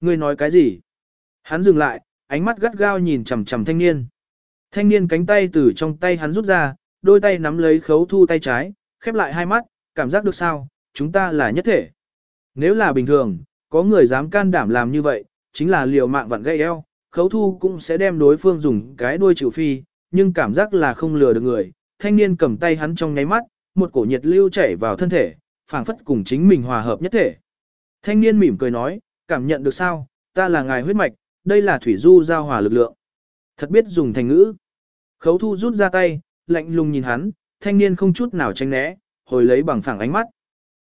Ngươi nói cái gì? Hắn dừng lại, ánh mắt gắt gao nhìn chằm chằm thanh niên. Thanh niên cánh tay từ trong tay hắn rút ra, đôi tay nắm lấy khấu thu tay trái, khép lại hai mắt, cảm giác được sao, chúng ta là nhất thể. Nếu là bình thường, có người dám can đảm làm như vậy, chính là liều mạng vặn gây eo, khấu thu cũng sẽ đem đối phương dùng cái đuôi chịu phi, nhưng cảm giác là không lừa được người. Thanh niên cầm tay hắn trong nháy mắt, một cổ nhiệt lưu chảy vào thân thể, phảng phất cùng chính mình hòa hợp nhất thể. Thanh niên mỉm cười nói, cảm nhận được sao, ta là ngài huyết mạch, đây là thủy du giao hòa lực lượng. Thật biết dùng thành ngữ. Khấu thu rút ra tay, lạnh lùng nhìn hắn, thanh niên không chút nào tránh né, hồi lấy bằng phẳng ánh mắt.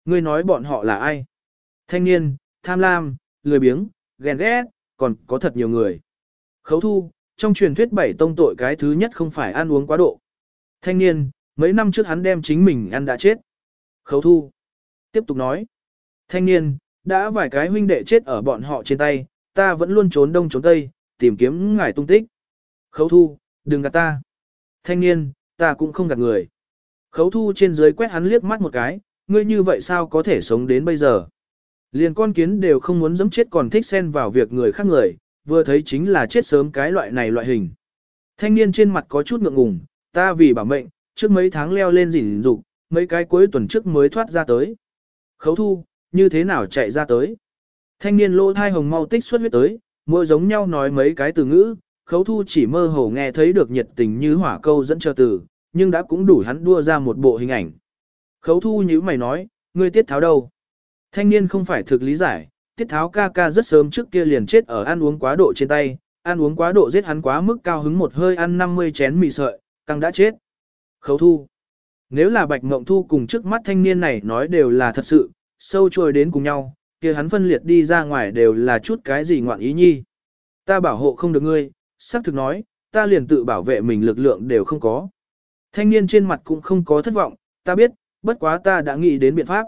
Ngươi nói bọn họ là ai? Thanh niên, tham lam, lười biếng, ghen ghét, còn có thật nhiều người. Khấu thu, trong truyền thuyết bảy tông tội cái thứ nhất không phải ăn uống quá độ. Thanh niên, mấy năm trước hắn đem chính mình ăn đã chết. Khấu thu. Tiếp tục nói. Thanh niên, đã vài cái huynh đệ chết ở bọn họ trên tay, ta vẫn luôn trốn đông trốn tây, tìm kiếm ngài tung tích. Khấu thu, đừng gạt ta. Thanh niên, ta cũng không gạt người. Khấu thu trên dưới quét hắn liếc mắt một cái, ngươi như vậy sao có thể sống đến bây giờ. Liền con kiến đều không muốn dẫm chết còn thích xen vào việc người khác người, vừa thấy chính là chết sớm cái loại này loại hình. Thanh niên trên mặt có chút ngượng ngùng, ta vì bảo mệnh, trước mấy tháng leo lên dỉn dục, mấy cái cuối tuần trước mới thoát ra tới. Khấu thu, như thế nào chạy ra tới? Thanh niên lỗ thai hồng mau tích xuất huyết tới, mỗi giống nhau nói mấy cái từ ngữ, khấu thu chỉ mơ hồ nghe thấy được nhiệt tình như hỏa câu dẫn chờ từ, nhưng đã cũng đủ hắn đua ra một bộ hình ảnh. Khấu thu như mày nói, ngươi tiết tháo đâu? Thanh niên không phải thực lý giải, tiết tháo ca ca rất sớm trước kia liền chết ở ăn uống quá độ trên tay, ăn uống quá độ giết hắn quá mức cao hứng một hơi ăn 50 chén mì sợi, căng đã chết. Khấu thu. Nếu là bạch mộng thu cùng trước mắt thanh niên này nói đều là thật sự, sâu trôi đến cùng nhau, kia hắn phân liệt đi ra ngoài đều là chút cái gì ngoạn ý nhi. Ta bảo hộ không được ngươi, xác thực nói, ta liền tự bảo vệ mình lực lượng đều không có. Thanh niên trên mặt cũng không có thất vọng, ta biết, bất quá ta đã nghĩ đến biện pháp.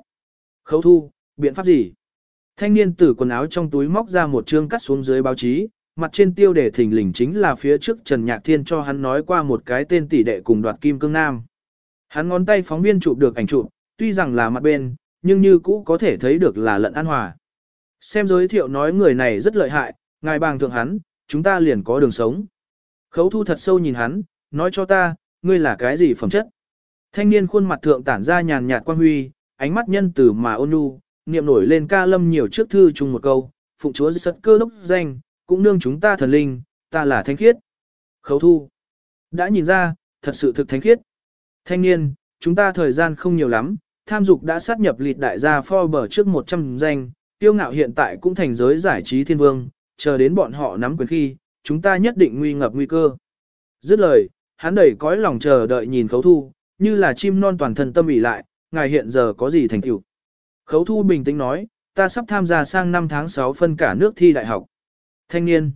Khấu thu, biện pháp gì? Thanh niên từ quần áo trong túi móc ra một chương cắt xuống dưới báo chí, mặt trên tiêu đề thình lình chính là phía trước Trần Nhạc Thiên cho hắn nói qua một cái tên tỷ đệ cùng đoạt kim cương nam. Hắn ngón tay phóng viên chụp được ảnh chụp, tuy rằng là mặt bên, nhưng như cũ có thể thấy được là lận an hòa. Xem giới thiệu nói người này rất lợi hại, ngài bàng thượng hắn, chúng ta liền có đường sống. Khấu thu thật sâu nhìn hắn, nói cho ta, ngươi là cái gì phẩm chất. Thanh niên khuôn mặt thượng tản ra nhàn nhạt quan huy, ánh mắt nhân từ mà ôn nhu, niệm nổi lên ca lâm nhiều trước thư chung một câu, phụng chúa sật cơ đốc danh, cũng nương chúng ta thần linh, ta là thánh khiết. Khấu thu. Đã nhìn ra, thật sự thực thánh khiết. Thanh niên, chúng ta thời gian không nhiều lắm, tham dục đã sát nhập lịt đại gia Forbes trước 100 danh, tiêu ngạo hiện tại cũng thành giới giải trí thiên vương, chờ đến bọn họ nắm quyền khi, chúng ta nhất định nguy ngập nguy cơ. Dứt lời, hắn đẩy cõi lòng chờ đợi nhìn khấu thu, như là chim non toàn thân tâm ỉ lại, ngài hiện giờ có gì thành tựu. Khấu thu bình tĩnh nói, ta sắp tham gia sang năm tháng 6 phân cả nước thi đại học. Thanh niên.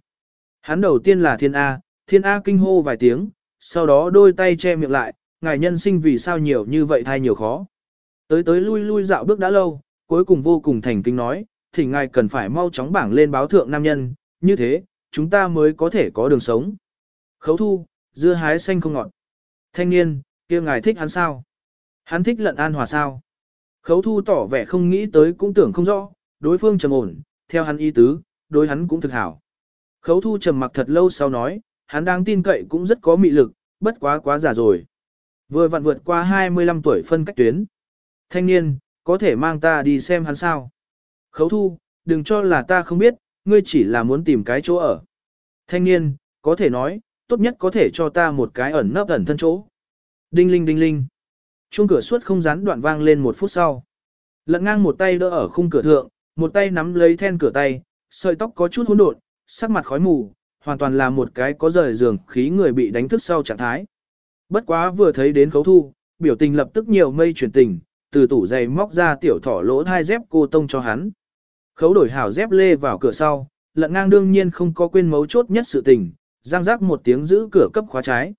Hắn đầu tiên là thiên A, thiên A kinh hô vài tiếng, sau đó đôi tay che miệng lại, ngài nhân sinh vì sao nhiều như vậy thay nhiều khó. Tới tới lui lui dạo bước đã lâu, cuối cùng vô cùng thành kính nói, thì ngài cần phải mau chóng bảng lên báo thượng nam nhân, như thế, chúng ta mới có thể có đường sống. Khấu thu, dưa hái xanh không ngọt. Thanh niên, kia ngài thích hắn sao? Hắn thích lận an hòa sao? Khấu thu tỏ vẻ không nghĩ tới cũng tưởng không rõ, đối phương trầm ổn, theo hắn ý tứ, đối hắn cũng thực hảo. Khấu thu trầm mặc thật lâu sau nói, hắn đang tin cậy cũng rất có mị lực, bất quá quá giả rồi. Vừa vặn vượt qua 25 tuổi phân cách tuyến. Thanh niên, có thể mang ta đi xem hắn sao? Khấu thu, đừng cho là ta không biết, ngươi chỉ là muốn tìm cái chỗ ở. Thanh niên, có thể nói, tốt nhất có thể cho ta một cái ẩn nấp ẩn thân chỗ. Đinh linh đinh linh. Chuông cửa suốt không rán đoạn vang lên một phút sau. Lận ngang một tay đỡ ở khung cửa thượng, một tay nắm lấy then cửa tay, sợi tóc có chút hỗn độn, sắc mặt khói mù, hoàn toàn là một cái có rời giường khí người bị đánh thức sau trạng thái. Bất quá vừa thấy đến khấu thu, biểu tình lập tức nhiều mây chuyển tình, từ tủ giày móc ra tiểu thỏ lỗ hai dép cô tông cho hắn. Khấu đổi hảo dép lê vào cửa sau, lận ngang đương nhiên không có quên mấu chốt nhất sự tình, giang giác một tiếng giữ cửa cấp khóa trái.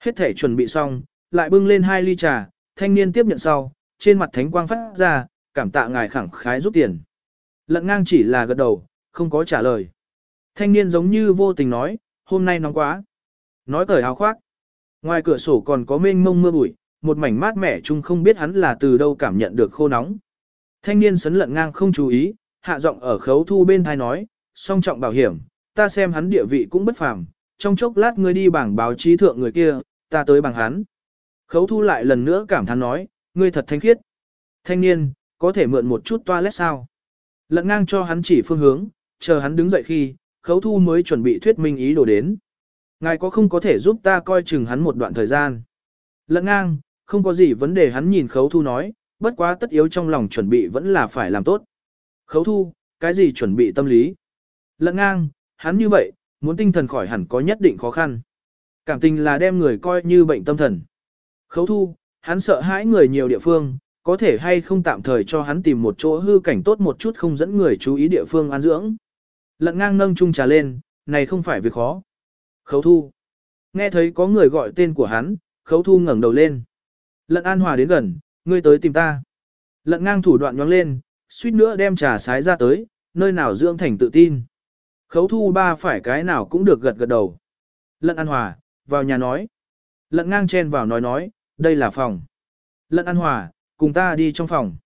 Hết thể chuẩn bị xong, lại bưng lên hai ly trà, thanh niên tiếp nhận sau, trên mặt thánh quang phát ra, cảm tạ ngài khẳng khái rút tiền. Lận ngang chỉ là gật đầu, không có trả lời. Thanh niên giống như vô tình nói, hôm nay nóng quá. Nói cởi áo khoác. Ngoài cửa sổ còn có mênh mông mưa bụi, một mảnh mát mẻ chung không biết hắn là từ đâu cảm nhận được khô nóng. Thanh niên sấn lận ngang không chú ý, hạ giọng ở khấu thu bên thai nói, song trọng bảo hiểm, ta xem hắn địa vị cũng bất phàm, trong chốc lát ngươi đi bảng báo chí thượng người kia, ta tới bằng hắn. Khấu thu lại lần nữa cảm thán nói, ngươi thật thanh khiết. Thanh niên, có thể mượn một chút toilet sao? Lận ngang cho hắn chỉ phương hướng, chờ hắn đứng dậy khi, khấu thu mới chuẩn bị thuyết minh ý đồ đến. Ngài có không có thể giúp ta coi chừng hắn một đoạn thời gian? Lận ngang, không có gì vấn đề hắn nhìn khấu thu nói, bất quá tất yếu trong lòng chuẩn bị vẫn là phải làm tốt. Khấu thu, cái gì chuẩn bị tâm lý? Lận ngang, hắn như vậy, muốn tinh thần khỏi hẳn có nhất định khó khăn. Cảm tình là đem người coi như bệnh tâm thần. Khấu thu, hắn sợ hãi người nhiều địa phương, có thể hay không tạm thời cho hắn tìm một chỗ hư cảnh tốt một chút không dẫn người chú ý địa phương an dưỡng. Lận ngang nâng chung trà lên, này không phải việc khó. Khấu thu. Nghe thấy có người gọi tên của hắn, khấu thu ngẩng đầu lên. Lận an hòa đến gần, ngươi tới tìm ta. Lận ngang thủ đoạn nhóng lên, suýt nữa đem trà sái ra tới, nơi nào dưỡng thành tự tin. Khấu thu ba phải cái nào cũng được gật gật đầu. Lận an hòa, vào nhà nói. Lận ngang chen vào nói nói, đây là phòng. Lận an hòa, cùng ta đi trong phòng.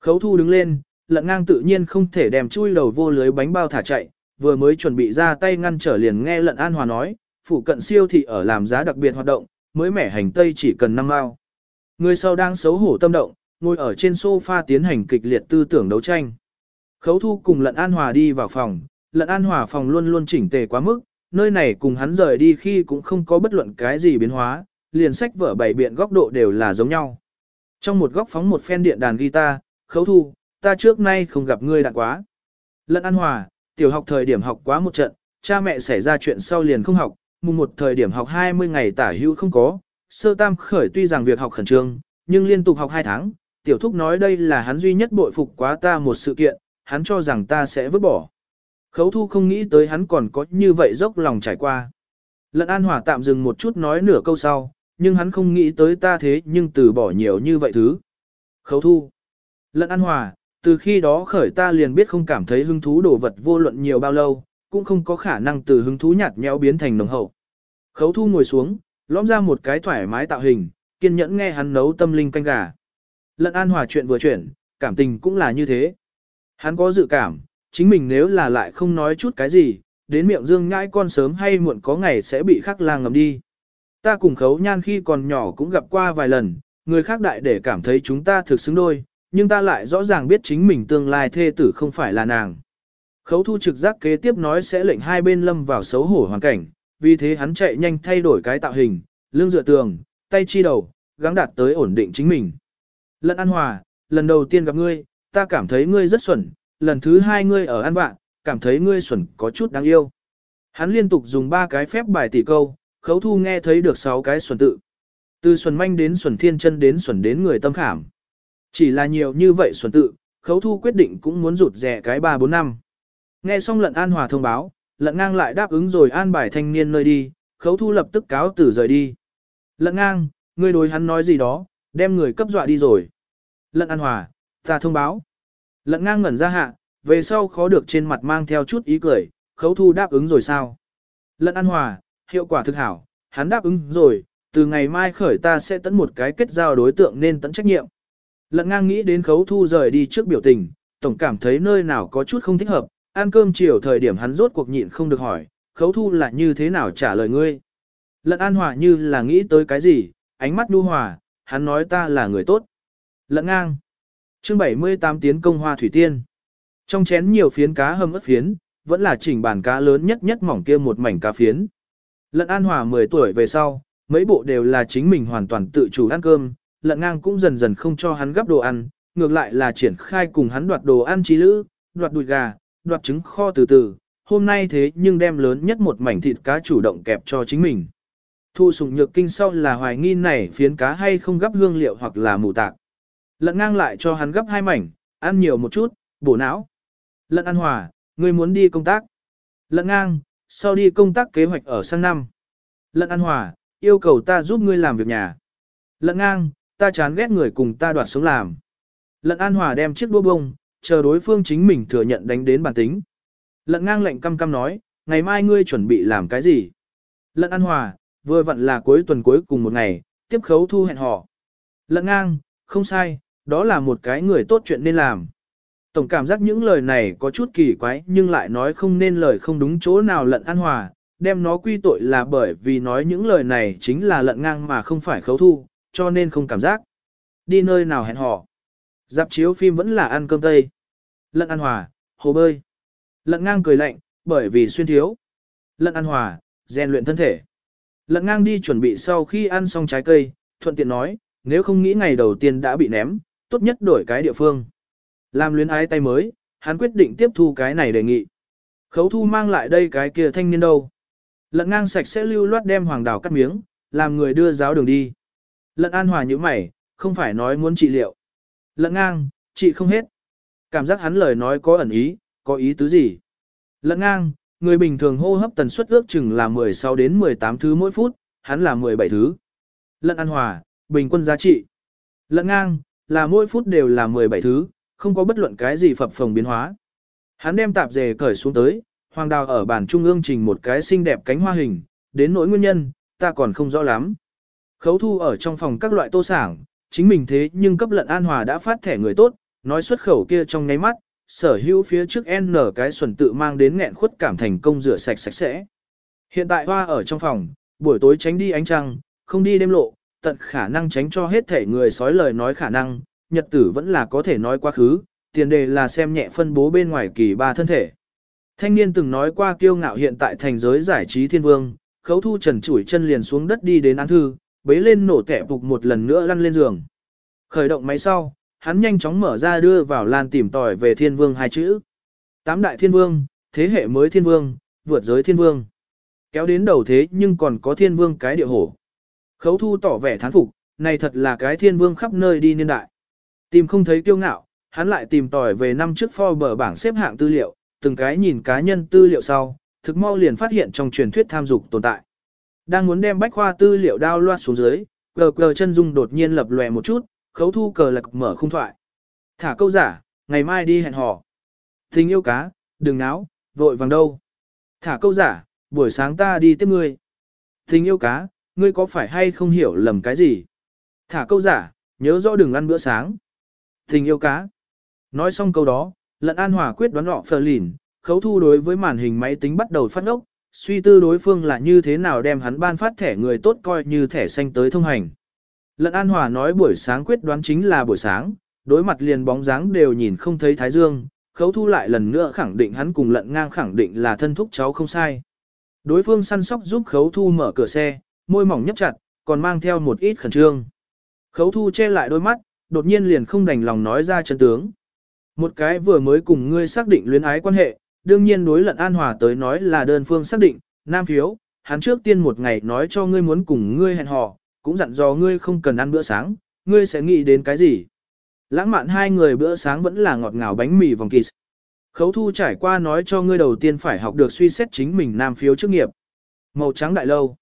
Khấu thu đứng lên, lận ngang tự nhiên không thể đem chui đầu vô lưới bánh bao thả chạy, vừa mới chuẩn bị ra tay ngăn trở liền nghe lận an hòa nói, phủ cận siêu thị ở làm giá đặc biệt hoạt động, mới mẻ hành tây chỉ cần 5 mao. Người sau đang xấu hổ tâm động, ngồi ở trên sofa tiến hành kịch liệt tư tưởng đấu tranh. Khấu thu cùng lận an hòa đi vào phòng, lận an hòa phòng luôn luôn chỉnh tề quá mức, nơi này cùng hắn rời đi khi cũng không có bất luận cái gì biến hóa, liền sách vở bảy biện góc độ đều là giống nhau. Trong một góc phóng một phen điện đàn guitar, khấu thu, ta trước nay không gặp ngươi đạn quá. Lận An Hòa, tiểu học thời điểm học quá một trận, cha mẹ xảy ra chuyện sau liền không học, mùng một thời điểm học 20 ngày tả hữu không có, sơ tam khởi tuy rằng việc học khẩn trương, nhưng liên tục học 2 tháng, tiểu thúc nói đây là hắn duy nhất bội phục quá ta một sự kiện, hắn cho rằng ta sẽ vứt bỏ. Khấu thu không nghĩ tới hắn còn có như vậy dốc lòng trải qua. Lận An Hòa tạm dừng một chút nói nửa câu sau, nhưng hắn không nghĩ tới ta thế nhưng từ bỏ nhiều như vậy thứ. Khấu thu. Lận An Hòa, từ khi đó khởi ta liền biết không cảm thấy hứng thú đồ vật vô luận nhiều bao lâu, cũng không có khả năng từ hứng thú nhạt nhẽo biến thành nồng hậu. Khấu thu ngồi xuống, lõm ra một cái thoải mái tạo hình, kiên nhẫn nghe hắn nấu tâm linh canh gà. Lận An Hòa chuyện vừa chuyển, cảm tình cũng là như thế. Hắn có dự cảm, chính mình nếu là lại không nói chút cái gì, đến miệng dương nhãi con sớm hay muộn có ngày sẽ bị khắc lang ngầm đi. Ta cùng khấu nhan khi còn nhỏ cũng gặp qua vài lần, người khác đại để cảm thấy chúng ta thực xứng đôi, nhưng ta lại rõ ràng biết chính mình tương lai thê tử không phải là nàng. Khấu thu trực giác kế tiếp nói sẽ lệnh hai bên lâm vào xấu hổ hoàn cảnh, vì thế hắn chạy nhanh thay đổi cái tạo hình, lưng dựa tường, tay chi đầu, gắng đạt tới ổn định chính mình. Lận An Hòa, lần đầu tiên gặp ngươi, ta cảm thấy ngươi rất xuẩn, lần thứ hai ngươi ở An Vạn, cảm thấy ngươi xuẩn có chút đáng yêu. Hắn liên tục dùng ba cái phép bài tỷ câu, khấu thu nghe thấy được sáu cái xuẩn tự. Từ xuẩn manh đến xuẩn thiên chân đến xuẩn đến người tâm khảm. Chỉ là nhiều như vậy xuẩn tự, khấu thu quyết định cũng muốn rụt rẻ cái 3-4 năm. Nghe xong lận an hòa thông báo, lận ngang lại đáp ứng rồi an bài thanh niên nơi đi, khấu thu lập tức cáo tử rời đi. Lận ngang, ngươi đối hắn nói gì đó, đem người cấp dọa đi rồi. Lận an hòa, ta thông báo. Lận ngang ngẩn ra hạ, về sau khó được trên mặt mang theo chút ý cười, khấu thu đáp ứng rồi sao. Lận an hòa, hiệu quả thực hảo, hắn đáp ứng rồi, từ ngày mai khởi ta sẽ tấn một cái kết giao đối tượng nên tấn trách nhiệm. Lận ngang nghĩ đến khấu thu rời đi trước biểu tình, tổng cảm thấy nơi nào có chút không thích hợp, ăn cơm chiều thời điểm hắn rốt cuộc nhịn không được hỏi, khấu thu là như thế nào trả lời ngươi. Lận an hòa như là nghĩ tới cái gì, ánh mắt nu hòa, hắn nói ta là người tốt. Lận ngang. chương 78 tiến công hoa thủy tiên. Trong chén nhiều phiến cá hầm ớt phiến, vẫn là chỉnh bản cá lớn nhất nhất mỏng kia một mảnh cá phiến. Lận An Hòa 10 tuổi về sau, mấy bộ đều là chính mình hoàn toàn tự chủ ăn cơm, lận ngang cũng dần dần không cho hắn gấp đồ ăn, ngược lại là triển khai cùng hắn đoạt đồ ăn trí lữ, đoạt đùi gà, đoạt trứng kho từ từ, hôm nay thế nhưng đem lớn nhất một mảnh thịt cá chủ động kẹp cho chính mình. Thu sùng nhược kinh sau là hoài nghi này phiến cá hay không gấp hương liệu hoặc là mù tạc. Lận ngang lại cho hắn gấp hai mảnh, ăn nhiều một chút, bổ não. Lận ăn hòa, ngươi muốn đi công tác. Lận ngang, sau đi công tác kế hoạch ở sang năm. Lận ăn Hòa, yêu cầu ta giúp ngươi làm việc nhà. Lận ngang, ta chán ghét người cùng ta đoạt sống làm. Lận An Hòa đem chiếc đũa bông, chờ đối phương chính mình thừa nhận đánh đến bản tính. Lận ngang lệnh căm căm nói, ngày mai ngươi chuẩn bị làm cái gì? Lận An Hòa, vừa vặn là cuối tuần cuối cùng một ngày, tiếp khấu thu hẹn họ. Lận ngang, không sai, đó là một cái người tốt chuyện nên làm. Tổng cảm giác những lời này có chút kỳ quái nhưng lại nói không nên lời không đúng chỗ nào lận an hòa, đem nó quy tội là bởi vì nói những lời này chính là lận ngang mà không phải khấu thu, cho nên không cảm giác. Đi nơi nào hẹn hò. Dạp chiếu phim vẫn là ăn cơm tây. Lận ăn hòa, hồ bơi. Lận ngang cười lạnh, bởi vì xuyên thiếu. Lận ăn hòa, rèn luyện thân thể. Lận ngang đi chuẩn bị sau khi ăn xong trái cây, thuận tiện nói, nếu không nghĩ ngày đầu tiên đã bị ném, tốt nhất đổi cái địa phương. Làm luyến ái tay mới, hắn quyết định tiếp thu cái này đề nghị. Khấu thu mang lại đây cái kia thanh niên đâu. Lận ngang sạch sẽ lưu loát đem hoàng đào cắt miếng, làm người đưa giáo đường đi. Lận an hòa như mày, không phải nói muốn trị liệu. Lận ngang, chị không hết. Cảm giác hắn lời nói có ẩn ý, có ý tứ gì. Lận ngang, người bình thường hô hấp tần suất ước chừng là 16 đến 18 thứ mỗi phút, hắn là 17 thứ. Lận an hòa, bình quân giá trị. Lận ngang, là mỗi phút đều là 17 thứ, không có bất luận cái gì phập phồng biến hóa. Hắn đem tạp dề cởi xuống tới, hoàng đào ở bản trung ương trình một cái xinh đẹp cánh hoa hình, đến nỗi nguyên nhân, ta còn không rõ lắm. Khấu thu ở trong phòng các loại tô sảng, chính mình thế nhưng cấp lận an hòa đã phát thẻ người tốt, nói xuất khẩu kia trong nháy mắt, sở hữu phía trước N cái xuẩn tự mang đến nghẹn khuất cảm thành công rửa sạch sạch sẽ. Hiện tại hoa ở trong phòng, buổi tối tránh đi ánh trăng, không đi đêm lộ, tận khả năng tránh cho hết thể người sói lời nói khả năng, nhật tử vẫn là có thể nói quá khứ, tiền đề là xem nhẹ phân bố bên ngoài kỳ ba thân thể. Thanh niên từng nói qua kiêu ngạo hiện tại thành giới giải trí thiên vương, khấu thu trần chủi chân liền xuống đất đi đến án thư, bế lên nổ tẻ phục một lần nữa lăn lên giường. Khởi động máy sau, hắn nhanh chóng mở ra đưa vào lan tìm tòi về thiên vương hai chữ. Tám đại thiên vương, thế hệ mới thiên vương, vượt giới thiên vương. Kéo đến đầu thế nhưng còn có thiên vương cái địa hổ. Khấu thu tỏ vẻ thán phục, này thật là cái thiên vương khắp nơi đi niên đại. Tìm không thấy kiêu ngạo, hắn lại tìm tòi về năm trước Forbes bảng xếp hạng tư liệu, từng cái nhìn cá nhân tư liệu sau, thực mau liền phát hiện trong truyền thuyết tham dục tồn tại. Đang muốn đem bách khoa tư liệu đao loa xuống dưới, cờ cờ chân dung đột nhiên lập lòe một chút, khấu thu cờ lạc mở khung thoại. Thả câu giả, ngày mai đi hẹn hò. Tình yêu cá, đừng náo, vội vàng đâu. Thả câu giả, buổi sáng ta đi tiếp ngươi. Tình yêu cá, ngươi có phải hay không hiểu lầm cái gì? Thả câu giả, nhớ rõ đừng ăn bữa sáng. Tình yêu cá. Nói xong câu đó, lận an hòa quyết đoán lọ phờ lìn, khấu thu đối với màn hình máy tính bắt đầu phát ốc, suy tư đối phương là như thế nào đem hắn ban phát thẻ người tốt coi như thẻ xanh tới thông hành. Lận an hòa nói buổi sáng quyết đoán chính là buổi sáng, đối mặt liền bóng dáng đều nhìn không thấy thái dương, khấu thu lại lần nữa khẳng định hắn cùng lận ngang khẳng định là thân thúc cháu không sai. Đối phương săn sóc giúp khấu thu mở cửa xe, môi mỏng nhấp chặt, còn mang theo một ít khẩn trương. Khấu thu che lại đôi mắt, đột nhiên liền không đành lòng nói ra chân tướng. Một cái vừa mới cùng ngươi xác định luyến ái quan hệ, đương nhiên đối lận an hòa tới nói là đơn phương xác định, nam phiếu, hắn trước tiên một ngày nói cho ngươi muốn cùng ngươi hẹn hò, cũng dặn dò ngươi không cần ăn bữa sáng, ngươi sẽ nghĩ đến cái gì. Lãng mạn hai người bữa sáng vẫn là ngọt ngào bánh mì vòng kỳ. Khấu thu trải qua nói cho ngươi đầu tiên phải học được suy xét chính mình nam phiếu trước nghiệp. Màu trắng đại lâu.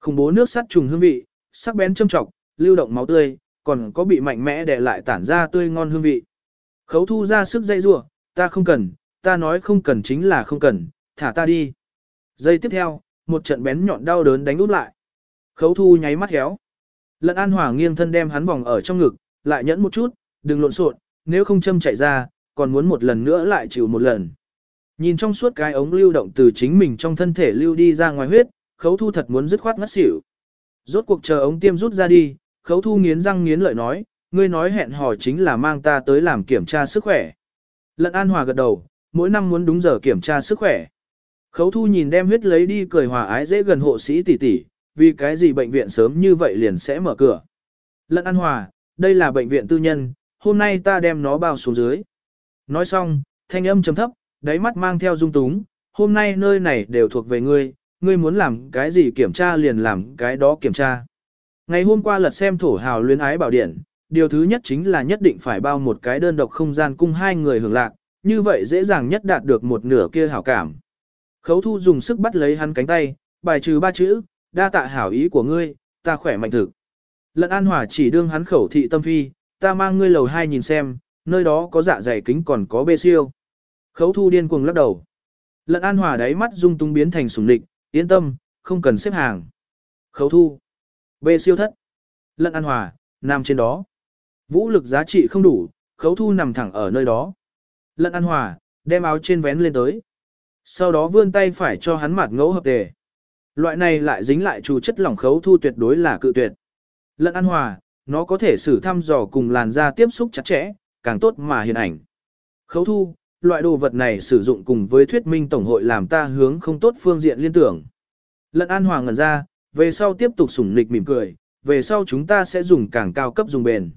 Khủng bố nước sắt trùng hương vị, sắc bén châm trọng, lưu động máu tươi, còn có bị mạnh mẽ để lại tản ra tươi ngon hương vị. Khấu thu ra sức dây rủa, ta không cần, ta nói không cần chính là không cần, thả ta đi. Giây tiếp theo, một trận bén nhọn đau đớn đánh út lại. Khấu thu nháy mắt héo. Lận an hòa nghiêng thân đem hắn vòng ở trong ngực, lại nhẫn một chút, đừng lộn xộn, nếu không châm chạy ra, còn muốn một lần nữa lại chịu một lần. Nhìn trong suốt cái ống lưu động từ chính mình trong thân thể lưu đi ra ngoài huyết, khấu thu thật muốn dứt khoát ngất xỉu. Rốt cuộc chờ ống tiêm rút ra đi, khấu thu nghiến răng nghiến lợi nói, ngươi nói hẹn hò chính là mang ta tới làm kiểm tra sức khỏe. Lận An Hòa gật đầu, mỗi năm muốn đúng giờ kiểm tra sức khỏe. Khấu thu nhìn đem huyết lấy đi cười hòa ái dễ gần hộ sĩ tỷ tỷ, vì cái gì bệnh viện sớm như vậy liền sẽ mở cửa. Lận An Hòa, đây là bệnh viện tư nhân, hôm nay ta đem nó bao xuống dưới. Nói xong, thanh âm trầm thấp, đáy mắt mang theo dung túng, hôm nay nơi này đều thuộc về ngươi, ngươi muốn làm cái gì kiểm tra liền làm cái đó kiểm tra. Ngày hôm qua lật xem thổ hào luyến ái bảo điện, điều thứ nhất chính là nhất định phải bao một cái đơn độc không gian cung hai người hưởng lạc, như vậy dễ dàng nhất đạt được một nửa kia hảo cảm. Khấu thu dùng sức bắt lấy hắn cánh tay, bài trừ ba chữ, đa tạ hảo ý của ngươi, ta khỏe mạnh thực. Lận an hòa chỉ đương hắn khẩu thị tâm phi, ta mang ngươi lầu hai nhìn xem, nơi đó có dạ dày kính còn có bê siêu. Khấu thu điên cuồng lắc đầu. Lận an hòa đáy mắt dung tung biến thành sùng địch, yên tâm, không cần xếp hàng. Khấu thu. Bê siêu thất. Lận an hòa, nằm trên đó. Vũ lực giá trị không đủ, khấu thu nằm thẳng ở nơi đó. Lận An Hòa, đem áo trên vén lên tới. Sau đó vươn tay phải cho hắn mặt ngẫu hợp tề. Loại này lại dính lại chủ chất lỏng khấu thu tuyệt đối là cự tuyệt. Lận An Hòa, nó có thể xử thăm dò cùng làn da tiếp xúc chặt chẽ, càng tốt mà hiện ảnh. Khấu thu, loại đồ vật này sử dụng cùng với thuyết minh tổng hội làm ta hướng không tốt phương diện liên tưởng. Lận An Hòa ngẩn ra, về sau tiếp tục sủng nịch mỉm cười, về sau chúng ta sẽ dùng càng cao cấp dùng bền.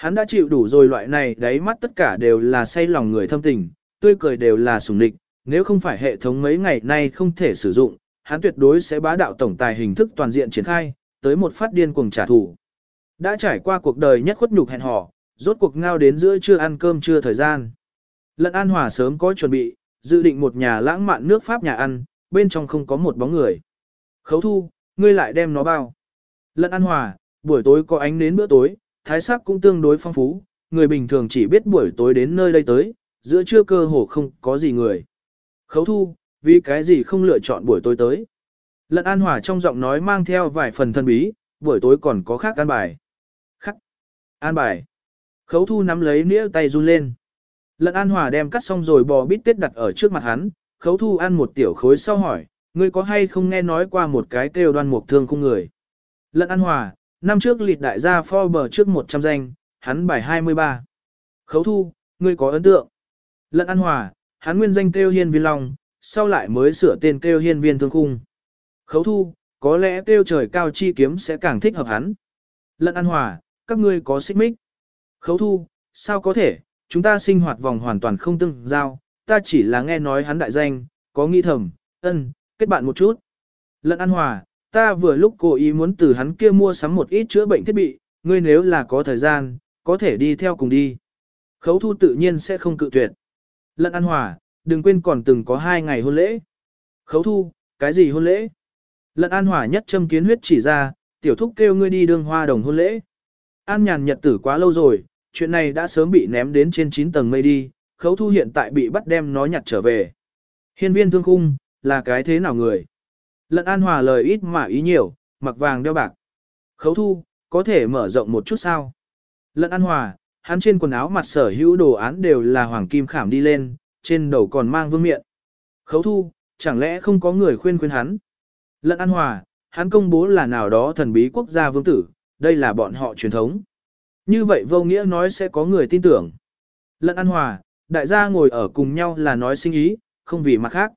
Hắn đã chịu đủ rồi loại này đáy mắt tất cả đều là say lòng người thâm tình, tươi cười đều là sùng địch nếu không phải hệ thống mấy ngày nay không thể sử dụng, hắn tuyệt đối sẽ bá đạo tổng tài hình thức toàn diện triển khai, tới một phát điên cuồng trả thù. Đã trải qua cuộc đời nhất khuất nhục hẹn hò, rốt cuộc ngao đến giữa trưa ăn cơm chưa thời gian. Lận An Hòa sớm có chuẩn bị, dự định một nhà lãng mạn nước Pháp nhà ăn, bên trong không có một bóng người. Khấu thu, ngươi lại đem nó bao. Lận An Hòa, buổi tối có ánh đến bữa tối, thái sắc cũng tương đối phong phú, người bình thường chỉ biết buổi tối đến nơi đây tới, giữa trưa cơ hồ không có gì người. Khấu thu, vì cái gì không lựa chọn buổi tối tới. Lận An Hòa trong giọng nói mang theo vài phần thân bí, buổi tối còn có khác an bài. Khắc. An bài. Khấu thu nắm lấy nĩa tay run lên. Lận An Hòa đem cắt xong rồi bò bít tết đặt ở trước mặt hắn, khấu thu ăn một tiểu khối sau hỏi, ngươi có hay không nghe nói qua một cái kêu đoan mục thương không người. Lận An Hòa, năm trước lịt đại gia Forbes trước 100 danh, hắn bài 23. Khấu thu, ngươi có ấn tượng. Lận An Hòa, hắn nguyên danh kêu hiên viên long, sau lại mới sửa tên kêu hiên viên thương khung. Khấu thu, có lẽ kêu trời cao chi kiếm sẽ càng thích hợp hắn. Lận An Hòa, các ngươi có xích mích. Khấu thu, sao có thể, chúng ta sinh hoạt vòng hoàn toàn không tương giao, ta chỉ là nghe nói hắn đại danh, có nghi thầm, ân, kết bạn một chút. Lận An Hòa, ta vừa lúc cố ý muốn từ hắn kia mua sắm một ít chữa bệnh thiết bị, ngươi nếu là có thời gian, có thể đi theo cùng đi. Khấu thu tự nhiên sẽ không cự tuyệt. Lận An Hòa, đừng quên còn từng có hai ngày hôn lễ. Khấu thu, cái gì hôn lễ? Lận An Hòa nhất châm kiến huyết chỉ ra, tiểu thúc kêu ngươi đi đường hoa đồng hôn lễ. An nhàn nhật tử quá lâu rồi, chuyện này đã sớm bị ném đến trên 9 tầng mây đi, khấu thu hiện tại bị bắt đem nó nhặt trở về. Hiên viên thương khung, là cái thế nào người? Lận An Hòa lời ít mà ý nhiều, mặc vàng đeo bạc. Khấu thu, có thể mở rộng một chút sao? Lận An Hòa, hắn trên quần áo mặt sở hữu đồ án đều là hoàng kim khảm đi lên, trên đầu còn mang vương miện. Khấu thu, chẳng lẽ không có người khuyên khuyên hắn? Lận An Hòa, hắn công bố là nào đó thần bí quốc gia vương tử, đây là bọn họ truyền thống. Như vậy vô nghĩa nói sẽ có người tin tưởng. Lận An Hòa, đại gia ngồi ở cùng nhau là nói sinh ý, không vì mặt khác.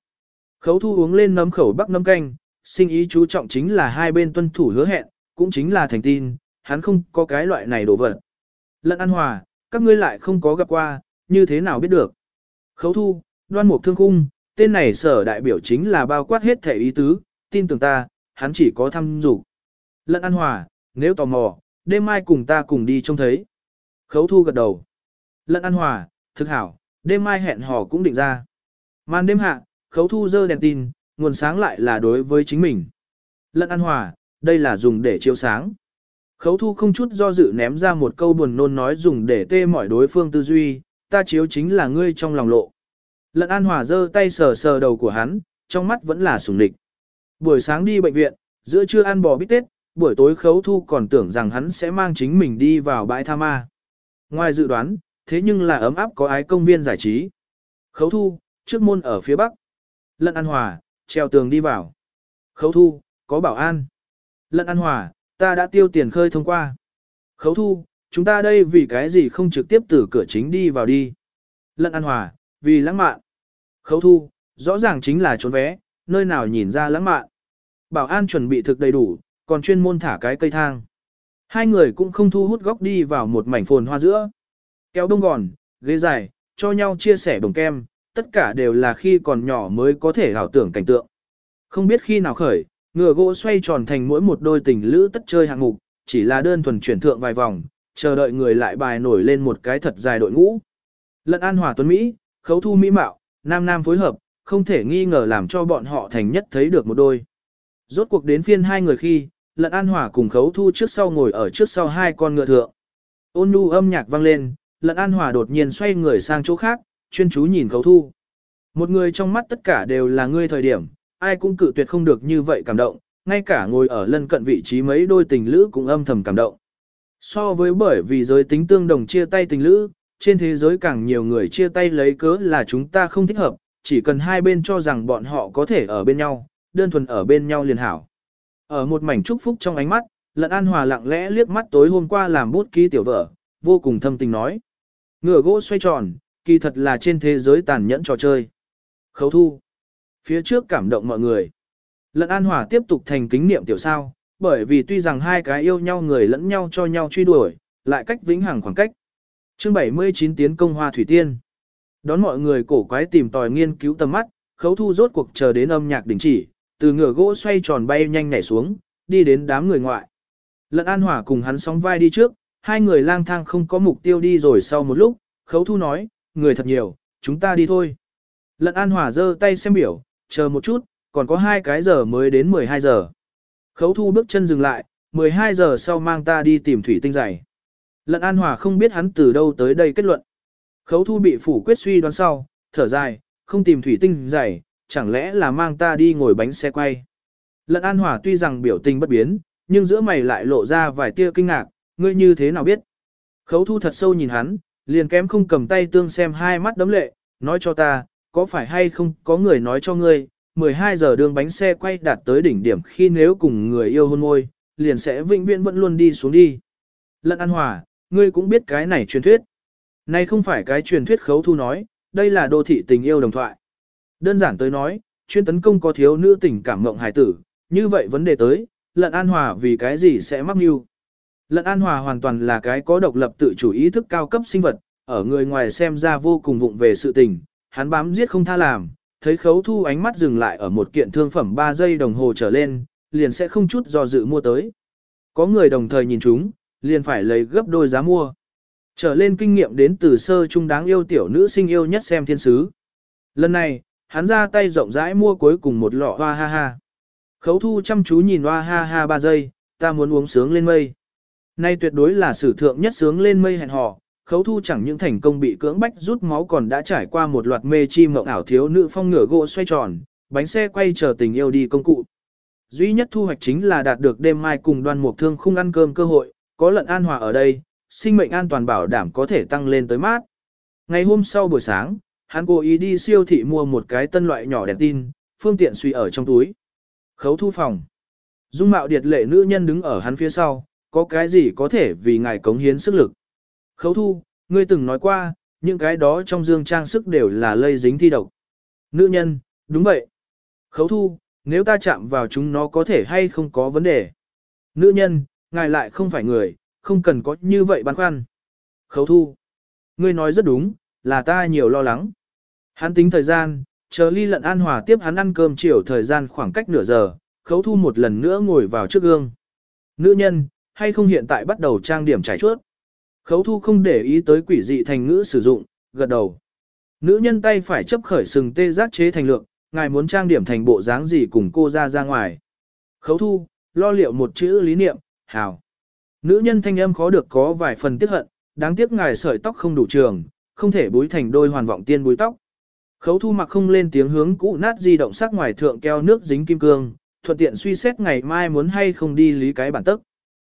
Khấu thu uống lên nấm khẩu bắc nấm canh, sinh ý chú trọng chính là hai bên tuân thủ hứa hẹn, cũng chính là thành tin, hắn không có cái loại này đổ vật. Lận An Hòa, các ngươi lại không có gặp qua, như thế nào biết được. Khấu thu, đoan mục thương cung, tên này sở đại biểu chính là bao quát hết thể ý tứ, tin tưởng ta, hắn chỉ có thăm dục. Lận An Hòa, nếu tò mò, đêm mai cùng ta cùng đi trông thấy. Khấu thu gật đầu. Lận An Hòa, thực hảo, đêm mai hẹn hò cũng định ra. Màn đêm hạ, khấu thu dơ đèn tin, nguồn sáng lại là đối với chính mình. Lận An Hòa, đây là dùng để chiếu sáng. Khấu thu không chút do dự ném ra một câu buồn nôn nói dùng để tê mọi đối phương tư duy, ta chiếu chính là ngươi trong lòng lộ. Lận An Hòa giơ tay sờ sờ đầu của hắn, trong mắt vẫn là sùng địch. Buổi sáng đi bệnh viện, giữa trưa ăn bò bít tết, buổi tối khấu thu còn tưởng rằng hắn sẽ mang chính mình đi vào bãi tha ma. Ngoài dự đoán, thế nhưng là ấm áp có ái công viên giải trí. Khấu thu, trước môn ở phía bắc. Lận An Hòa, treo tường đi vào. Khấu thu, có bảo an. Lận An Hòa, ta đã tiêu tiền khơi thông qua. Khấu thu, chúng ta đây vì cái gì không trực tiếp từ cửa chính đi vào đi. Lận An Hòa, vì lãng mạn. Khấu thu, rõ ràng chính là trốn vé, nơi nào nhìn ra lãng mạn. Bảo an chuẩn bị thực đầy đủ, còn chuyên môn thả cái cây thang. Hai người cũng không thu hút góc đi vào một mảnh phồn hoa giữa. Kéo đông gòn, ghế dài, cho nhau chia sẻ đồng kem, tất cả đều là khi còn nhỏ mới có thể ảo tưởng cảnh tượng. Không biết khi nào khởi, ngựa gỗ xoay tròn thành mỗi một đôi tình lữ tất chơi hạng mục, chỉ là đơn thuần chuyển thượng vài vòng, chờ đợi người lại bài nổi lên một cái thật dài đội ngũ. Lận An Hòa Tuấn Mỹ, khấu thu Mỹ Mạo, Nam Nam phối hợp, không thể nghi ngờ làm cho bọn họ thành nhất thấy được một đôi. Rốt cuộc đến phiên hai người khi, Lận An Hòa cùng khấu thu trước sau ngồi ở trước sau hai con ngựa thượng. Ôn nhu âm nhạc vang lên, Lận An Hòa đột nhiên xoay người sang chỗ khác, chuyên chú nhìn khấu thu. Một người trong mắt tất cả đều là ngươi thời điểm, ai cũng cự tuyệt không được như vậy cảm động, ngay cả ngồi ở lân cận vị trí mấy đôi tình lữ cũng âm thầm cảm động. So với bởi vì giới tính tương đồng chia tay tình lữ, trên thế giới càng nhiều người chia tay lấy cớ là chúng ta không thích hợp, chỉ cần hai bên cho rằng bọn họ có thể ở bên nhau, đơn thuần ở bên nhau liền hảo. Ở một mảnh chúc phúc trong ánh mắt, lận an hòa lặng lẽ liếc mắt tối hôm qua làm bút ký tiểu vợ, vô cùng thâm tình nói. Ngựa gỗ xoay tròn, kỳ thật là trên thế giới tàn nhẫn trò chơi. Khấu thu. Phía trước cảm động mọi người. Lận an hòa tiếp tục thành kính niệm tiểu sao, bởi vì tuy rằng hai cái yêu nhau người lẫn nhau cho nhau truy đuổi, lại cách vĩnh hằng khoảng cách. Chương 79 tiến công hoa thủy tiên. Đón mọi người cổ quái tìm tòi nghiên cứu tầm mắt, khấu thu rốt cuộc chờ đến âm nhạc đình chỉ, từ ngựa gỗ xoay tròn bay nhanh nhảy xuống, đi đến đám người ngoại. Lận An Hòa cùng hắn sóng vai đi trước, hai người lang thang không có mục tiêu đi rồi sau một lúc, khấu thu nói, người thật nhiều, chúng ta đi thôi. Lận An Hòa giơ tay xem biểu, chờ một chút, còn có hai cái giờ mới đến 12 giờ. Khấu thu bước chân dừng lại, 12 giờ sau mang ta đi tìm thủy tinh giày. Lận An Hòa không biết hắn từ đâu tới đây kết luận. Khấu thu bị phủ quyết suy đoán sau, thở dài, không tìm thủy tinh giày, chẳng lẽ là mang ta đi ngồi bánh xe quay. Lận An Hòa tuy rằng biểu tình bất biến, nhưng giữa mày lại lộ ra vài tia kinh ngạc, ngươi như thế nào biết. Khấu thu thật sâu nhìn hắn, liền kém không cầm tay tương xem hai mắt đấm lệ, nói cho ta, có phải hay không có người nói cho ngươi, 12 giờ đường bánh xe quay đạt tới đỉnh điểm khi nếu cùng người yêu hôn môi, liền sẽ vĩnh viễn vẫn luôn đi xuống đi. Lận An Hòa, ngươi cũng biết cái này truyền thuyết. Này không phải cái truyền thuyết khấu thu nói, đây là đô thị tình yêu đồng thoại. Đơn giản tới nói, chuyên tấn công có thiếu nữ tình cảm mộng hài tử, như vậy vấn đề tới, lận an hòa vì cái gì sẽ mắc mưu. Lận an hòa hoàn toàn là cái có độc lập tự chủ ý thức cao cấp sinh vật, ở người ngoài xem ra vô cùng vụng về sự tình, hắn bám giết không tha làm, thấy khấu thu ánh mắt dừng lại ở một kiện thương phẩm 3 giây đồng hồ trở lên, liền sẽ không chút do dự mua tới. Có người đồng thời nhìn chúng, liền phải lấy gấp đôi giá mua. Trở lên kinh nghiệm đến từ sơ trung đáng yêu tiểu nữ sinh yêu nhất xem thiên sứ. Lần này, hắn ra tay rộng rãi mua cuối cùng một lọ hoa ha ha. Khấu thu chăm chú nhìn hoa ha ha ba giây, ta muốn uống sướng lên mây. Nay tuyệt đối là sử thượng nhất sướng lên mây hẹn hò, khấu thu chẳng những thành công bị cưỡng bách rút máu còn đã trải qua một loạt mê chi mộng ảo thiếu nữ phong ngửa gỗ xoay tròn, bánh xe quay chờ tình yêu đi công cụ. Duy nhất thu hoạch chính là đạt được đêm mai cùng đoàn mục thương khung ăn cơm cơ hội, có lận an hòa ở đây, sinh mệnh an toàn bảo đảm có thể tăng lên tới mát. Ngày hôm sau buổi sáng, hắn cố ý đi siêu thị mua một cái tân loại nhỏ đèn tin, phương tiện suy ở trong túi. Khấu thu phòng. Dung mạo điệt lệ nữ nhân đứng ở hắn phía sau, có cái gì có thể vì ngài cống hiến sức lực. Khấu thu, ngươi từng nói qua, những cái đó trong dương trang sức đều là lây dính thi độc. Nữ nhân, đúng vậy. Khấu thu, nếu ta chạm vào chúng nó có thể hay không có vấn đề. Nữ nhân, ngài lại không phải người, không cần có như vậy băn khoăn. Khấu thu. Ngươi nói rất đúng, là ta nhiều lo lắng. Hắn tính thời gian, chờ ly lận an hòa tiếp hắn ăn cơm chiều thời gian khoảng cách nửa giờ, khấu thu một lần nữa ngồi vào trước gương. Nữ nhân, hay không hiện tại bắt đầu trang điểm trải chuốt. Khấu thu không để ý tới quỷ dị thành ngữ sử dụng, gật đầu. Nữ nhân tay phải chấp khởi sừng tê giác chế thành lượng, ngài muốn trang điểm thành bộ dáng gì cùng cô ra ra ngoài. Khấu thu, lo liệu một chữ lý niệm, hào. Nữ nhân thanh âm khó được có vài phần tiếc hận, đáng tiếc ngài sợi tóc không đủ trường, không thể búi thành đôi hoàn vọng tiên búi tóc. Khấu thu mặc không lên tiếng hướng cũ nát di động sắc ngoài thượng keo nước dính kim cương, thuận tiện suy xét ngày mai muốn hay không đi lý cái bản tức.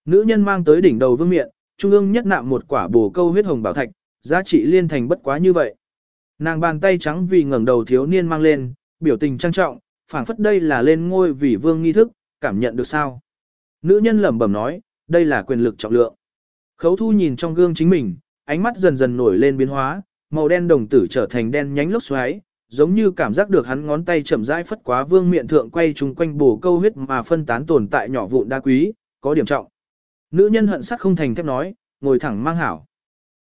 Nữ nhân mang tới đỉnh đầu vương miện, trung ương nhất nạm một quả bồ câu huyết hồng bảo thạch, giá trị liên thành bất quá như vậy. Nàng bàn tay trắng vì ngẩng đầu thiếu niên mang lên, biểu tình trang trọng, phảng phất đây là lên ngôi vì vương nghi thức, cảm nhận được sao. Nữ nhân lẩm bẩm nói, đây là quyền lực trọng lượng. Khấu thu nhìn trong gương chính mình, ánh mắt dần dần nổi lên biến hóa, màu đen đồng tử trở thành đen nhánh lốc xoáy, giống như cảm giác được hắn ngón tay chậm rãi phất quá vương miệng thượng quay chung quanh bổ câu huyết mà phân tán tồn tại nhỏ vụn đa quý, có điểm trọng. Nữ nhân hận sắc không thành thép nói, ngồi thẳng mang hảo.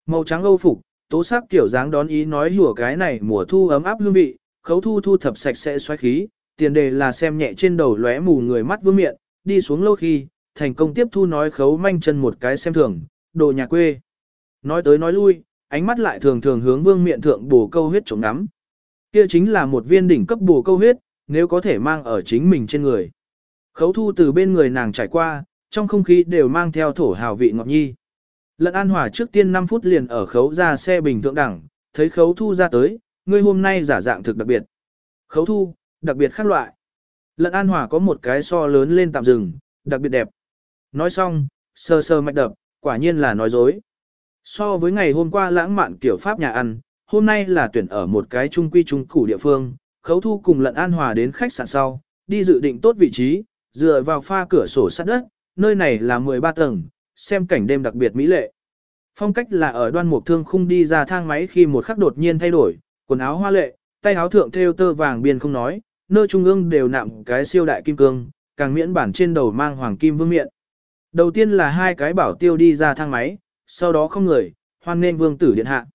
Màu trắng âu phục, tố sắc kiểu dáng đón ý nói hùa cái này mùa thu ấm áp hương vị, khấu thu thu thập sạch sẽ xoáy khí, tiền đề là xem nhẹ trên đầu lóe mù người mắt vương miệng, đi xuống lâu khi, thành công tiếp thu nói khấu manh chân một cái xem thường, đồ nhà quê. Nói tới nói lui, ánh mắt lại thường thường hướng vương miệng thượng bổ câu huyết chống nắm. Kia chính là một viên đỉnh cấp bổ câu huyết, nếu có thể mang ở chính mình trên người. Khấu thu từ bên người nàng trải qua, trong không khí đều mang theo thổ hào vị ngọt nhi. Lận an hòa trước tiên 5 phút liền ở khấu ra xe bình thượng đẳng, thấy khấu thu ra tới, ngươi hôm nay giả dạng thực đặc biệt. Khấu thu, đặc biệt khác loại. Lận an hòa có một cái so lớn lên tạm rừng, đặc biệt đẹp. Nói xong, sơ sơ mạch đập, quả nhiên là nói dối. So với ngày hôm qua lãng mạn kiểu Pháp nhà ăn, hôm nay là tuyển ở một cái trung quy trung củ địa phương, khấu thu cùng lận an hòa đến khách sạn sau, đi dự định tốt vị trí, dựa vào pha cửa sổ sắt đất, nơi này là 13 tầng, xem cảnh đêm đặc biệt mỹ lệ. Phong cách là ở đoan mục thương khung đi ra thang máy khi một khắc đột nhiên thay đổi, quần áo hoa lệ, tay áo thượng thêu tơ vàng biên không nói, nơi trung ương đều nạm cái siêu đại kim cương, càng miễn bản trên đầu mang hoàng kim vương miện. Đầu tiên là hai cái bảo tiêu đi ra thang máy, sau đó không người, hoan nên vương tử điện hạ.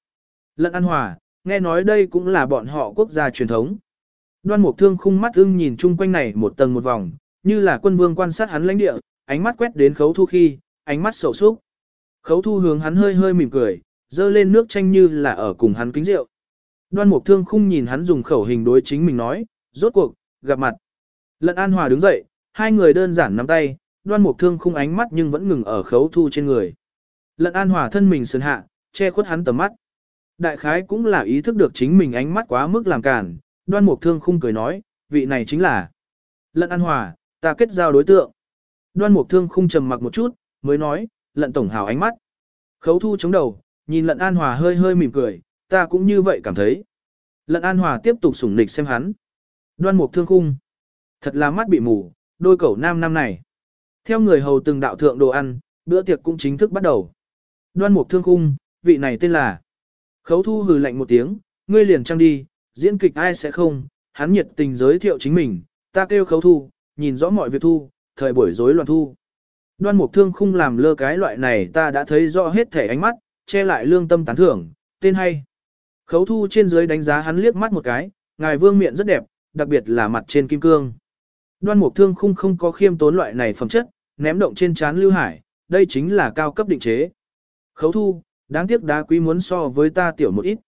Lận an hòa, nghe nói đây cũng là bọn họ quốc gia truyền thống. Đoan mục thương khung mắt ưng nhìn chung quanh này một tầng một vòng, như là quân vương quan sát hắn lãnh địa, ánh mắt quét đến khấu thu khi, ánh mắt sầu súc. Khấu thu hướng hắn hơi hơi mỉm cười, dơ lên nước chanh như là ở cùng hắn kính rượu. Đoan mục thương khung nhìn hắn dùng khẩu hình đối chính mình nói, rốt cuộc, gặp mặt. Lận an hòa đứng dậy, hai người đơn giản nắm tay, đoan mục thương khung ánh mắt nhưng vẫn ngừng ở khấu thu trên người. Lận an hòa thân mình sơn hạ, che khuất hắn tầm mắt. Đại khái cũng là ý thức được chính mình ánh mắt quá mức làm cản, đoan mục thương khung cười nói, vị này chính là Lận an hòa, ta kết giao đối tượng. Đoan mục thương khung trầm mặc một chút, mới nói, lận tổng hào ánh mắt. Khấu thu chống đầu, nhìn lận an hòa hơi hơi mỉm cười, ta cũng như vậy cảm thấy. Lận an hòa tiếp tục sủng nịch xem hắn. Đoan mục thương khung. Thật là mắt bị mù, đôi cẩu nam năm này. Theo người hầu từng đạo thượng đồ ăn, bữa tiệc cũng chính thức bắt đầu. Đoan mục thương khung, vị này tên là. Khấu thu hừ lạnh một tiếng, ngươi liền trăng đi, diễn kịch ai sẽ không, hắn nhiệt tình giới thiệu chính mình, ta kêu khấu thu, nhìn rõ mọi việc thu, thời buổi rối loạn thu. Đoan mục thương khung làm lơ cái loại này ta đã thấy rõ hết thể ánh mắt, che lại lương tâm tán thưởng, tên hay. Khấu thu trên dưới đánh giá hắn liếc mắt một cái, ngài vương miệng rất đẹp, đặc biệt là mặt trên kim cương. Đoan mục thương khung không có khiêm tốn loại này phẩm chất, ném động trên chán lưu hải, đây chính là cao cấp định chế. Khấu thu, đáng tiếc đá quý muốn so với ta tiểu một ít.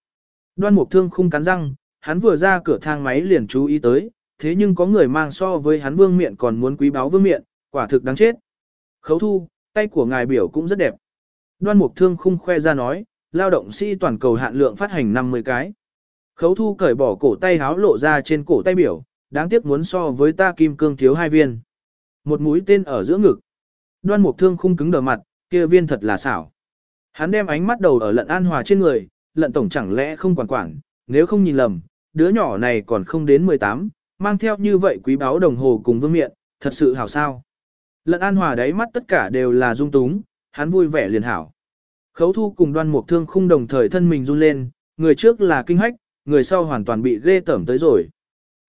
Đoan mục thương khung cắn răng, hắn vừa ra cửa thang máy liền chú ý tới, thế nhưng có người mang so với hắn vương miện còn muốn quý báo vương miện, quả thực đáng chết. Khấu thu, tay của ngài biểu cũng rất đẹp. Đoan mục thương khung khoe ra nói, lao động sĩ toàn cầu hạn lượng phát hành 50 cái. Khấu thu cởi bỏ cổ tay háo lộ ra trên cổ tay biểu, đáng tiếc muốn so với ta kim cương thiếu hai viên. Một mũi tên ở giữa ngực. Đoan mục thương khung cứng đờ mặt, kia viên thật là xảo. Hắn đem ánh mắt đầu ở lận an hòa trên người, lận tổng chẳng lẽ không quản quản, nếu không nhìn lầm, đứa nhỏ này còn không đến 18, mang theo như vậy quý báo đồng hồ cùng vương miện, thật sự hảo sao. Lận an hòa đáy mắt tất cả đều là dung túng, hắn vui vẻ liền hảo. Khấu thu cùng đoan mục thương khung đồng thời thân mình run lên, người trước là kinh hách, người sau hoàn toàn bị ghê tởm tới rồi.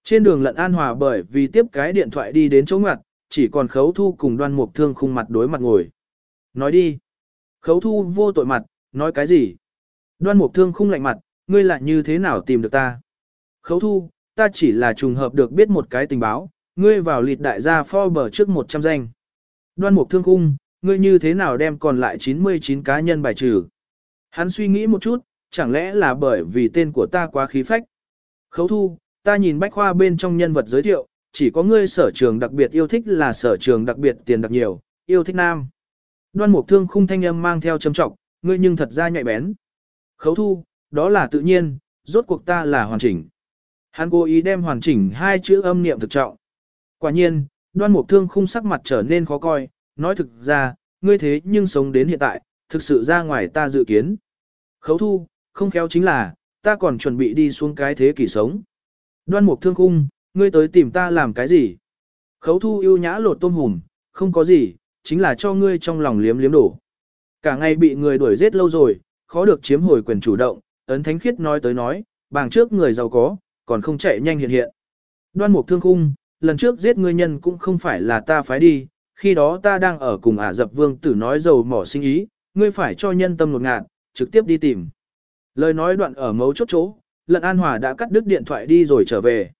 Trên đường lận an hòa bởi vì tiếp cái điện thoại đi đến chỗ ngặt, chỉ còn khấu thu cùng đoan mục thương khung mặt đối mặt ngồi. Nói đi. Khấu thu vô tội mặt, nói cái gì? Đoan mục thương khung lạnh mặt, ngươi lại như thế nào tìm được ta? Khấu thu, ta chỉ là trùng hợp được biết một cái tình báo, ngươi vào lịt đại gia Forbes trước 100 danh. Đoan mục thương khung, ngươi như thế nào đem còn lại 99 cá nhân bài trừ? Hắn suy nghĩ một chút, chẳng lẽ là bởi vì tên của ta quá khí phách? Khấu thu, ta nhìn bách khoa bên trong nhân vật giới thiệu, chỉ có ngươi sở trường đặc biệt yêu thích là sở trường đặc biệt tiền đặc nhiều, yêu thích nam. Đoan mục thương khung thanh âm mang theo châm trọng, ngươi nhưng thật ra nhạy bén. Khấu thu, đó là tự nhiên, rốt cuộc ta là hoàn chỉnh. Hắn cố ý đem hoàn chỉnh hai chữ âm niệm thực trọng. Quả nhiên, đoan mục thương khung sắc mặt trở nên khó coi, nói thực ra, ngươi thế nhưng sống đến hiện tại, thực sự ra ngoài ta dự kiến. Khấu thu, không khéo chính là, ta còn chuẩn bị đi xuống cái thế kỷ sống. Đoan mục thương khung, ngươi tới tìm ta làm cái gì? Khấu thu yêu nhã lột tôm hùm, không có gì, chính là cho ngươi trong lòng liếm liếm đổ. Cả ngày bị người đuổi giết lâu rồi, khó được chiếm hồi quyền chủ động, ấn thánh khiết nói tới nói, bảng trước người giàu có, còn không chạy nhanh hiện hiện. Đoan mục thương khung, lần trước giết ngươi nhân cũng không phải là ta phái đi, khi đó ta đang ở cùng ả dập vương tử nói dầu mỏ sinh ý, ngươi phải cho nhân tâm một ngạn, trực tiếp đi tìm. Lời nói đoạn ở mấu chốt chỗ, lận an hòa đã cắt đứt điện thoại đi rồi trở về.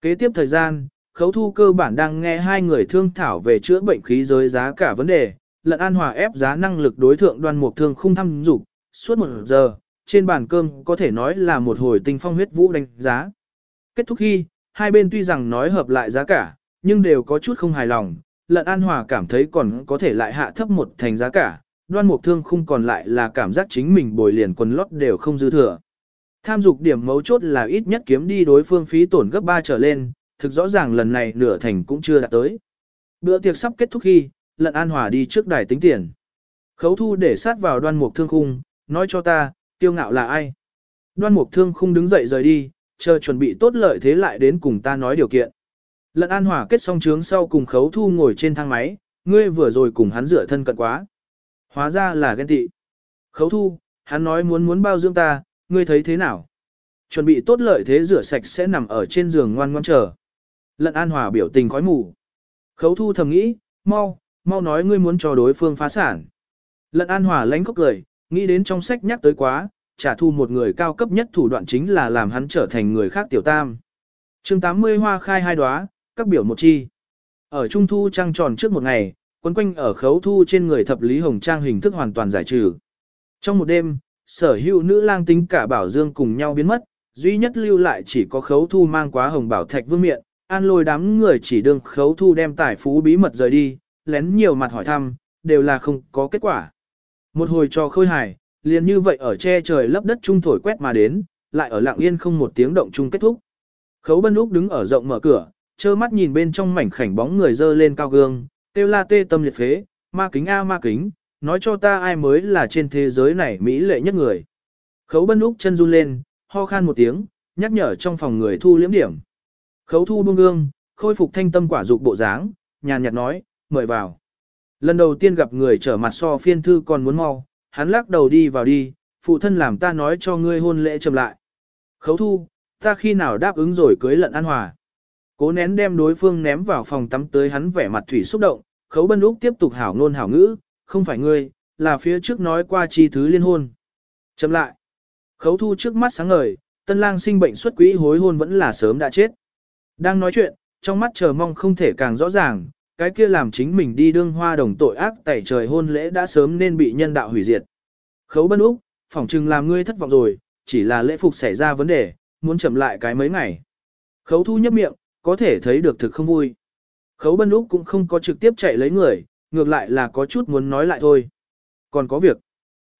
Kế tiếp thời gian, khấu thu cơ bản đang nghe hai người thương thảo về chữa bệnh khí giới giá cả vấn đề, lận an hòa ép giá năng lực đối thượng đoan mục thương không thăm dục suốt một giờ, trên bàn cơm có thể nói là một hồi tinh phong huyết vũ đánh giá. Kết thúc khi, hai bên tuy rằng nói hợp lại giá cả, nhưng đều có chút không hài lòng, lận an hòa cảm thấy còn có thể lại hạ thấp một thành giá cả, đoan mục thương không còn lại là cảm giác chính mình bồi liền quần lót đều không dư thừa. Tham dục điểm mấu chốt là ít nhất kiếm đi đối phương phí tổn gấp 3 trở lên, thực rõ ràng lần này nửa thành cũng chưa đạt tới. Bữa tiệc sắp kết thúc khi, lận an hòa đi trước đài tính tiền. Khấu thu để sát vào đoan mục thương khung, nói cho ta, tiêu ngạo là ai? Đoan mục thương không đứng dậy rời đi, chờ chuẩn bị tốt lợi thế lại đến cùng ta nói điều kiện. Lận an hòa kết xong trướng sau cùng khấu thu ngồi trên thang máy, ngươi vừa rồi cùng hắn rửa thân cận quá. Hóa ra là ghen tị. Khấu thu, hắn nói muốn muốn bao dưỡng ta, ngươi thấy thế nào? Chuẩn bị tốt lợi thế rửa sạch sẽ nằm ở trên giường ngoan ngoan chờ. Lận an hòa biểu tình khói mù. Khấu thu thầm nghĩ, mau, mau nói ngươi muốn cho đối phương phá sản. Lận an hòa lánh khóc cười, nghĩ đến trong sách nhắc tới quá, trả thu một người cao cấp nhất thủ đoạn chính là làm hắn trở thành người khác tiểu tam. chương 80 hoa khai hai đóa, các biểu một chi. Ở trung thu trăng tròn trước một ngày, quấn quanh ở khấu thu trên người thập lý hồng trang hình thức hoàn toàn giải trừ. Trong một đêm, sở hữu nữ lang tính cả bảo dương cùng nhau biến mất, duy nhất lưu lại chỉ có khấu thu mang quá hồng bảo thạch vương miện, an lôi đám người chỉ đương khấu thu đem tài phú bí mật rời đi, lén nhiều mặt hỏi thăm, đều là không có kết quả. Một hồi cho khôi hài, liền như vậy ở che trời lấp đất trung thổi quét mà đến, lại ở lặng yên không một tiếng động chung kết thúc. Khấu bân úc đứng ở rộng mở cửa, trơ mắt nhìn bên trong mảnh khảnh bóng người dơ lên cao gương, tiêu la tê tâm liệt phế, ma kính a ma kính, nói cho ta ai mới là trên thế giới này mỹ lệ nhất người. Khấu bân úc chân run lên, ho khan một tiếng, nhắc nhở trong phòng người thu liễm điểm. Khấu thu buông gương, khôi phục thanh tâm quả dục bộ dáng, nhàn nhạt nói, mời vào. Lần đầu tiên gặp người trở mặt so phiên thư còn muốn mau, hắn lắc đầu đi vào đi, phụ thân làm ta nói cho ngươi hôn lễ chậm lại. Khấu thu, ta khi nào đáp ứng rồi cưới lận an hòa. Cố nén đem đối phương ném vào phòng tắm tới hắn vẻ mặt thủy xúc động, khấu bân úc tiếp tục hảo ngôn hảo ngữ, không phải ngươi, là phía trước nói qua chi thứ liên hôn. Chậm lại. Khấu thu trước mắt sáng ngời, tân lang sinh bệnh xuất quỹ hối hôn vẫn là sớm đã chết. Đang nói chuyện, trong mắt chờ mong không thể càng rõ ràng, cái kia làm chính mình đi đương hoa đồng tội ác tẩy trời hôn lễ đã sớm nên bị nhân đạo hủy diệt. Khấu bân úc, phỏng chừng làm ngươi thất vọng rồi, chỉ là lễ phục xảy ra vấn đề, muốn chậm lại cái mấy ngày. Khấu thu nhấp miệng, có thể thấy được thực không vui. Khấu bân úc cũng không có trực tiếp chạy lấy người, ngược lại là có chút muốn nói lại thôi. Còn có việc.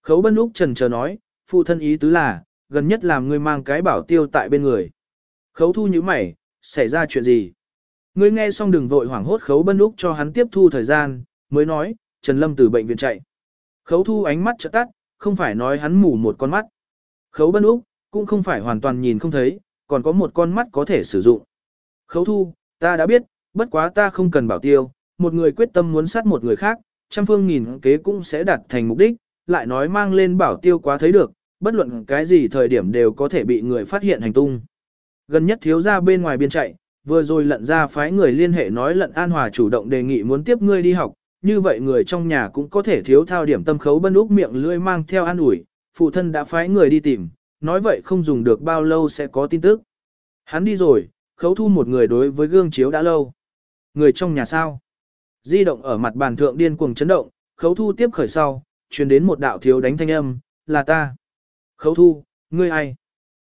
Khấu bân úc trần chờ nói, phụ thân ý tứ là, gần nhất làm ngươi mang cái bảo tiêu tại bên người. Khấu thu như mày, xảy ra chuyện gì? Ngươi nghe xong đừng vội hoảng hốt khấu bân úc cho hắn tiếp thu thời gian, mới nói, Trần Lâm từ bệnh viện chạy. Khấu thu ánh mắt trợ tắt, không phải nói hắn mù một con mắt. Khấu bân úc, cũng không phải hoàn toàn nhìn không thấy, còn có một con mắt có thể sử dụng. Khấu thu, ta đã biết, bất quá ta không cần bảo tiêu, một người quyết tâm muốn sát một người khác, trăm phương nghìn kế cũng sẽ đạt thành mục đích, lại nói mang lên bảo tiêu quá thấy được, bất luận cái gì thời điểm đều có thể bị người phát hiện hành tung. Gần nhất thiếu ra bên ngoài biên chạy, vừa rồi lận ra phái người liên hệ nói lận an hòa chủ động đề nghị muốn tiếp ngươi đi học, như vậy người trong nhà cũng có thể thiếu thao điểm tâm khấu bân úc miệng lưỡi mang theo an ủi, phụ thân đã phái người đi tìm, nói vậy không dùng được bao lâu sẽ có tin tức. Hắn đi rồi, khấu thu một người đối với gương chiếu đã lâu. Người trong nhà sao? Di động ở mặt bàn thượng điên cuồng chấn động, khấu thu tiếp khởi sau, truyền đến một đạo thiếu đánh thanh âm, là ta. Khấu thu, ngươi ai?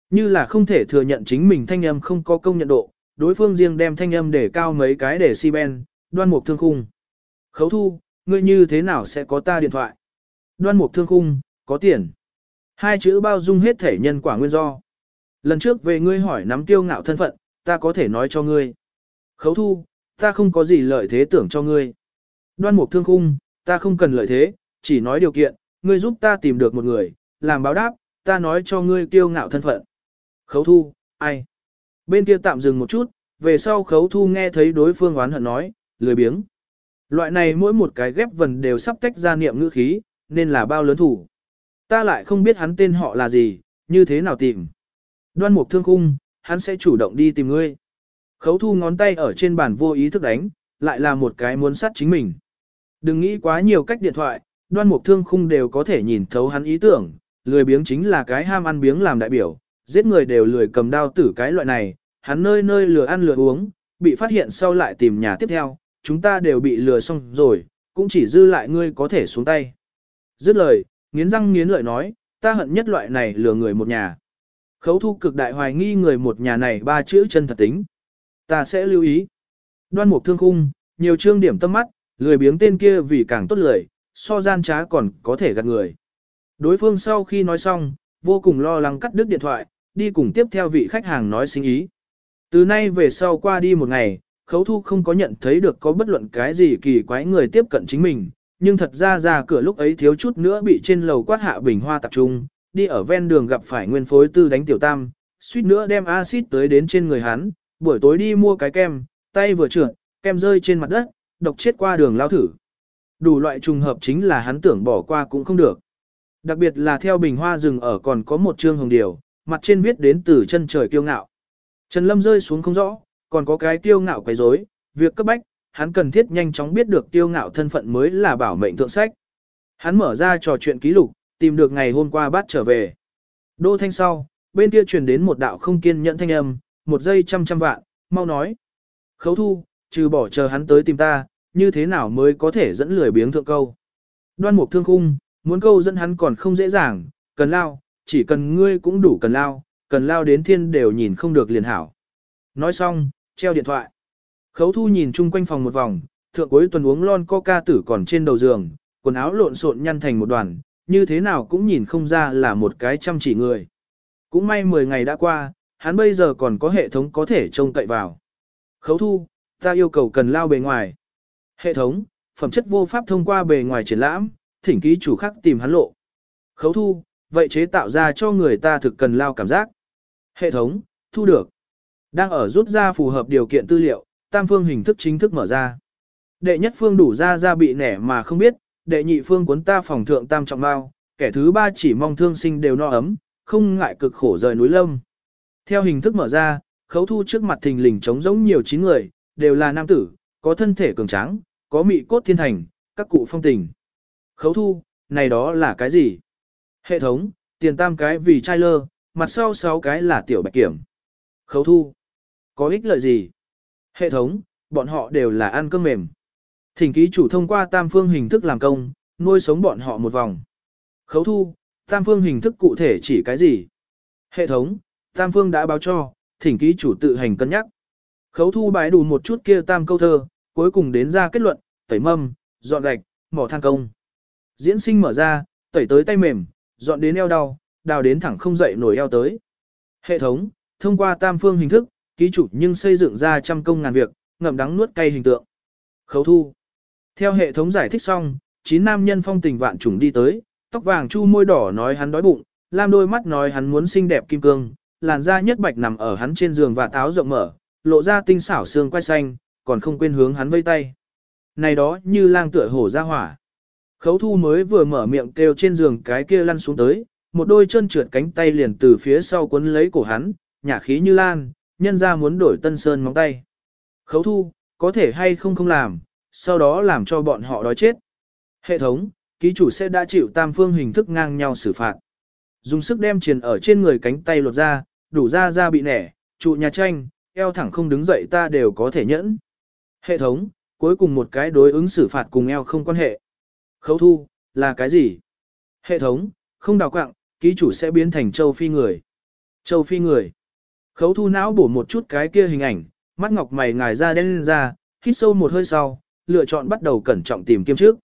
Như là không thể thừa nhận chính mình thanh âm không có công nhận độ, đối phương riêng đem thanh âm để cao mấy cái để si ben, đoan mục thương khung. Khấu thu, ngươi như thế nào sẽ có ta điện thoại? Đoan mục thương khung, có tiền. Hai chữ bao dung hết thể nhân quả nguyên do. Lần trước về ngươi hỏi nắm tiêu ngạo thân phận, ta có thể nói cho ngươi. Khấu thu, ta không có gì lợi thế tưởng cho ngươi. Đoan mục thương khung, ta không cần lợi thế, chỉ nói điều kiện, ngươi giúp ta tìm được một người, làm báo đáp, ta nói cho ngươi tiêu ngạo thân phận. Khấu thu, ai? Bên kia tạm dừng một chút, về sau khấu thu nghe thấy đối phương oán hận nói, lười biếng. Loại này mỗi một cái ghép vần đều sắp tách ra niệm ngữ khí, nên là bao lớn thủ. Ta lại không biết hắn tên họ là gì, như thế nào tìm. Đoan mục thương khung, hắn sẽ chủ động đi tìm ngươi. Khấu thu ngón tay ở trên bàn vô ý thức đánh, lại là một cái muốn sát chính mình. Đừng nghĩ quá nhiều cách điện thoại, đoan mục thương khung đều có thể nhìn thấu hắn ý tưởng, lười biếng chính là cái ham ăn biếng làm đại biểu, giết người đều lười cầm đao tử cái loại này, hắn nơi nơi lừa ăn lừa uống, bị phát hiện sau lại tìm nhà tiếp theo, chúng ta đều bị lừa xong rồi, cũng chỉ dư lại ngươi có thể xuống tay. Dứt lời, nghiến răng nghiến lợi nói, ta hận nhất loại này lừa người một nhà. Khấu thu cực đại hoài nghi người một nhà này ba chữ chân thật tính. Ta sẽ lưu ý. Đoan mục thương khung, nhiều trương điểm tâm mắt, lười biếng tên kia vì càng tốt lười, so gian trá còn có thể gạt người. Đối phương sau khi nói xong, vô cùng lo lắng cắt đứt điện thoại, đi cùng tiếp theo vị khách hàng nói sinh ý. Từ nay về sau qua đi một ngày, khấu thu không có nhận thấy được có bất luận cái gì kỳ quái người tiếp cận chính mình, nhưng thật ra ra cửa lúc ấy thiếu chút nữa bị trên lầu quát hạ bình hoa tập trung, đi ở ven đường gặp phải nguyên phối tư đánh tiểu tam, suýt nữa đem axit tới đến trên người hắn, buổi tối đi mua cái kem, tay vừa trượt, kem rơi trên mặt đất, độc chết qua đường lao thử. Đủ loại trùng hợp chính là hắn tưởng bỏ qua cũng không được. Đặc biệt là theo bình hoa rừng ở còn có một chương hồng điều, mặt trên viết đến từ chân trời kiêu ngạo. Trần Lâm rơi xuống không rõ, còn có cái Tiêu ngạo quấy rối, việc cấp bách, hắn cần thiết nhanh chóng biết được Tiêu ngạo thân phận mới là bảo mệnh thượng sách. Hắn mở ra trò chuyện ký lục, tìm được ngày hôm qua bắt trở về. Đô thanh sau, bên kia truyền đến một đạo không kiên nhẫn thanh âm, một giây trăm trăm vạn, mau nói. Khấu thu, trừ bỏ chờ hắn tới tìm ta, như thế nào mới có thể dẫn lười biếng thượng câu. Đoan mục thương khung, muốn câu dẫn hắn còn không dễ dàng, cần lao, chỉ cần ngươi cũng đủ cần lao, cần lao đến thiên đều nhìn không được liền hảo. Nói xong, treo điện thoại. Khấu thu nhìn chung quanh phòng một vòng, thượng cuối tuần uống lon coca tử còn trên đầu giường, quần áo lộn xộn nhăn thành một đoàn, như thế nào cũng nhìn không ra là một cái chăm chỉ người. Cũng may 10 ngày đã qua, hắn bây giờ còn có hệ thống có thể trông cậy vào. Khấu thu, ta yêu cầu cần lao bề ngoài. Hệ thống, phẩm chất vô pháp thông qua bề ngoài triển lãm, thỉnh ký chủ khắc tìm hắn lộ. Khấu thu, vậy chế tạo ra cho người ta thực cần lao cảm giác. Hệ thống, thu được. Đang ở rút ra phù hợp điều kiện tư liệu, tam phương hình thức chính thức mở ra. Đệ nhất phương đủ ra ra bị nẻ mà không biết, đệ nhị phương cuốn ta phòng thượng tam trọng bao, kẻ thứ ba chỉ mong thương sinh đều no ấm, không ngại cực khổ rời núi lâm. Theo hình thức mở ra, khấu thu trước mặt thình lình trống giống nhiều chín người, đều là nam tử, có thân thể cường tráng, có mị cốt thiên thành, các cụ phong tình. Khấu thu, này đó là cái gì? Hệ thống, tiền tam cái vì trai lơ, mặt sau sáu cái là tiểu bạch kiểm. Khấu thu, có ích lợi gì? Hệ thống, bọn họ đều là ăn cơm mềm. Thỉnh ký chủ thông qua tam phương hình thức làm công, nuôi sống bọn họ một vòng. Khấu thu, tam phương hình thức cụ thể chỉ cái gì? Hệ thống, tam phương đã báo cho, thỉnh ký chủ tự hành cân nhắc. Khấu thu bái đủ một chút kia tam câu thơ, cuối cùng đến ra kết luận, tẩy mâm, dọn gạch, mỏ than công. Diễn sinh mở ra, tẩy tới tay mềm, dọn đến eo đau, đào đến thẳng không dậy nổi eo tới. Hệ thống, thông qua tam phương hình thức, ký chủ nhưng xây dựng ra trăm công ngàn việc, ngậm đắng nuốt cay hình tượng. Khấu thu. Theo hệ thống giải thích xong, chín nam nhân phong tình vạn trùng đi tới, tóc vàng chu môi đỏ nói hắn đói bụng, lam đôi mắt nói hắn muốn xinh đẹp kim cương, làn da nhất bạch nằm ở hắn trên giường và táo rộng mở, lộ ra tinh xảo xương quai xanh, còn không quên hướng hắn vây tay. Này đó như lang tựa hổ ra hỏa. Khấu thu mới vừa mở miệng kêu trên giường cái kia lăn xuống tới, một đôi chân trượt cánh tay liền từ phía sau quấn lấy cổ hắn, nhả khí như lan, nhân ra muốn đổi tân sơn móng tay. Khấu thu, có thể hay không không làm, sau đó làm cho bọn họ đói chết. Hệ thống, ký chủ sẽ đã chịu tam phương hình thức ngang nhau xử phạt. Dùng sức đem triền ở trên người cánh tay lột ra, đủ ra ra bị nẻ, trụ nhà tranh, eo thẳng không đứng dậy ta đều có thể nhẫn. Hệ thống, cuối cùng một cái đối ứng xử phạt cùng eo không quan hệ. Khấu thu, là cái gì? Hệ thống, không đào quạng, ký chủ sẽ biến thành châu phi người. Châu phi người. Khấu thu não bổ một chút cái kia hình ảnh, mắt ngọc mày ngài ra đen lên ra, hít sâu một hơi sau, lựa chọn bắt đầu cẩn trọng tìm kiếm trước.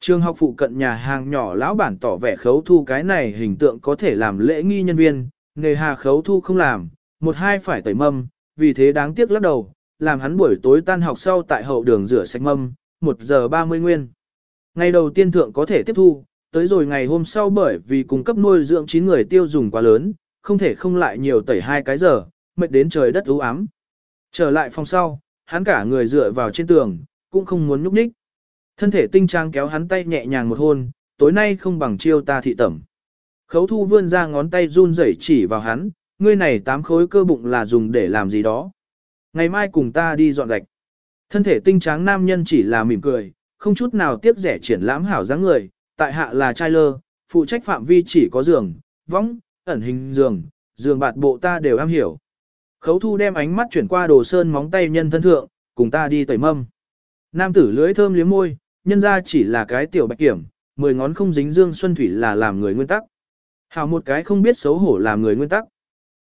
Trường học phụ cận nhà hàng nhỏ lão bản tỏ vẻ khấu thu cái này hình tượng có thể làm lễ nghi nhân viên, nghề hà khấu thu không làm, một hai phải tẩy mâm, vì thế đáng tiếc lắc đầu, làm hắn buổi tối tan học sau tại hậu đường rửa sạch mâm, 1 giờ 30 nguyên. Ngày đầu tiên thượng có thể tiếp thu, tới rồi ngày hôm sau bởi vì cung cấp nuôi dưỡng 9 người tiêu dùng quá lớn, không thể không lại nhiều tẩy hai cái giờ, mệt đến trời đất u ám. Trở lại phòng sau, hắn cả người dựa vào trên tường, cũng không muốn nhúc nhích. Thân thể tinh trang kéo hắn tay nhẹ nhàng một hôn, tối nay không bằng chiêu ta thị tẩm. Khấu thu vươn ra ngón tay run rẩy chỉ vào hắn, ngươi này tám khối cơ bụng là dùng để làm gì đó. Ngày mai cùng ta đi dọn gạch. Thân thể tinh tráng nam nhân chỉ là mỉm cười, không chút nào tiếc rẻ triển lãm hảo dáng người, tại hạ là trai lơ, phụ trách phạm vi chỉ có giường, võng, ẩn hình giường, giường bạt bộ ta đều am hiểu. Khấu thu đem ánh mắt chuyển qua đồ sơn móng tay nhân thân thượng, cùng ta đi tẩy mâm. Nam tử lưỡi thơm liếm môi, nhân ra chỉ là cái tiểu bạch kiểm, mười ngón không dính dương xuân thủy là làm người nguyên tắc. hào một cái không biết xấu hổ làm người nguyên tắc.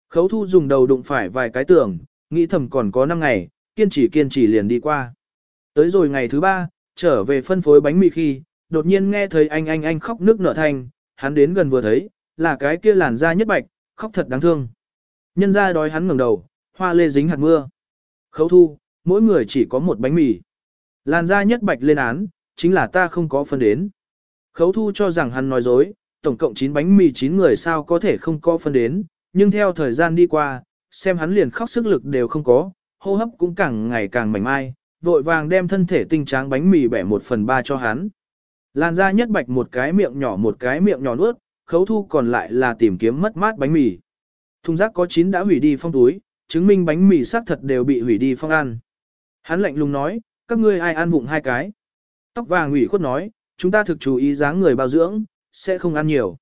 Khấu thu dùng đầu đụng phải vài cái tường, nghĩ thầm còn có 5 ngày, kiên trì kiên trì liền đi qua. Tới rồi ngày thứ ba, trở về phân phối bánh mì khi, đột nhiên nghe thấy anh anh anh khóc nước nở thành, hắn đến gần vừa thấy, là cái kia làn da nhất bạch, khóc thật đáng thương. Nhân ra đói hắn ngẩng đầu, hoa lê dính hạt mưa. Khấu thu, mỗi người chỉ có một bánh mì. Làn da nhất bạch lên án, chính là ta không có phân đến. Khấu thu cho rằng hắn nói dối, tổng cộng 9 bánh mì 9 người sao có thể không có phân đến, nhưng theo thời gian đi qua, xem hắn liền khóc sức lực đều không có, hô hấp cũng càng ngày càng mảnh mai, vội vàng đem thân thể tinh tráng bánh mì bẻ một phần ba cho hắn. Làn da nhất bạch một cái miệng nhỏ một cái miệng nhỏ nuốt, khấu thu còn lại là tìm kiếm mất mát bánh mì. Thùng rác có chín đã hủy đi phong túi, chứng minh bánh mì xác thật đều bị hủy đi phong ăn. Hắn lạnh lùng nói, các ngươi ai ăn vụng hai cái. Tóc vàng ủy khuất nói, chúng ta thực chú ý dáng người bao dưỡng, sẽ không ăn nhiều.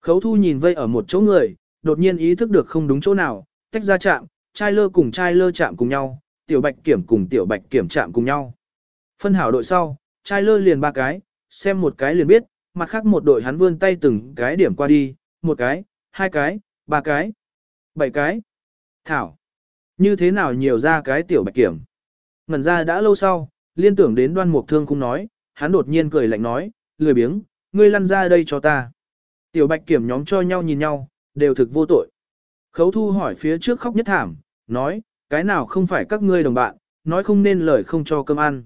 Khấu thu nhìn vây ở một chỗ người, đột nhiên ý thức được không đúng chỗ nào, tách ra chạm, trai lơ cùng trai lơ chạm cùng nhau, tiểu bạch kiểm cùng tiểu bạch kiểm chạm cùng nhau. Phân hảo đội sau, trai lơ liền ba cái, xem một cái liền biết, mặt khác một đội hắn vươn tay từng cái điểm qua đi, một cái, hai cái, ba cái, bảy cái. Thảo, như thế nào nhiều ra cái tiểu bạch kiểm. Ngần ra đã lâu sau, liên tưởng đến đoan mục thương không nói, hắn đột nhiên cười lạnh nói, lười biếng, ngươi lăn ra đây cho ta. Tiểu bạch kiểm nhóm cho nhau nhìn nhau, đều thực vô tội. Khấu thu hỏi phía trước khóc nhất thảm, nói, cái nào không phải các ngươi đồng bạn, nói không nên lời không cho cơm ăn.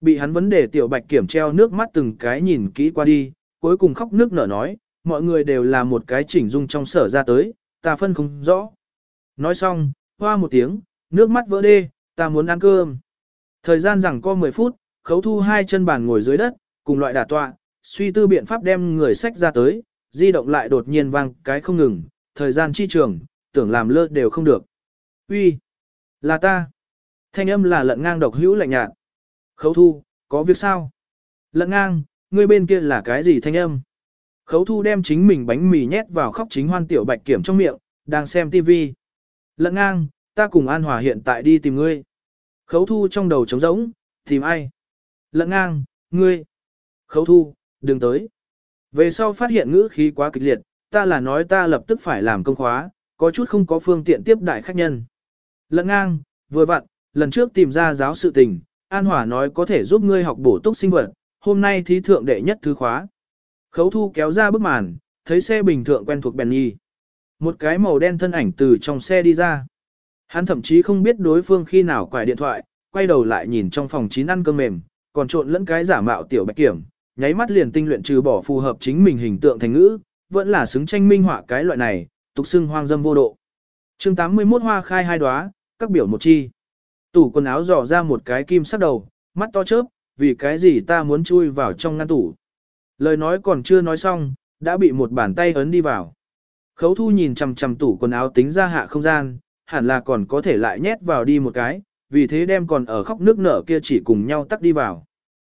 Bị hắn vấn đề tiểu bạch kiểm treo nước mắt từng cái nhìn kỹ qua đi, cuối cùng khóc nước nở nói, mọi người đều là một cái chỉnh dung trong sở ra tới, ta phân không rõ. Nói xong, hoa một tiếng, nước mắt vỡ đê, ta muốn ăn cơm. Thời gian rằng có 10 phút, khấu thu hai chân bàn ngồi dưới đất, cùng loại đả tọa, suy tư biện pháp đem người sách ra tới, di động lại đột nhiên vang cái không ngừng, thời gian chi trường, tưởng làm lơ đều không được. Uy, là ta. Thanh âm là lận ngang độc hữu lạnh nhạt. Khấu thu, có việc sao? Lận ngang, ngươi bên kia là cái gì thanh âm? Khấu thu đem chính mình bánh mì nhét vào khóc chính hoan tiểu bạch kiểm trong miệng, đang xem tivi. Lận ngang, ta cùng An Hòa hiện tại đi tìm ngươi. Khấu thu trong đầu trống rỗng, tìm ai? Lận ngang, ngươi. Khấu thu, đừng tới. Về sau phát hiện ngữ khí quá kịch liệt, ta là nói ta lập tức phải làm công khóa, có chút không có phương tiện tiếp đại khách nhân. Lận ngang, vừa vặn, lần trước tìm ra giáo sự tình, An Hòa nói có thể giúp ngươi học bổ túc sinh vật, hôm nay thí thượng đệ nhất thứ khóa. Khấu thu kéo ra bức màn, thấy xe bình thượng quen thuộc bèn nhi. Một cái màu đen thân ảnh từ trong xe đi ra. Hắn thậm chí không biết đối phương khi nào quải điện thoại, quay đầu lại nhìn trong phòng chín ăn cơm mềm, còn trộn lẫn cái giả mạo tiểu bạch kiểm, nháy mắt liền tinh luyện trừ bỏ phù hợp chính mình hình tượng thành ngữ, vẫn là xứng tranh minh họa cái loại này, tục xưng hoang dâm vô độ. Chương 81 hoa khai hai đóa, các biểu một chi. Tủ quần áo dò ra một cái kim sắc đầu, mắt to chớp, vì cái gì ta muốn chui vào trong ngăn tủ. Lời nói còn chưa nói xong, đã bị một bàn tay ấn đi vào. Khấu thu nhìn chằm chằm tủ quần áo tính ra hạ không gian, hẳn là còn có thể lại nhét vào đi một cái, vì thế đem còn ở khóc nước nở kia chỉ cùng nhau tắt đi vào.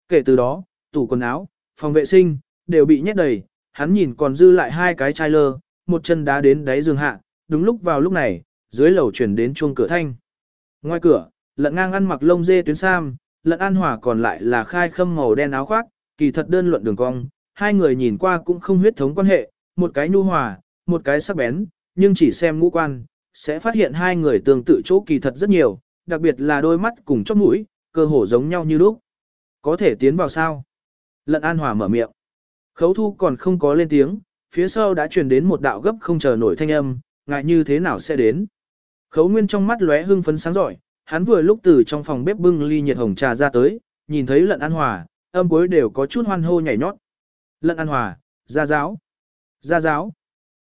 Kể từ đó, tủ quần áo, phòng vệ sinh, đều bị nhét đầy, hắn nhìn còn dư lại hai cái chai lơ, một chân đá đến đáy giường hạ, đúng lúc vào lúc này, dưới lầu chuyển đến chuông cửa thanh. Ngoài cửa, lận ngang ăn mặc lông dê tuyến sam, lận an hòa còn lại là khai khâm màu đen áo khoác, kỳ thật đơn luận đường cong, hai người nhìn qua cũng không huyết thống quan hệ, một cái nhu hòa, một cái sắc bén, nhưng chỉ xem ngũ quan, sẽ phát hiện hai người tương tự chỗ kỳ thật rất nhiều, đặc biệt là đôi mắt cùng chóp mũi, cơ hồ giống nhau như lúc. Có thể tiến vào sao? Lận An Hòa mở miệng. Khấu thu còn không có lên tiếng, phía sau đã truyền đến một đạo gấp không chờ nổi thanh âm, ngại như thế nào sẽ đến. Khấu Nguyên trong mắt lóe hưng phấn sáng giỏi, hắn vừa lúc từ trong phòng bếp bưng ly nhiệt hồng trà ra tới, nhìn thấy Lận An Hòa, âm cuối đều có chút hoan hô nhảy nhót. Lận An Hòa, gia giáo, gia giáo.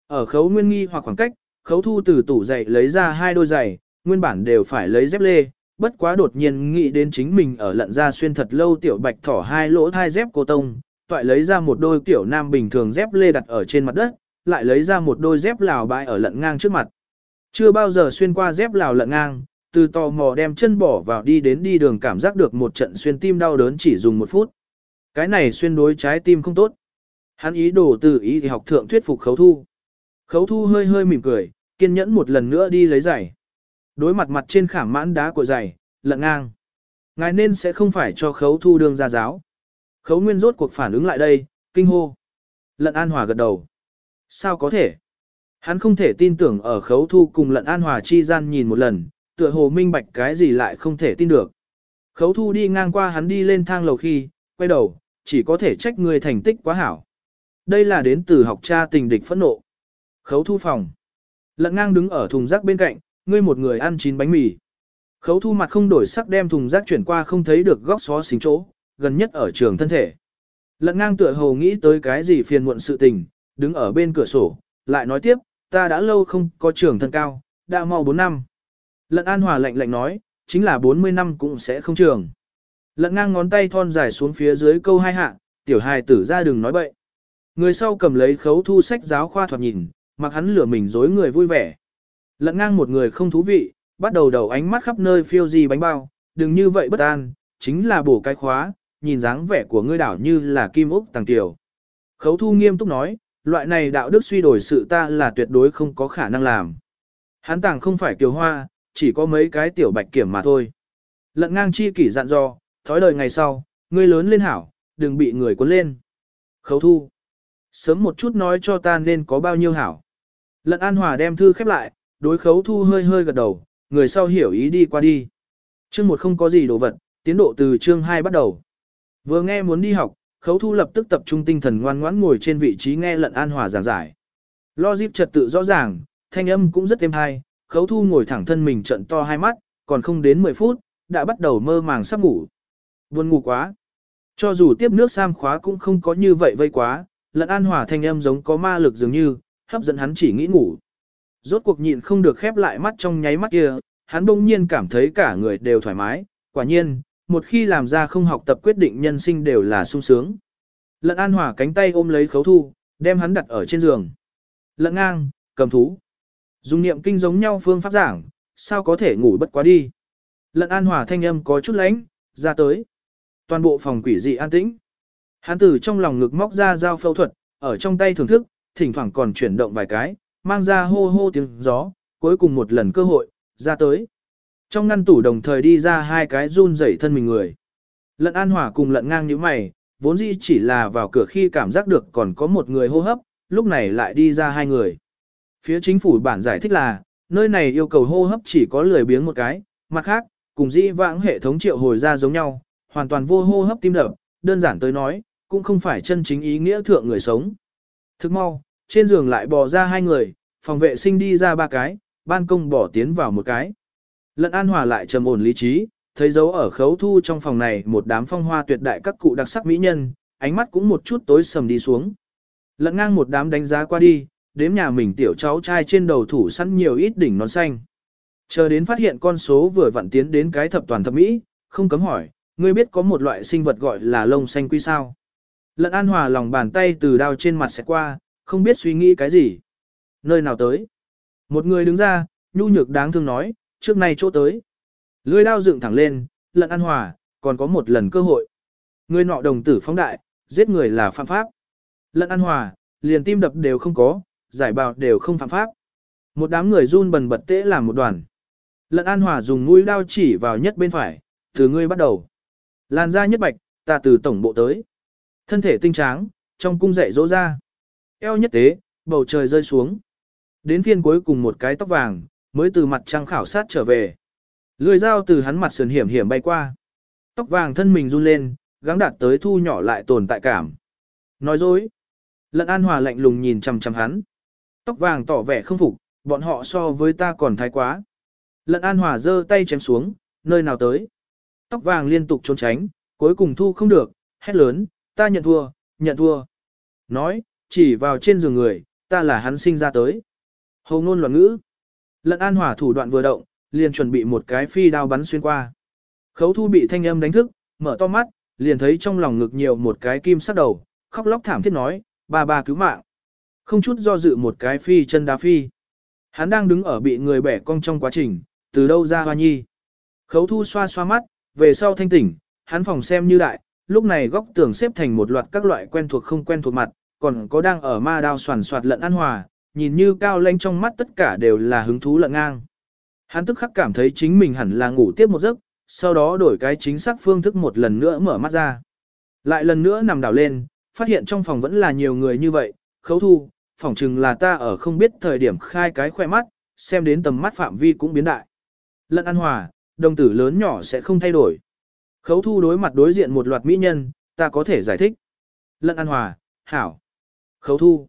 Ở Khấu Nguyên nghi hoặc khoảng cách, Khấu Thu từ tủ giày lấy ra hai đôi giày, nguyên bản đều phải lấy dép lê, bất quá đột nhiên nghĩ đến chính mình ở lận ra xuyên thật lâu tiểu bạch thỏ hai lỗ thai dép cô tông, toại lấy ra một đôi tiểu nam bình thường dép lê đặt ở trên mặt đất, lại lấy ra một đôi dép lào bãi ở lận ngang trước mặt. Chưa bao giờ xuyên qua dép lào lận ngang, từ tò mò đem chân bỏ vào đi đến đi đường cảm giác được một trận xuyên tim đau đớn chỉ dùng một phút. Cái này xuyên đối trái tim không tốt. Hắn ý đồ từ ý thì học thượng thuyết phục khấu thu. Khấu thu hơi hơi mỉm cười, kiên nhẫn một lần nữa đi lấy giày. Đối mặt mặt trên khảm mãn đá của giày, lận ngang. Ngài nên sẽ không phải cho khấu thu đường ra giáo. Khấu nguyên rốt cuộc phản ứng lại đây, kinh hô. Lận an hòa gật đầu. Sao có thể? Hắn không thể tin tưởng ở khấu thu cùng lận an hòa chi gian nhìn một lần, tựa hồ minh bạch cái gì lại không thể tin được. Khấu thu đi ngang qua hắn đi lên thang lầu khi, quay đầu, chỉ có thể trách người thành tích quá hảo. Đây là đến từ học cha tình địch phẫn nộ. Khấu thu phòng. Lận ngang đứng ở thùng rác bên cạnh, ngươi một người ăn chín bánh mì. Khấu thu mặt không đổi sắc đem thùng rác chuyển qua không thấy được góc xó xính chỗ, gần nhất ở trường thân thể. Lận ngang tựa hồ nghĩ tới cái gì phiền muộn sự tình, đứng ở bên cửa sổ, lại nói tiếp, ta đã lâu không có trường thân cao, đã mau 4 năm. Lận an hòa lạnh lạnh nói, chính là 40 năm cũng sẽ không trường. Lận ngang ngón tay thon dài xuống phía dưới câu hai hạ, tiểu hài tử ra đừng nói bậy. Người sau cầm lấy khấu thu sách giáo khoa thoạt nhìn, mặc hắn lửa mình dối người vui vẻ. Lận ngang một người không thú vị, bắt đầu đầu ánh mắt khắp nơi phiêu gì bánh bao, đừng như vậy bất an, chính là bổ cái khóa, nhìn dáng vẻ của ngươi đảo như là kim úc tàng tiểu. Khấu thu nghiêm túc nói, loại này đạo đức suy đổi sự ta là tuyệt đối không có khả năng làm. Hắn tàng không phải kiều hoa, chỉ có mấy cái tiểu bạch kiểm mà thôi. Lận ngang chi kỷ dặn dò, thói đời ngày sau, ngươi lớn lên hảo, đừng bị người cuốn lên. Khấu thu. Sớm một chút nói cho ta nên có bao nhiêu hảo. Lận an hòa đem thư khép lại, đối khấu thu hơi hơi gật đầu, người sau hiểu ý đi qua đi. Chương một không có gì đồ vật, tiến độ từ chương 2 bắt đầu. Vừa nghe muốn đi học, khấu thu lập tức tập trung tinh thần ngoan ngoãn ngồi trên vị trí nghe lận an hòa giảng giải. Logic trật tự rõ ràng, thanh âm cũng rất êm hay, khấu thu ngồi thẳng thân mình trận to hai mắt, còn không đến 10 phút, đã bắt đầu mơ màng sắp ngủ. Buồn ngủ quá. Cho dù tiếp nước sam khóa cũng không có như vậy vây quá, lận an hòa thanh âm giống có ma lực dường như, hấp dẫn hắn chỉ nghĩ ngủ. Rốt cuộc nhịn không được khép lại mắt trong nháy mắt kia, hắn bỗng nhiên cảm thấy cả người đều thoải mái, quả nhiên, một khi làm ra không học tập quyết định nhân sinh đều là sung sướng. Lận an hòa cánh tay ôm lấy khấu thu, đem hắn đặt ở trên giường. Lận ngang, cầm thú. Dùng niệm kinh giống nhau phương pháp giảng, sao có thể ngủ bất quá đi. Lận an hòa thanh âm có chút lánh, ra tới. Toàn bộ phòng quỷ dị an tĩnh. Hán Tử trong lòng ngực móc ra dao phẫu thuật, ở trong tay thưởng thức, thỉnh thoảng còn chuyển động vài cái, mang ra hô hô tiếng gió, cuối cùng một lần cơ hội, ra tới. Trong ngăn tủ đồng thời đi ra hai cái run rẩy thân mình người. Lận an hỏa cùng lận ngang như mày, vốn dĩ chỉ là vào cửa khi cảm giác được còn có một người hô hấp, lúc này lại đi ra hai người. Phía chính phủ bản giải thích là, nơi này yêu cầu hô hấp chỉ có lười biếng một cái, mặt khác, cùng dĩ vãng hệ thống triệu hồi ra giống nhau, hoàn toàn vô hô hấp tim đập, đơn giản tới nói, cũng không phải chân chính ý nghĩa thượng người sống. Thức mau, trên giường lại bò ra hai người, phòng vệ sinh đi ra ba cái, ban công bỏ tiến vào một cái. Lận an hòa lại trầm ổn lý trí, thấy dấu ở khấu thu trong phòng này một đám phong hoa tuyệt đại các cụ đặc sắc mỹ nhân, ánh mắt cũng một chút tối sầm đi xuống. Lận ngang một đám đánh giá qua đi, đếm nhà mình tiểu cháu trai trên đầu thủ săn nhiều ít đỉnh nón xanh. Chờ đến phát hiện con số vừa vặn tiến đến cái thập toàn thập mỹ, không cấm hỏi, ngươi biết có một loại sinh vật gọi là lông xanh quy sao? Lận an hòa lòng bàn tay từ đao trên mặt sẽ qua, không biết suy nghĩ cái gì. Nơi nào tới? Một người đứng ra, nhu nhược đáng thương nói, trước nay chỗ tới. Lưỡi đao dựng thẳng lên, lận an hòa, còn có một lần cơ hội. Người nọ đồng tử phóng đại, giết người là phạm pháp. Lận an hòa, liền tim đập đều không có, giải bào đều không phạm pháp. Một đám người run bần bật tễ làm một đoàn. Lận an hòa dùng mũi đao chỉ vào nhất bên phải, từ ngươi bắt đầu. Làn da nhất bạch, ta từ tổng bộ tới. Thân thể tinh tráng, trong cung dậy dỗ ra. Eo nhất tế, bầu trời rơi xuống. Đến phiên cuối cùng một cái tóc vàng, mới từ mặt trăng khảo sát trở về. Lưỡi dao từ hắn mặt sườn hiểm hiểm bay qua. Tóc vàng thân mình run lên, gắng đạt tới thu nhỏ lại tồn tại cảm. Nói dối. Lận an hòa lạnh lùng nhìn chằm chằm hắn. Tóc vàng tỏ vẻ không phục, bọn họ so với ta còn thái quá. Lận an hòa giơ tay chém xuống, nơi nào tới. Tóc vàng liên tục trốn tránh, cuối cùng thu không được, hét lớn, ta nhận thua, nhận thua. Nói, chỉ vào trên giường người, ta là hắn sinh ra tới. Hầu ngôn loạn ngữ. Lận an Hòa thủ đoạn vừa động, liền chuẩn bị một cái phi đao bắn xuyên qua. Khấu thu bị thanh âm đánh thức, mở to mắt, liền thấy trong lòng ngực nhiều một cái kim sắc đầu, khóc lóc thảm thiết nói, ba ba cứu mạng. Không chút do dự một cái phi chân đá phi. Hắn đang đứng ở bị người bẻ cong trong quá trình, từ đâu ra hoa nhi. Khấu thu xoa xoa mắt, về sau thanh tỉnh, hắn phòng xem như đại, lúc này góc tường xếp thành một loạt các loại quen thuộc không quen thuộc mặt, còn có đang ở ma đao soàn soạt lận an hòa, nhìn như cao lanh trong mắt tất cả đều là hứng thú lận ngang. Hắn tức khắc cảm thấy chính mình hẳn là ngủ tiếp một giấc, sau đó đổi cái chính xác phương thức một lần nữa mở mắt ra. Lại lần nữa nằm đảo lên, phát hiện trong phòng vẫn là nhiều người như vậy, khấu thu, phỏng chừng là ta ở không biết thời điểm khai cái khoe mắt, xem đến tầm mắt phạm vi cũng biến đại. Lận an hòa, đồng tử lớn nhỏ sẽ không thay đổi. Khấu thu đối mặt đối diện một loạt mỹ nhân, ta có thể giải thích. Lận an hòa, hảo. Khấu thu.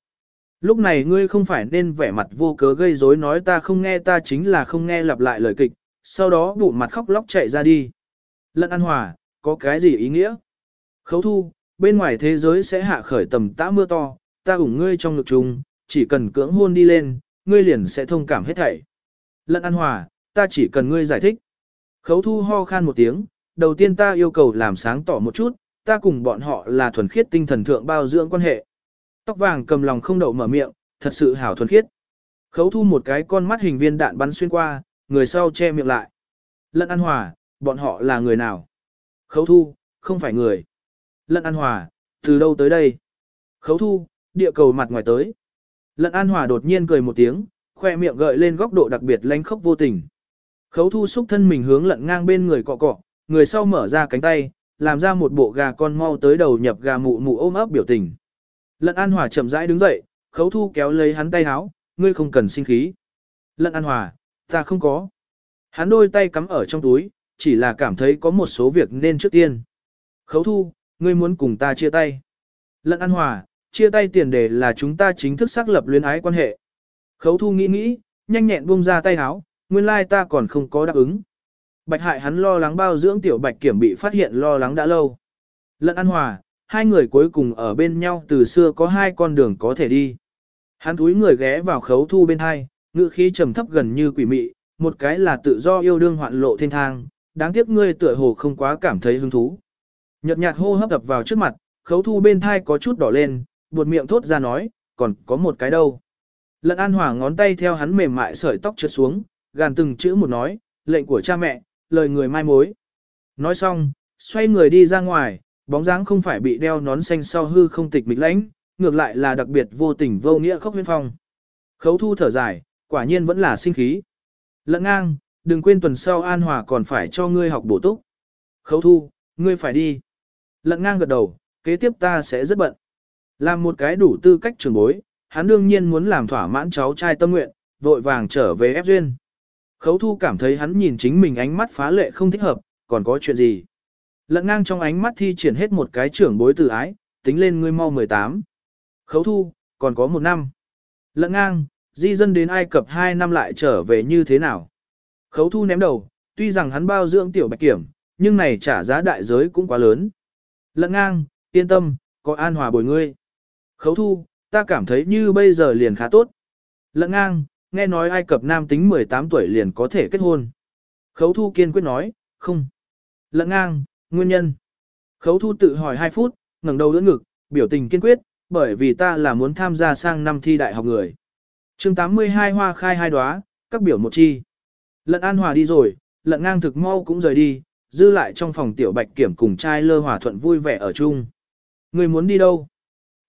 Lúc này ngươi không phải nên vẻ mặt vô cớ gây rối nói ta không nghe ta chính là không nghe lặp lại lời kịch, sau đó bụng mặt khóc lóc chạy ra đi. Lận an hòa, có cái gì ý nghĩa? Khấu thu, bên ngoài thế giới sẽ hạ khởi tầm tã mưa to, ta ủng ngươi trong ngực chung, chỉ cần cưỡng hôn đi lên, ngươi liền sẽ thông cảm hết thảy. Lận an hòa, ta chỉ cần ngươi giải thích. Khấu thu ho khan một tiếng, đầu tiên ta yêu cầu làm sáng tỏ một chút, ta cùng bọn họ là thuần khiết tinh thần thượng bao dưỡng quan hệ. Tóc vàng cầm lòng không đậu mở miệng, thật sự hảo thuần khiết. Khấu thu một cái con mắt hình viên đạn bắn xuyên qua, người sau che miệng lại. Lận An Hòa, bọn họ là người nào? Khấu thu, không phải người. Lận An Hòa, từ đâu tới đây? Khấu thu, địa cầu mặt ngoài tới. Lận An Hòa đột nhiên cười một tiếng, khoe miệng gợi lên góc độ đặc biệt lánh khốc vô tình. Khấu thu xúc thân mình hướng lận ngang bên người cọ cọ, người sau mở ra cánh tay, làm ra một bộ gà con mau tới đầu nhập gà mụ mụ ôm ấp biểu tình. Lận An Hòa chậm rãi đứng dậy, khấu thu kéo lấy hắn tay háo, ngươi không cần sinh khí. Lận An Hòa, ta không có. Hắn đôi tay cắm ở trong túi, chỉ là cảm thấy có một số việc nên trước tiên. Khấu thu, ngươi muốn cùng ta chia tay. Lận An Hòa, chia tay tiền đề là chúng ta chính thức xác lập luyến ái quan hệ. Khấu thu nghĩ nghĩ, nhanh nhẹn buông ra tay háo, nguyên lai ta còn không có đáp ứng. Bạch hại hắn lo lắng bao dưỡng tiểu bạch kiểm bị phát hiện lo lắng đã lâu. Lận An Hòa, hai người cuối cùng ở bên nhau từ xưa có hai con đường có thể đi. Hắn túi người ghé vào khấu thu bên hai, ngữ khí trầm thấp gần như quỷ mị, một cái là tự do yêu đương hoạn lộ thiên thang, đáng tiếc ngươi tựa hồ không quá cảm thấy hứng thú. Nhật nhạt hô hấp đập vào trước mặt, khấu thu bên thai có chút đỏ lên, buột miệng thốt ra nói, còn có một cái đâu. Lận an Hòa ngón tay theo hắn mềm mại sợi tóc trượt xuống, gàn từng chữ một nói, lệnh của cha mẹ, lời người mai mối. Nói xong, xoay người đi ra ngoài, bóng dáng không phải bị đeo nón xanh sau hư không tịch mịch lãnh, ngược lại là đặc biệt vô tình vô nghĩa khốc huyên phong. Khấu thu thở dài, quả nhiên vẫn là sinh khí. Lận ngang, đừng quên tuần sau An Hòa còn phải cho ngươi học bổ túc. Khấu thu, ngươi phải đi. Lận ngang gật đầu, kế tiếp ta sẽ rất bận. Làm một cái đủ tư cách trường bối, hắn đương nhiên muốn làm thỏa mãn cháu trai tâm nguyện, vội vàng trở về ép duyên. Khấu thu cảm thấy hắn nhìn chính mình ánh mắt phá lệ không thích hợp, còn có chuyện gì. Lận ngang trong ánh mắt thi triển hết một cái trưởng bối từ ái, tính lên ngươi mau 18. Khấu thu, còn có một năm. Lận ngang, di dân đến Ai Cập 2 năm lại trở về như thế nào? Khấu thu ném đầu, tuy rằng hắn bao dưỡng tiểu bạch kiểm, nhưng này trả giá đại giới cũng quá lớn. Lận ngang, yên tâm, có an hòa bồi ngươi. Khấu thu, ta cảm thấy như bây giờ liền khá tốt. Lận ngang, nghe nói Ai Cập nam tính 18 tuổi liền có thể kết hôn. Khấu thu kiên quyết nói, không. Lận ngang, nguyên nhân. Khấu thu tự hỏi 2 phút, ngẩng đầu đỡ ngực, biểu tình kiên quyết, bởi vì ta là muốn tham gia sang năm thi đại học người. chương 82 hoa khai hai đóa, các biểu một chi. Lận an hòa đi rồi, lận ngang thực mau cũng rời đi, dư lại trong phòng tiểu bạch kiểm cùng trai lơ hòa thuận vui vẻ ở chung. Người muốn đi đâu?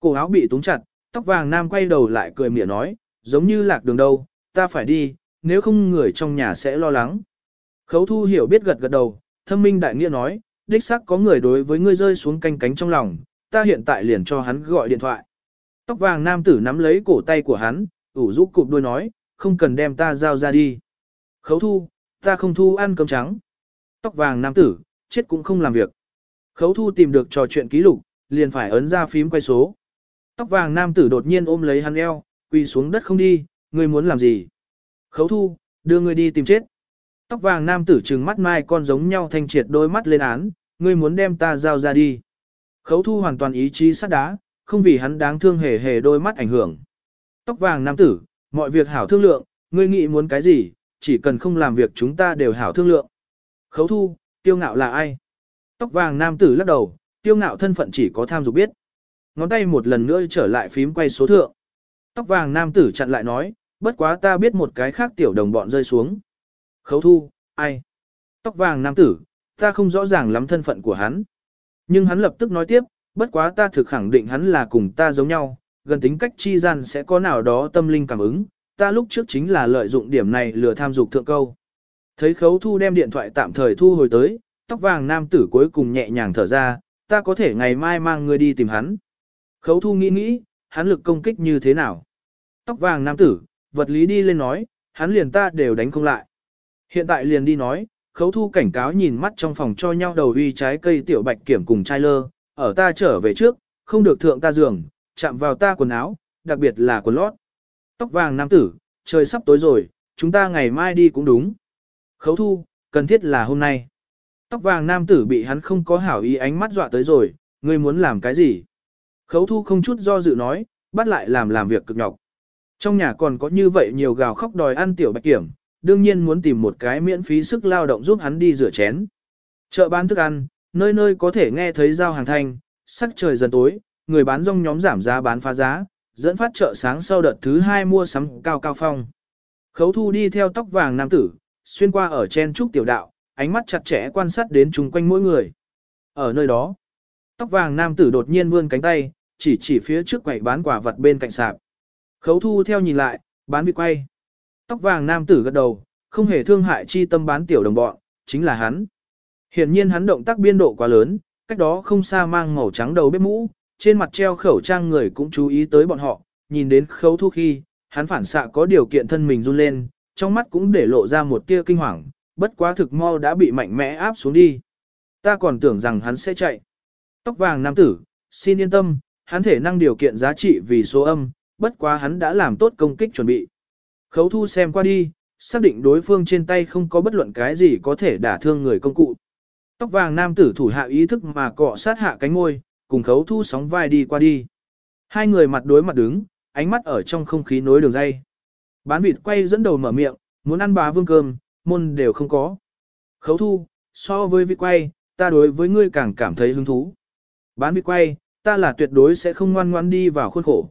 Cổ áo bị túng chặt, tóc vàng nam quay đầu lại cười mỉa nói, giống như lạc đường đâu, ta phải đi, nếu không người trong nhà sẽ lo lắng. Khấu thu hiểu biết gật gật đầu, thâm minh đại nghĩa nói, đích xác có người đối với ngươi rơi xuống canh cánh trong lòng, ta hiện tại liền cho hắn gọi điện thoại. Tóc vàng nam tử nắm lấy cổ tay của hắn, ủ rũ cụp đôi nói, không cần đem ta giao ra đi. Khấu thu, ta không thu ăn cơm trắng. Tóc vàng nam tử, chết cũng không làm việc. Khấu thu tìm được trò chuyện ký lục, liền phải ấn ra phím quay số. Tóc vàng nam tử đột nhiên ôm lấy hắn eo, quỳ xuống đất không đi, ngươi muốn làm gì? Khấu thu, đưa ngươi đi tìm chết. Tóc vàng nam tử trừng mắt mai con giống nhau thanh triệt đôi mắt lên án, ngươi muốn đem ta giao ra đi. Khấu thu hoàn toàn ý chí sắt đá, không vì hắn đáng thương hề hề đôi mắt ảnh hưởng. Tóc vàng nam tử, mọi việc hảo thương lượng, ngươi nghĩ muốn cái gì, chỉ cần không làm việc chúng ta đều hảo thương lượng. Khấu thu, tiêu ngạo là ai? Tóc vàng nam tử lắc đầu, tiêu ngạo thân phận chỉ có tham dục biết. Ngón tay một lần nữa trở lại phím quay số thượng. Tóc vàng nam tử chặn lại nói, bất quá ta biết một cái khác tiểu đồng bọn rơi xuống. Khấu thu, ai? Tóc vàng nam tử, ta không rõ ràng lắm thân phận của hắn. Nhưng hắn lập tức nói tiếp, bất quá ta thực khẳng định hắn là cùng ta giống nhau, gần tính cách chi gian sẽ có nào đó tâm linh cảm ứng, ta lúc trước chính là lợi dụng điểm này lừa tham dục thượng câu. Thấy khấu thu đem điện thoại tạm thời thu hồi tới, tóc vàng nam tử cuối cùng nhẹ nhàng thở ra, ta có thể ngày mai mang ngươi đi tìm hắn. Khấu thu nghĩ nghĩ, hắn lực công kích như thế nào? Tóc vàng nam tử, vật lý đi lên nói, hắn liền ta đều đánh không lại. Hiện tại liền đi nói, khấu thu cảnh cáo nhìn mắt trong phòng cho nhau đầu uy trái cây tiểu bạch kiểm cùng chai lơ, ở ta trở về trước, không được thượng ta giường, chạm vào ta quần áo, đặc biệt là quần lót. Tóc vàng nam tử, trời sắp tối rồi, chúng ta ngày mai đi cũng đúng. Khấu thu, cần thiết là hôm nay. Tóc vàng nam tử bị hắn không có hảo ý ánh mắt dọa tới rồi, Ngươi muốn làm cái gì? Khấu thu không chút do dự nói, bắt lại làm làm việc cực nhọc. Trong nhà còn có như vậy nhiều gào khóc đòi ăn tiểu bạch kiểm, đương nhiên muốn tìm một cái miễn phí sức lao động giúp hắn đi rửa chén. Chợ bán thức ăn, nơi nơi có thể nghe thấy giao hàng thanh, sắc trời dần tối, người bán rong nhóm giảm giá bán phá giá, dẫn phát chợ sáng sau đợt thứ hai mua sắm cao cao phong. Khấu thu đi theo tóc vàng nam tử, xuyên qua ở chen trúc tiểu đạo, ánh mắt chặt chẽ quan sát đến chung quanh mỗi người. Ở nơi đó, tóc vàng nam tử đột nhiên vươn cánh tay, chỉ chỉ phía trước quầy bán quả vật bên cạnh sạp. Khấu thu theo nhìn lại, bán vịt quay. Tóc vàng nam tử gật đầu, không hề thương hại chi tâm bán tiểu đồng bọn, chính là hắn. Hiển nhiên hắn động tác biên độ quá lớn, cách đó không xa mang màu trắng đầu bếp mũ, trên mặt treo khẩu trang người cũng chú ý tới bọn họ, nhìn đến khấu thu khi, hắn phản xạ có điều kiện thân mình run lên, trong mắt cũng để lộ ra một tia kinh hoàng, bất quá thực mau đã bị mạnh mẽ áp xuống đi. Ta còn tưởng rằng hắn sẽ chạy. Tóc vàng nam tử, xin yên tâm, hắn thể năng điều kiện giá trị vì số âm, bất quá hắn đã làm tốt công kích chuẩn bị. Khấu thu xem qua đi, xác định đối phương trên tay không có bất luận cái gì có thể đả thương người công cụ. Tóc vàng nam tử thủ hạ ý thức mà cọ sát hạ cánh ngôi, cùng khấu thu sóng vai đi qua đi. Hai người mặt đối mặt đứng, ánh mắt ở trong không khí nối đường dây. Bán vịt quay dẫn đầu mở miệng, muốn ăn bá vương cơm, môn đều không có. Khấu thu, so với vịt quay, ta đối với ngươi càng cảm thấy hứng thú. Bán vịt quay, ta là tuyệt đối sẽ không ngoan ngoan đi vào khuôn khổ.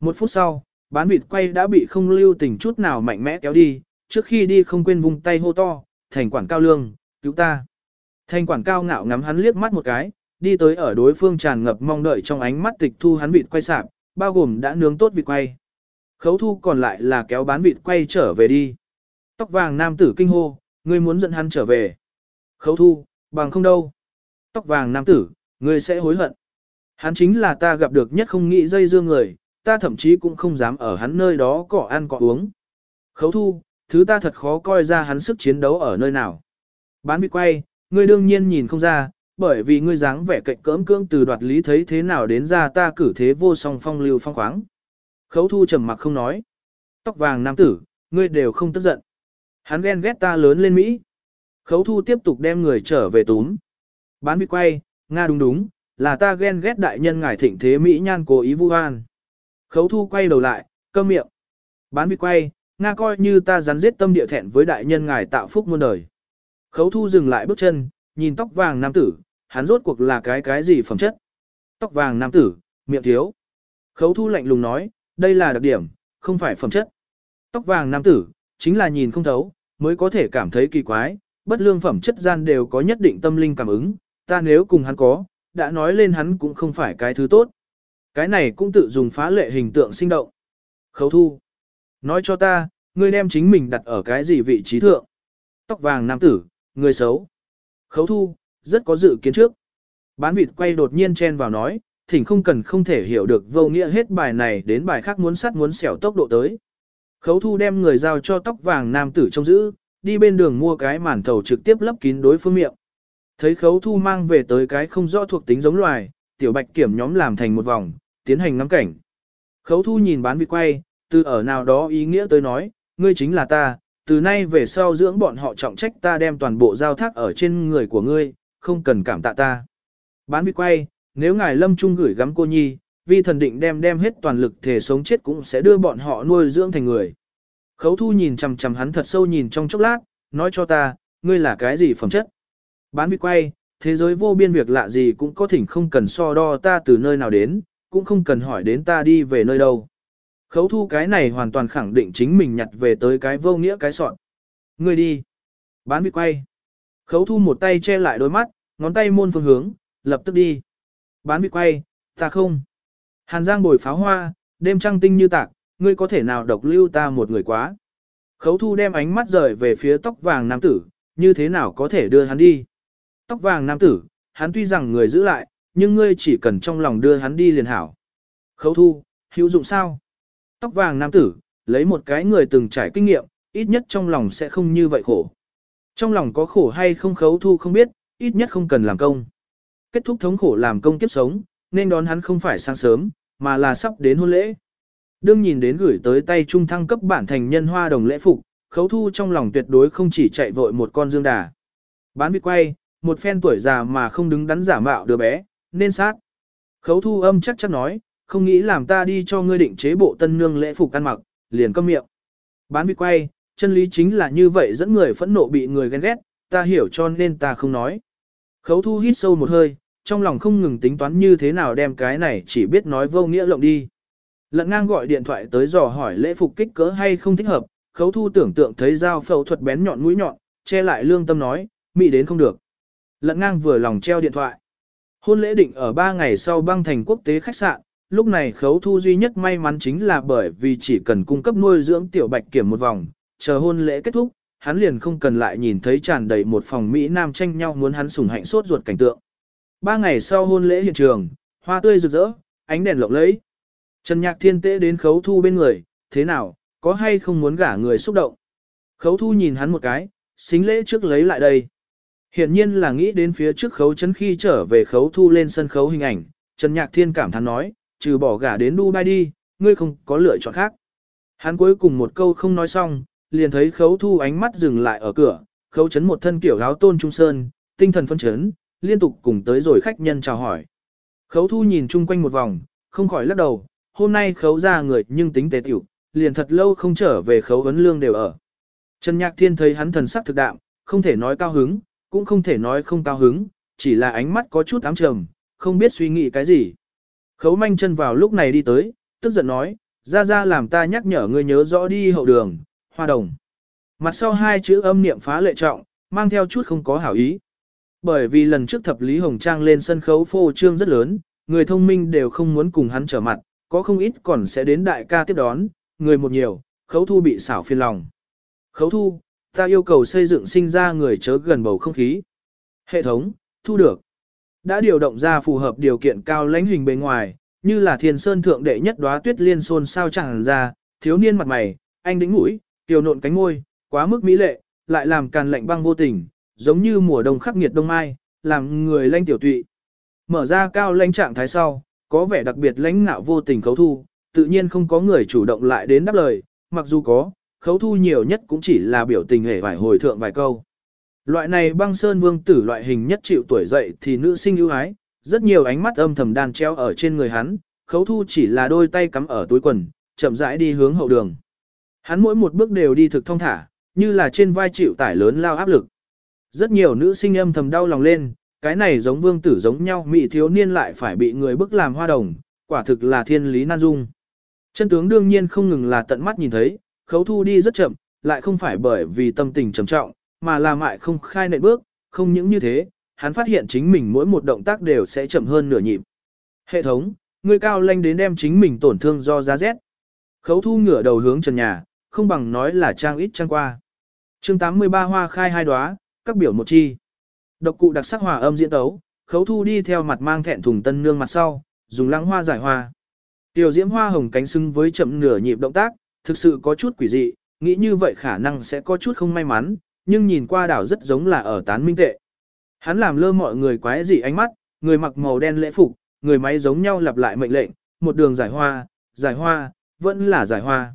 Một phút sau, bán vịt quay đã bị không lưu tình chút nào mạnh mẽ kéo đi, trước khi đi không quên vung tay hô to, thành quản cao lương, cứu ta. Thành quản cao ngạo ngắm hắn liếc mắt một cái, đi tới ở đối phương tràn ngập mong đợi trong ánh mắt tịch thu hắn vịt quay sạp, bao gồm đã nướng tốt vịt quay. Khấu thu còn lại là kéo bán vịt quay trở về đi. Tóc vàng nam tử kinh hô, ngươi muốn dẫn hắn trở về. Khấu thu, bằng không đâu. Tóc vàng nam tử, ngươi sẽ hối hận. Hắn chính là ta gặp được nhất không nghĩ dây dưa người, ta thậm chí cũng không dám ở hắn nơi đó cọ ăn cọ uống. Khấu thu, thứ ta thật khó coi ra hắn sức chiến đấu ở nơi nào. Bán bị quay, ngươi đương nhiên nhìn không ra, bởi vì ngươi dáng vẻ cạnh cỡm cưỡng từ đoạt lý thấy thế nào đến ra ta cử thế vô song phong lưu phong khoáng. Khấu thu trầm mặc không nói. Tóc vàng nam tử, ngươi đều không tức giận. Hắn ghen ghét ta lớn lên Mỹ. Khấu thu tiếp tục đem người trở về túm. Bán bị quay, Nga đúng đúng, là ta ghen ghét đại nhân ngài thịnh thế Mỹ nhan cố ý vu oan. Khấu thu quay đầu lại, câm miệng. Bán vịt quay, Nga coi như ta rắn giết tâm địa thẹn với đại nhân ngài tạo phúc muôn đời. Khấu thu dừng lại bước chân, nhìn tóc vàng nam tử, hắn rốt cuộc là cái cái gì phẩm chất. Tóc vàng nam tử, miệng thiếu. Khấu thu lạnh lùng nói, đây là đặc điểm, không phải phẩm chất. Tóc vàng nam tử, chính là nhìn không thấu, mới có thể cảm thấy kỳ quái, bất lương phẩm chất gian đều có nhất định tâm linh cảm ứng, ta nếu cùng hắn có, đã nói lên hắn cũng không phải cái thứ tốt. Cái này cũng tự dùng phá lệ hình tượng sinh động. Khấu thu. Nói cho ta, ngươi đem chính mình đặt ở cái gì vị trí thượng. Tóc vàng nam tử, người xấu. Khấu thu, rất có dự kiến trước. Bán vịt quay đột nhiên chen vào nói, thỉnh không cần không thể hiểu được vô nghĩa hết bài này đến bài khác muốn sắt muốn xẻo tốc độ tới. Khấu thu đem người giao cho tóc vàng nam tử trông giữ, đi bên đường mua cái màn thầu trực tiếp lấp kín đối phương miệng. Thấy khấu thu mang về tới cái không rõ thuộc tính giống loài, tiểu bạch kiểm nhóm làm thành một vòng, tiến hành ngắm cảnh. Khấu thu nhìn bán vịt quay, từ ở nào đó ý nghĩa tới nói, ngươi chính là ta, từ nay về sau dưỡng bọn họ trọng trách ta đem toàn bộ giao thác ở trên người của ngươi, không cần cảm tạ ta. Bán vịt quay, nếu ngài lâm trung gửi gắm cô nhi, vi thần định đem đem hết toàn lực thể sống chết cũng sẽ đưa bọn họ nuôi dưỡng thành người. Khấu thu nhìn chằm chằm hắn thật sâu nhìn trong chốc lát, nói cho ta, ngươi là cái gì phẩm chất. Bán vịt quay, thế giới vô biên việc lạ gì cũng có thỉnh không cần so đo ta từ nơi nào đến, cũng không cần hỏi đến ta đi về nơi đâu. Khấu thu cái này hoàn toàn khẳng định chính mình nhặt về tới cái vô nghĩa cái sọn. người đi. Bán vịt quay. Khấu thu một tay che lại đôi mắt, ngón tay môn phương hướng, lập tức đi. Bán vịt quay, ta không. Hàn Giang bồi pháo hoa, đêm trăng tinh như tạc, ngươi có thể nào độc lưu ta một người quá. Khấu thu đem ánh mắt rời về phía tóc vàng nam tử, như thế nào có thể đưa hắn đi. Tóc vàng nam tử, hắn tuy rằng người giữ lại, nhưng ngươi chỉ cần trong lòng đưa hắn đi liền hảo. Khấu thu, hữu dụng sao? Tóc vàng nam tử, lấy một cái người từng trải kinh nghiệm, ít nhất trong lòng sẽ không như vậy khổ. Trong lòng có khổ hay không khấu thu không biết, ít nhất không cần làm công. Kết thúc thống khổ làm công kiếp sống, nên đón hắn không phải sáng sớm, mà là sắp đến hôn lễ. Đương nhìn đến gửi tới tay trung thăng cấp bản thành nhân hoa đồng lễ phục, khấu thu trong lòng tuyệt đối không chỉ chạy vội một con dương đà. Bán vịt quay, một phen tuổi già mà không đứng đắn giả mạo đứa bé, nên sát. Khấu thu âm chắc chắn nói, không nghĩ làm ta đi cho ngươi định chế bộ tân nương lễ phục ăn mặc, liền câm miệng. Bán bị quay, chân lý chính là như vậy dẫn người phẫn nộ bị người ghen ghét, ta hiểu cho nên ta không nói. Khấu thu hít sâu một hơi, trong lòng không ngừng tính toán như thế nào đem cái này chỉ biết nói vô nghĩa lộng đi. Lận ngang gọi điện thoại tới dò hỏi lễ phục kích cỡ hay không thích hợp, khấu thu tưởng tượng thấy dao phẫu thuật bén nhọn mũi nhọn, che lại lương tâm nói, mị đến không được. Lận ngang vừa lòng treo điện thoại. Hôn lễ định ở 3 ngày sau băng thành quốc tế khách sạn, lúc này khấu thu duy nhất may mắn chính là bởi vì chỉ cần cung cấp nuôi dưỡng tiểu bạch kiểm một vòng, chờ hôn lễ kết thúc, hắn liền không cần lại nhìn thấy tràn đầy một phòng Mỹ Nam tranh nhau muốn hắn sủng hạnh sốt ruột cảnh tượng. Ba ngày sau hôn lễ hiện trường, hoa tươi rực rỡ, ánh đèn lộng lẫy. Trần Nhạc Thiên tế đến khấu thu bên người, thế nào, có hay không muốn gả người xúc động. Khấu thu nhìn hắn một cái, xính lễ trước lấy lại đây. Hiện nhiên là nghĩ đến phía trước khấu chấn khi trở về khấu thu lên sân khấu hình ảnh, Trần Nhạc Thiên cảm thán nói, trừ bỏ gả đến Dubai đi, ngươi không có lựa chọn khác. Hắn cuối cùng một câu không nói xong, liền thấy khấu thu ánh mắt dừng lại ở cửa, khấu chấn một thân kiểu áo tôn trung sơn, tinh thần phân chấn, liên tục cùng tới rồi khách nhân chào hỏi. Khấu thu nhìn chung quanh một vòng, không khỏi lắc đầu, hôm nay khấu ra người nhưng tính tề tiểu, liền thật lâu không trở về khấu vấn lương đều ở. Trần Nhạc Thiên thấy hắn thần sắc thực đạm, không thể nói cao hứng, cũng không thể nói không cao hứng, chỉ là ánh mắt có chút ám trầm, không biết suy nghĩ cái gì. Khấu manh chân vào lúc này đi tới, tức giận nói, ra ra làm ta nhắc nhở ngươi nhớ rõ đi hậu đường, hoa đồng. Mặt sau hai chữ âm niệm phá lệ trọng, mang theo chút không có hảo ý. Bởi vì lần trước thập Lý Hồng Trang lên sân khấu phô trương rất lớn, người thông minh đều không muốn cùng hắn trở mặt, có không ít còn sẽ đến đại ca tiếp đón, người một nhiều, khấu thu bị xảo phiền lòng. Khấu thu, ta yêu cầu xây dựng sinh ra người chớ gần bầu không khí. Hệ thống, thu được. Đã điều động ra phù hợp điều kiện cao lãnh hình bề ngoài, như là thiên sơn thượng đệ nhất đóa tuyết liên xôn sao chẳng ra, thiếu niên mặt mày, anh đĩnh mũi, tiểu nộn cánh môi, quá mức mỹ lệ, lại làm càn lạnh băng vô tình, giống như mùa đông khắc nghiệt đông mai, làm người lanh tiểu tụy. Mở ra cao lãnh trạng thái sau, có vẻ đặc biệt lãnh ngạo vô tình khấu thu, tự nhiên không có người chủ động lại đến đáp lời, mặc dù có, khấu thu nhiều nhất cũng chỉ là biểu tình hề vài hồi thượng vài câu. Loại này băng sơn vương tử loại hình nhất chịu tuổi dậy thì nữ sinh ưu ái, rất nhiều ánh mắt âm thầm đan treo ở trên người hắn, khấu thu chỉ là đôi tay cắm ở túi quần, chậm rãi đi hướng hậu đường. Hắn mỗi một bước đều đi thực thông thả, như là trên vai chịu tải lớn lao áp lực. Rất nhiều nữ sinh âm thầm đau lòng lên, cái này giống vương tử giống nhau mị thiếu niên lại phải bị người bức làm hoa đồng, quả thực là thiên lý nan dung. Chân tướng đương nhiên không ngừng là tận mắt nhìn thấy, khấu thu đi rất chậm, lại không phải bởi vì tâm tình trầm trọng, mà là mại không khai nệ bước, không những như thế, hắn phát hiện chính mình mỗi một động tác đều sẽ chậm hơn nửa nhịp. Hệ thống, người cao lanh đến đem chính mình tổn thương do giá rét. Khấu thu ngửa đầu hướng trần nhà, không bằng nói là trang ít trang qua. chương 83 hoa khai hai đóa, các biểu một chi. Độc cụ đặc sắc hòa âm diễn tấu, khấu thu đi theo mặt mang thẹn thùng tân nương mặt sau, dùng lăng hoa giải hoa. Tiểu diễm hoa hồng cánh xưng với chậm nửa nhịp động tác, thực sự có chút quỷ dị, nghĩ như vậy khả năng sẽ có chút không may mắn, nhưng nhìn qua đảo rất giống là ở tán minh tệ. Hắn làm lơ mọi người quái dị ánh mắt, người mặc màu đen lễ phục, người máy giống nhau lặp lại mệnh lệnh, một đường giải hoa, giải hoa, vẫn là giải hoa.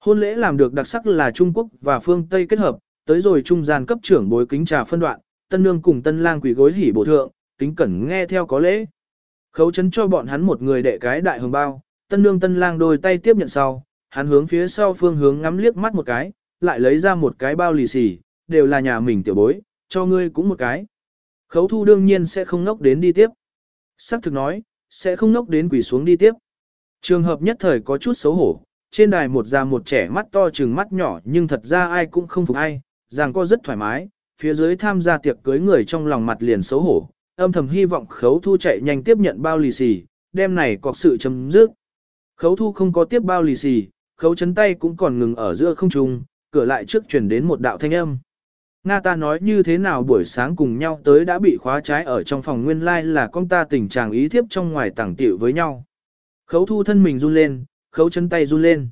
Hôn lễ làm được đặc sắc là Trung Quốc và phương Tây kết hợp, tới rồi trung gian cấp trưởng bối kính trà phân đoạn, tân nương cùng tân lang quỷ gối hỉ bổ thượng, kính cẩn nghe theo có lễ. Khấu chấn cho bọn hắn một người đệ cái đại hồng bao, tân nương tân lang đôi tay tiếp nhận sau, hắn hướng phía sau phương hướng ngắm liếc mắt một cái, lại lấy ra một cái bao lì xì, đều là nhà mình tiểu bối, cho ngươi cũng một cái. Khấu thu đương nhiên sẽ không nốc đến đi tiếp. Sắc thực nói, sẽ không nốc đến quỷ xuống đi tiếp. Trường hợp nhất thời có chút xấu hổ, trên đài một già một trẻ mắt to trừng mắt nhỏ nhưng thật ra ai cũng không phục ai, rằng có rất thoải mái, phía dưới tham gia tiệc cưới người trong lòng mặt liền xấu hổ, âm thầm hy vọng khấu thu chạy nhanh tiếp nhận bao lì xì, đêm này có sự chấm dứt. Khấu thu không có tiếp bao lì xì, khấu chấn tay cũng còn ngừng ở giữa không trung, cửa lại trước chuyển đến một đạo thanh âm. Nga ta nói như thế nào buổi sáng cùng nhau tới đã bị khóa trái ở trong phòng nguyên lai like là con ta tình trạng ý thiếp trong ngoài tảng tiểu với nhau. Khấu thu thân mình run lên, khấu chân tay run lên.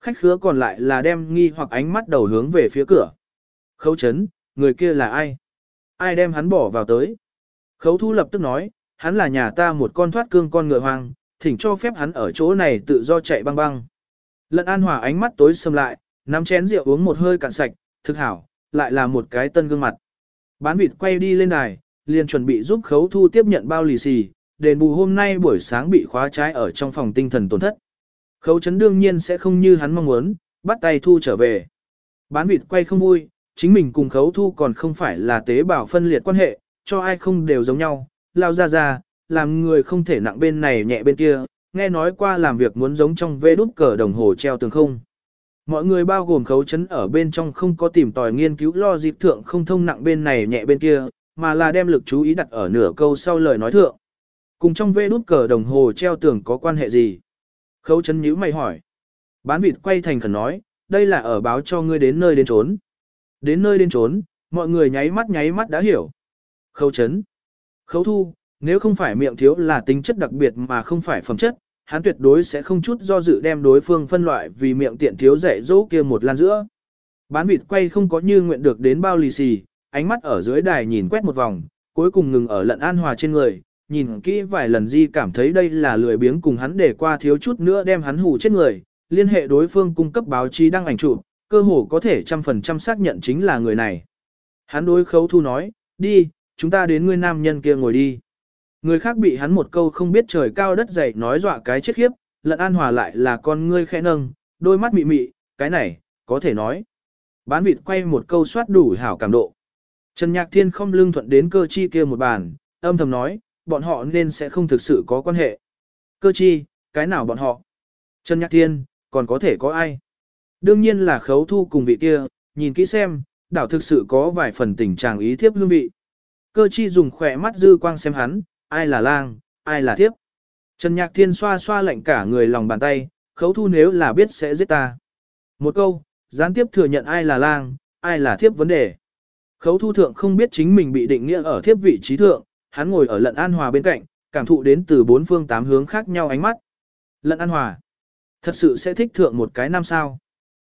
Khách khứa còn lại là đem nghi hoặc ánh mắt đầu hướng về phía cửa. Khấu chấn, người kia là ai? Ai đem hắn bỏ vào tới? Khấu thu lập tức nói, hắn là nhà ta một con thoát cương con ngựa hoang, thỉnh cho phép hắn ở chỗ này tự do chạy băng băng. Lận an hòa ánh mắt tối sầm lại, nắm chén rượu uống một hơi cạn sạch, thực hảo, lại là một cái tân gương mặt. Bán vịt quay đi lên đài, liền chuẩn bị giúp khấu thu tiếp nhận bao lì xì, đền bù hôm nay buổi sáng bị khóa trái ở trong phòng tinh thần tổn thất. Khấu chấn đương nhiên sẽ không như hắn mong muốn, bắt tay thu trở về. Bán vịt quay không vui, chính mình cùng khấu thu còn không phải là tế bào phân liệt quan hệ, cho ai không đều giống nhau, lao ra ra, làm người không thể nặng bên này nhẹ bên kia, nghe nói qua làm việc muốn giống trong vê đút cờ đồng hồ treo tường không. Mọi người bao gồm khấu chấn ở bên trong không có tìm tòi nghiên cứu lo dịp thượng không thông nặng bên này nhẹ bên kia, mà là đem lực chú ý đặt ở nửa câu sau lời nói thượng. Cùng trong vê đút cờ đồng hồ treo tường có quan hệ gì? Khấu chấn nhíu mày hỏi. Bán vịt quay thành khẩn nói, đây là ở báo cho ngươi đến nơi đến trốn. Đến nơi đến trốn, mọi người nháy mắt nháy mắt đã hiểu. Khấu chấn. Khấu thu, nếu không phải miệng thiếu là tính chất đặc biệt mà không phải phẩm chất, hắn tuyệt đối sẽ không chút do dự đem đối phương phân loại vì miệng tiện thiếu dạy dỗ kia một lan giữa. Bán vịt quay không có như nguyện được đến bao lì xì, ánh mắt ở dưới đài nhìn quét một vòng, cuối cùng ngừng ở lận an hòa trên người, nhìn kỹ vài lần di cảm thấy đây là lười biếng cùng hắn để qua thiếu chút nữa đem hắn hù chết người, liên hệ đối phương cung cấp báo chí đăng ảnh chụp, cơ hồ có thể trăm phần trăm xác nhận chính là người này. Hắn đối khấu thu nói, đi, chúng ta đến người nam nhân kia ngồi đi. Người khác bị hắn một câu không biết trời cao đất dày nói dọa cái chết khiếp, lận an hòa lại là con ngươi khẽ nâng, đôi mắt mị mị, cái này, có thể nói. Bán vịt quay một câu soát đủ hảo cảm độ. Trần Nhạc Thiên không lưng thuận đến cơ chi kia một bàn, âm thầm nói, bọn họ nên sẽ không thực sự có quan hệ. Cơ chi, cái nào bọn họ? Trần Nhạc Thiên, còn có thể có ai? Đương nhiên là khấu thu cùng vị kia, nhìn kỹ xem, đảo thực sự có vài phần tình trạng ý thiếp hương vị. Cơ chi dùng khỏe mắt dư quang xem hắn, ai là lang, ai là thiếp. Trần Nhạc Thiên xoa xoa lạnh cả người lòng bàn tay, khấu thu nếu là biết sẽ giết ta. Một câu, gián tiếp thừa nhận ai là lang, ai là thiếp vấn đề. Khấu thu thượng không biết chính mình bị định nghĩa ở thiếp vị trí thượng, hắn ngồi ở lận an hòa bên cạnh, cảm thụ đến từ bốn phương tám hướng khác nhau ánh mắt. Lận an hòa, thật sự sẽ thích thượng một cái năm sao.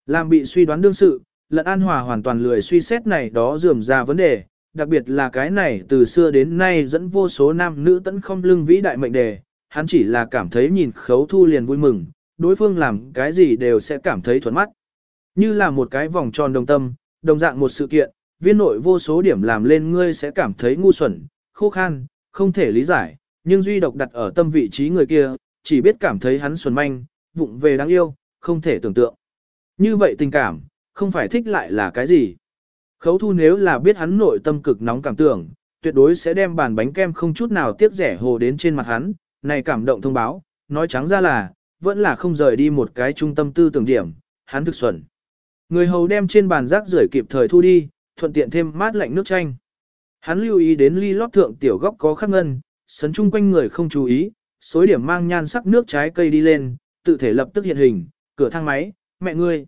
Làm bị suy đoán đương sự, lận an hòa hoàn toàn lười suy xét này đó dườm ra vấn đề, đặc biệt là cái này từ xưa đến nay dẫn vô số nam nữ tấn không lưng vĩ đại mệnh đề, hắn chỉ là cảm thấy nhìn khấu thu liền vui mừng, đối phương làm cái gì đều sẽ cảm thấy thuận mắt. Như là một cái vòng tròn đồng tâm, đồng dạng một sự kiện, viên nội vô số điểm làm lên ngươi sẽ cảm thấy ngu xuẩn, khô khan, không thể lý giải, nhưng duy độc đặt ở tâm vị trí người kia, chỉ biết cảm thấy hắn xuẩn manh, vụng về đáng yêu, không thể tưởng tượng. Như vậy tình cảm, không phải thích lại là cái gì. Khấu thu nếu là biết hắn nội tâm cực nóng cảm tưởng, tuyệt đối sẽ đem bàn bánh kem không chút nào tiếc rẻ hồ đến trên mặt hắn, này cảm động thông báo, nói trắng ra là, vẫn là không rời đi một cái trung tâm tư tưởng điểm, hắn thực xuẩn. Người hầu đem trên bàn rác rưởi kịp thời thu đi, thuận tiện thêm mát lạnh nước chanh. Hắn lưu ý đến ly lót thượng tiểu góc có khắc ngân, sấn chung quanh người không chú ý, xối điểm mang nhan sắc nước trái cây đi lên, tự thể lập tức hiện hình, cửa thang máy, mẹ ngươi.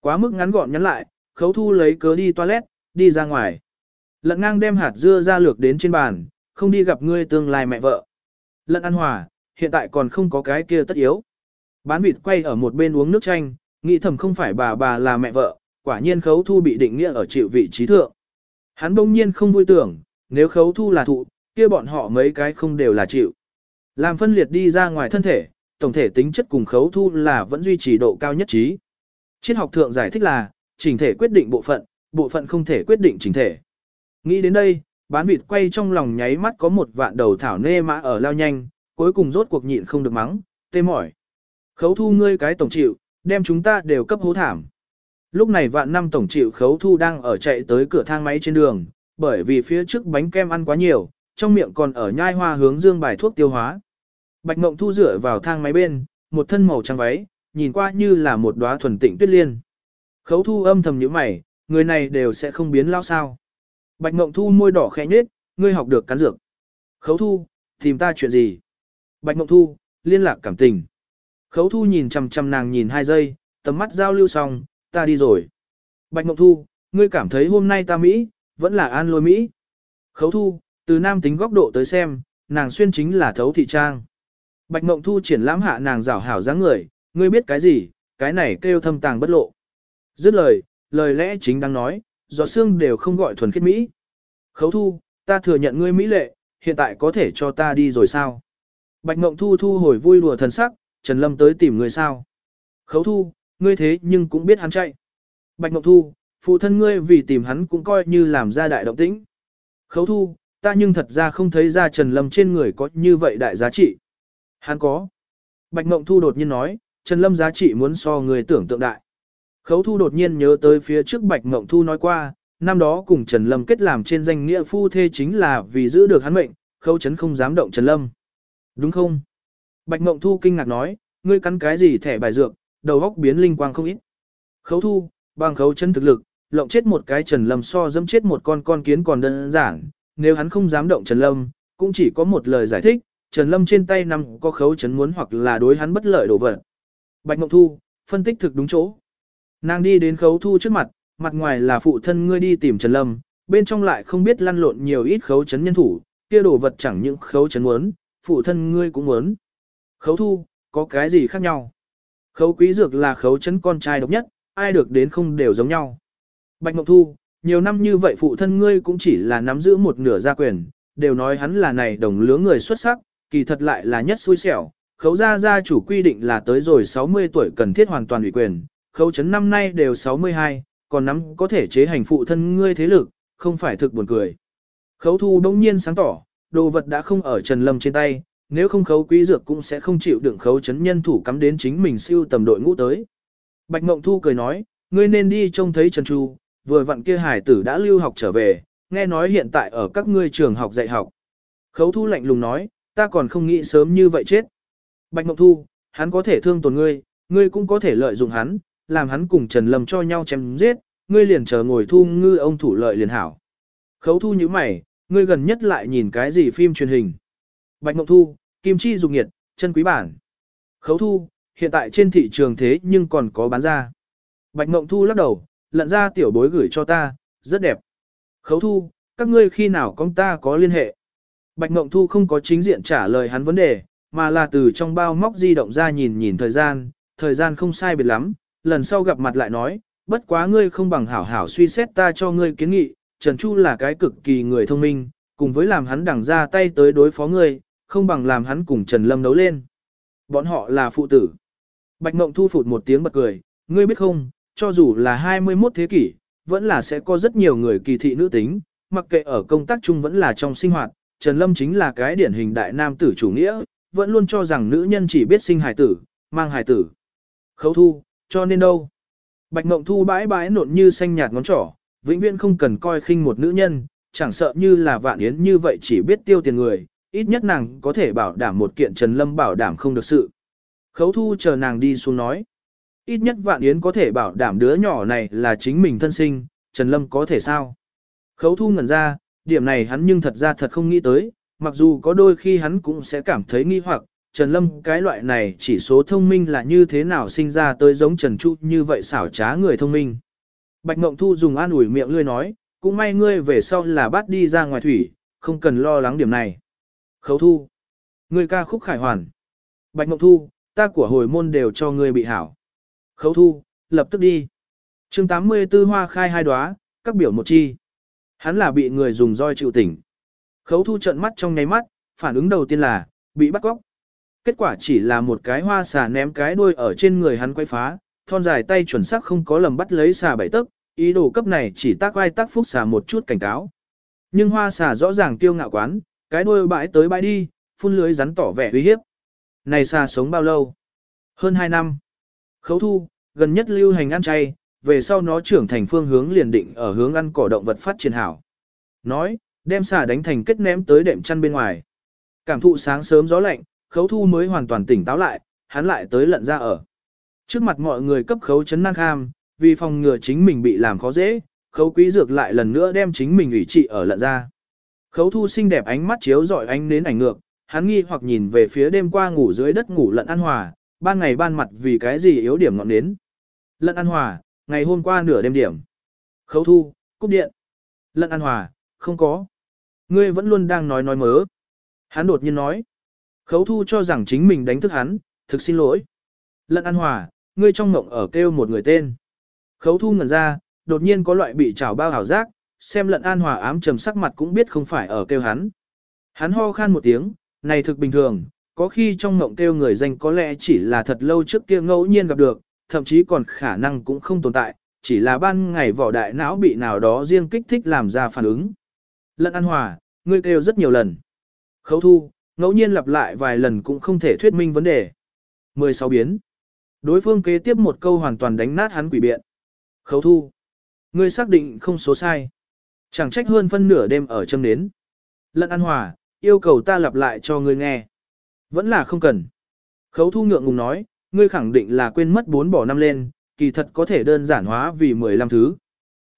Quá mức ngắn gọn nhắn lại, khấu thu lấy cớ đi toilet, đi ra ngoài. Lận ngang đem hạt dưa ra lược đến trên bàn, không đi gặp ngươi tương lai mẹ vợ. Lận ăn hòa, hiện tại còn không có cái kia tất yếu. Bán vịt quay ở một bên uống nước chanh, nghĩ thầm không phải bà bà là mẹ vợ, quả nhiên khấu thu bị định nghĩa ở chịu vị trí thượng. Hắn bỗng nhiên không vui tưởng, nếu khấu thu là thụ, kia bọn họ mấy cái không đều là chịu. Làm phân liệt đi ra ngoài thân thể, tổng thể tính chất cùng khấu thu là vẫn duy trì độ cao nhất trí. Triết học thượng giải thích là, chỉnh thể quyết định bộ phận, bộ phận không thể quyết định chỉnh thể. Nghĩ đến đây, bán vịt quay trong lòng nháy mắt có một vạn đầu thảo nê mã ở lao nhanh, cuối cùng rốt cuộc nhịn không được mắng, tê mỏi. Khấu thu ngươi cái tổng chịu, đem chúng ta đều cấp hố thảm. Lúc này vạn năm tổng chịu khấu thu đang ở chạy tới cửa thang máy trên đường, bởi vì phía trước bánh kem ăn quá nhiều, trong miệng còn ở nhai hoa hướng dương bài thuốc tiêu hóa. Bạch Mộng Thu dựa vào thang máy bên, một thân màu trắng váy, nhìn qua như là một đóa thuần tịnh tuyết liên. Khấu thu âm thầm như mày, người này đều sẽ không biến lao sao. Bạch Ngộng Thu môi đỏ khẽ nhếch, ngươi học được cắn dược. Khấu thu, tìm ta chuyện gì? Bạch Ngộng Thu, liên lạc cảm tình. Khấu thu nhìn chằm chằm nàng nhìn hai giây, tầm mắt giao lưu xong, ta đi rồi. Bạch Mộng Thu, ngươi cảm thấy hôm nay ta Mỹ, vẫn là an lôi Mỹ. Khấu thu, từ nam tính góc độ tới xem, nàng xuyên chính là thấu thị trang. Bạch Mộng Thu triển lãm hạ nàng rảo hảo dáng người, ngươi biết cái gì, cái này kêu thâm tàng bất lộ. Dứt lời, lời lẽ chính đang nói, giọt xương đều không gọi thuần khiết Mỹ. Khấu thu, ta thừa nhận ngươi Mỹ lệ, hiện tại có thể cho ta đi rồi sao? Bạch Ngộng Thu thu hồi vui đùa thần sắc, Trần Lâm tới tìm ngươi sao? Khấu thu, ngươi thế nhưng cũng biết hắn chạy. Bạch Mộng Thu, phụ thân ngươi vì tìm hắn cũng coi như làm ra đại động tĩnh. Khấu thu, ta nhưng thật ra không thấy ra Trần Lâm trên người có như vậy đại giá trị. Hắn có. Bạch Mộng Thu đột nhiên nói, Trần Lâm giá trị muốn so người tưởng tượng đại. Khấu Thu đột nhiên nhớ tới phía trước Bạch Ngộng Thu nói qua, năm đó cùng Trần Lâm kết làm trên danh nghĩa phu thê chính là vì giữ được hắn mệnh, Khấu Trấn không dám động Trần Lâm. Đúng không? Bạch Ngộng Thu kinh ngạc nói, ngươi cắn cái gì thẻ bài dược, đầu góc biến linh quang không ít. Khấu Thu, bằng Khấu Trấn thực lực, lộng chết một cái Trần Lâm so dẫm chết một con con kiến còn đơn giản, nếu hắn không dám động Trần Lâm, cũng chỉ có một lời giải thích, Trần Lâm trên tay nằm có khấu chấn muốn hoặc là đối hắn bất lợi đổ vật. Bạch Mộng Thu, phân tích thực đúng chỗ. Nàng đi đến khấu thu trước mặt, mặt ngoài là phụ thân ngươi đi tìm Trần Lâm, bên trong lại không biết lăn lộn nhiều ít khấu chấn nhân thủ, kia đổ vật chẳng những khấu chấn muốn, phụ thân ngươi cũng muốn. Khấu thu, có cái gì khác nhau? Khấu quý dược là khấu chấn con trai độc nhất, ai được đến không đều giống nhau. Bạch ngọc Thu, nhiều năm như vậy phụ thân ngươi cũng chỉ là nắm giữ một nửa gia quyền, đều nói hắn là này đồng lứa người xuất sắc, kỳ thật lại là nhất xui xẻo. Khấu gia gia chủ quy định là tới rồi 60 tuổi cần thiết hoàn toàn ủy quyền, khấu chấn năm nay đều 62, còn nắm có thể chế hành phụ thân ngươi thế lực, không phải thực buồn cười. Khấu thu đông nhiên sáng tỏ, đồ vật đã không ở Trần Lâm trên tay, nếu không khấu quý dược cũng sẽ không chịu đựng khấu chấn nhân thủ cắm đến chính mình siêu tầm đội ngũ tới. Bạch Mộng Thu cười nói, ngươi nên đi trông thấy Trần Chu, vừa vặn kia hải tử đã lưu học trở về, nghe nói hiện tại ở các ngươi trường học dạy học. Khấu thu lạnh lùng nói, ta còn không nghĩ sớm như vậy chết. Bạch Mộng Thu, hắn có thể thương tổn ngươi, ngươi cũng có thể lợi dụng hắn, làm hắn cùng Trần Lâm cho nhau chém giết, ngươi liền chờ ngồi thu ngư ông thủ lợi liền hảo. Khấu thu như mày, ngươi gần nhất lại nhìn cái gì phim truyền hình. Bạch Mộng Thu, Kim Chi Dục Nhiệt, chân quý bản. Khấu thu, hiện tại trên thị trường thế nhưng còn có bán ra. Bạch Mộng Thu lắc đầu, lận ra tiểu bối gửi cho ta, rất đẹp. Khấu thu, các ngươi khi nào con ta có liên hệ? Bạch Mộng Thu không có chính diện trả lời hắn vấn đề, mà là từ trong bao móc di động ra nhìn nhìn thời gian, thời gian không sai biệt lắm, lần sau gặp mặt lại nói, bất quá ngươi không bằng hảo hảo suy xét ta cho ngươi kiến nghị, Trần Chu là cái cực kỳ người thông minh, cùng với làm hắn đẳng ra tay tới đối phó ngươi, không bằng làm hắn cùng Trần Lâm đấu lên. Bọn họ là phụ tử. Bạch Mộng Thu phụt một tiếng bật cười, ngươi biết không, cho dù là 21 thế kỷ, vẫn là sẽ có rất nhiều người kỳ thị nữ tính, mặc kệ ở công tác chung vẫn là trong sinh hoạt, Trần Lâm chính là cái điển hình đại nam tử chủ nghĩa, vẫn luôn cho rằng nữ nhân chỉ biết sinh hài tử, mang hài tử. Khấu thu, cho nên đâu? Bạch Mộng Thu bãi bãi nộn như xanh nhạt ngón trỏ, vĩnh viễn không cần coi khinh một nữ nhân, chẳng sợ như là vạn yến như vậy chỉ biết tiêu tiền người, ít nhất nàng có thể bảo đảm một kiện Trần Lâm bảo đảm không được sự. Khấu thu chờ nàng đi xuống nói. Ít nhất vạn yến có thể bảo đảm đứa nhỏ này là chính mình thân sinh, Trần Lâm có thể sao? Khấu thu ngẩn ra, điểm này hắn nhưng thật ra thật không nghĩ tới, mặc dù có đôi khi hắn cũng sẽ cảm thấy nghi hoặc, Trần Lâm cái loại này chỉ số thông minh là như thế nào sinh ra tới giống Trần Chu như vậy xảo trá người thông minh. Bạch Mộng Thu dùng an ủi miệng lươi nói, cũng may ngươi về sau là bắt đi ra ngoài thủy, không cần lo lắng điểm này. Khấu Thu, ngươi ca khúc khải hoàn. Bạch Mộng Thu, ta của hồi môn đều cho ngươi bị hảo. Khấu thu, lập tức đi. chương 84 hoa khai hai đóa, các biểu một chi. Hắn là bị người dùng roi chịu tỉnh. Khấu thu trận mắt trong nháy mắt, phản ứng đầu tiên là, bị bắt cóc. Kết quả chỉ là một cái hoa xà ném cái đuôi ở trên người hắn quay phá, thon dài tay chuẩn xác không có lầm bắt lấy xà bảy tấc, ý đồ cấp này chỉ tác vai tác phúc xà một chút cảnh cáo. Nhưng hoa xà rõ ràng tiêu ngạo quán, cái đuôi bãi tới bãi đi, phun lưới rắn tỏ vẻ uy hiếp. Này xà sống bao lâu? Hơn 2 năm. Khấu thu, gần nhất lưu hành ăn chay, về sau nó trưởng thành phương hướng liền định ở hướng ăn cỏ động vật phát triển hảo. Nói, đem xà đánh thành kết ném tới đệm chăn bên ngoài. Cảm thụ sáng sớm gió lạnh, khấu thu mới hoàn toàn tỉnh táo lại, hắn lại tới lận ra ở. Trước mặt mọi người cấp khấu chấn năng kham, vì phòng ngừa chính mình bị làm khó dễ, khấu quý dược lại lần nữa đem chính mình ủy trị ở lận ra. Khấu thu xinh đẹp ánh mắt chiếu dọi ánh đến ảnh ngược, hắn nghi hoặc nhìn về phía đêm qua ngủ dưới đất ngủ lận an hòa, ban ngày ban mặt vì cái gì yếu điểm ngọn đến. Lận An Hòa, ngày hôm qua nửa đêm điểm. Khấu thu, cúp điện. Lận An Hòa, không có. Ngươi vẫn luôn đang nói nói mớ. Hắn đột nhiên nói. Khấu thu cho rằng chính mình đánh thức hắn, thực xin lỗi. Lận An Hòa, ngươi trong ngộng ở kêu một người tên. Khấu thu ngẩn ra, đột nhiên có loại bị trào bao hảo giác, xem lận An Hòa ám trầm sắc mặt cũng biết không phải ở kêu hắn. Hắn ho khan một tiếng, này thực bình thường, có khi trong ngộng kêu người danh có lẽ chỉ là thật lâu trước kia ngẫu nhiên gặp được, thậm chí còn khả năng cũng không tồn tại, chỉ là ban ngày vỏ đại não bị nào đó riêng kích thích làm ra phản ứng. Lận An Hòa, ngươi kêu rất nhiều lần. Khấu thu, ngẫu nhiên lặp lại vài lần cũng không thể thuyết minh vấn đề. 16 biến. Đối phương kế tiếp một câu hoàn toàn đánh nát hắn quỷ biện. Khấu thu. Ngươi xác định không số sai. Chẳng trách hơn phân nửa đêm ở châm nến. Lận an hòa, yêu cầu ta lặp lại cho ngươi nghe. Vẫn là không cần. Khấu thu ngượng ngùng nói, ngươi khẳng định là quên mất bốn bỏ năm lên, kỳ thật có thể đơn giản hóa vì 15 thứ.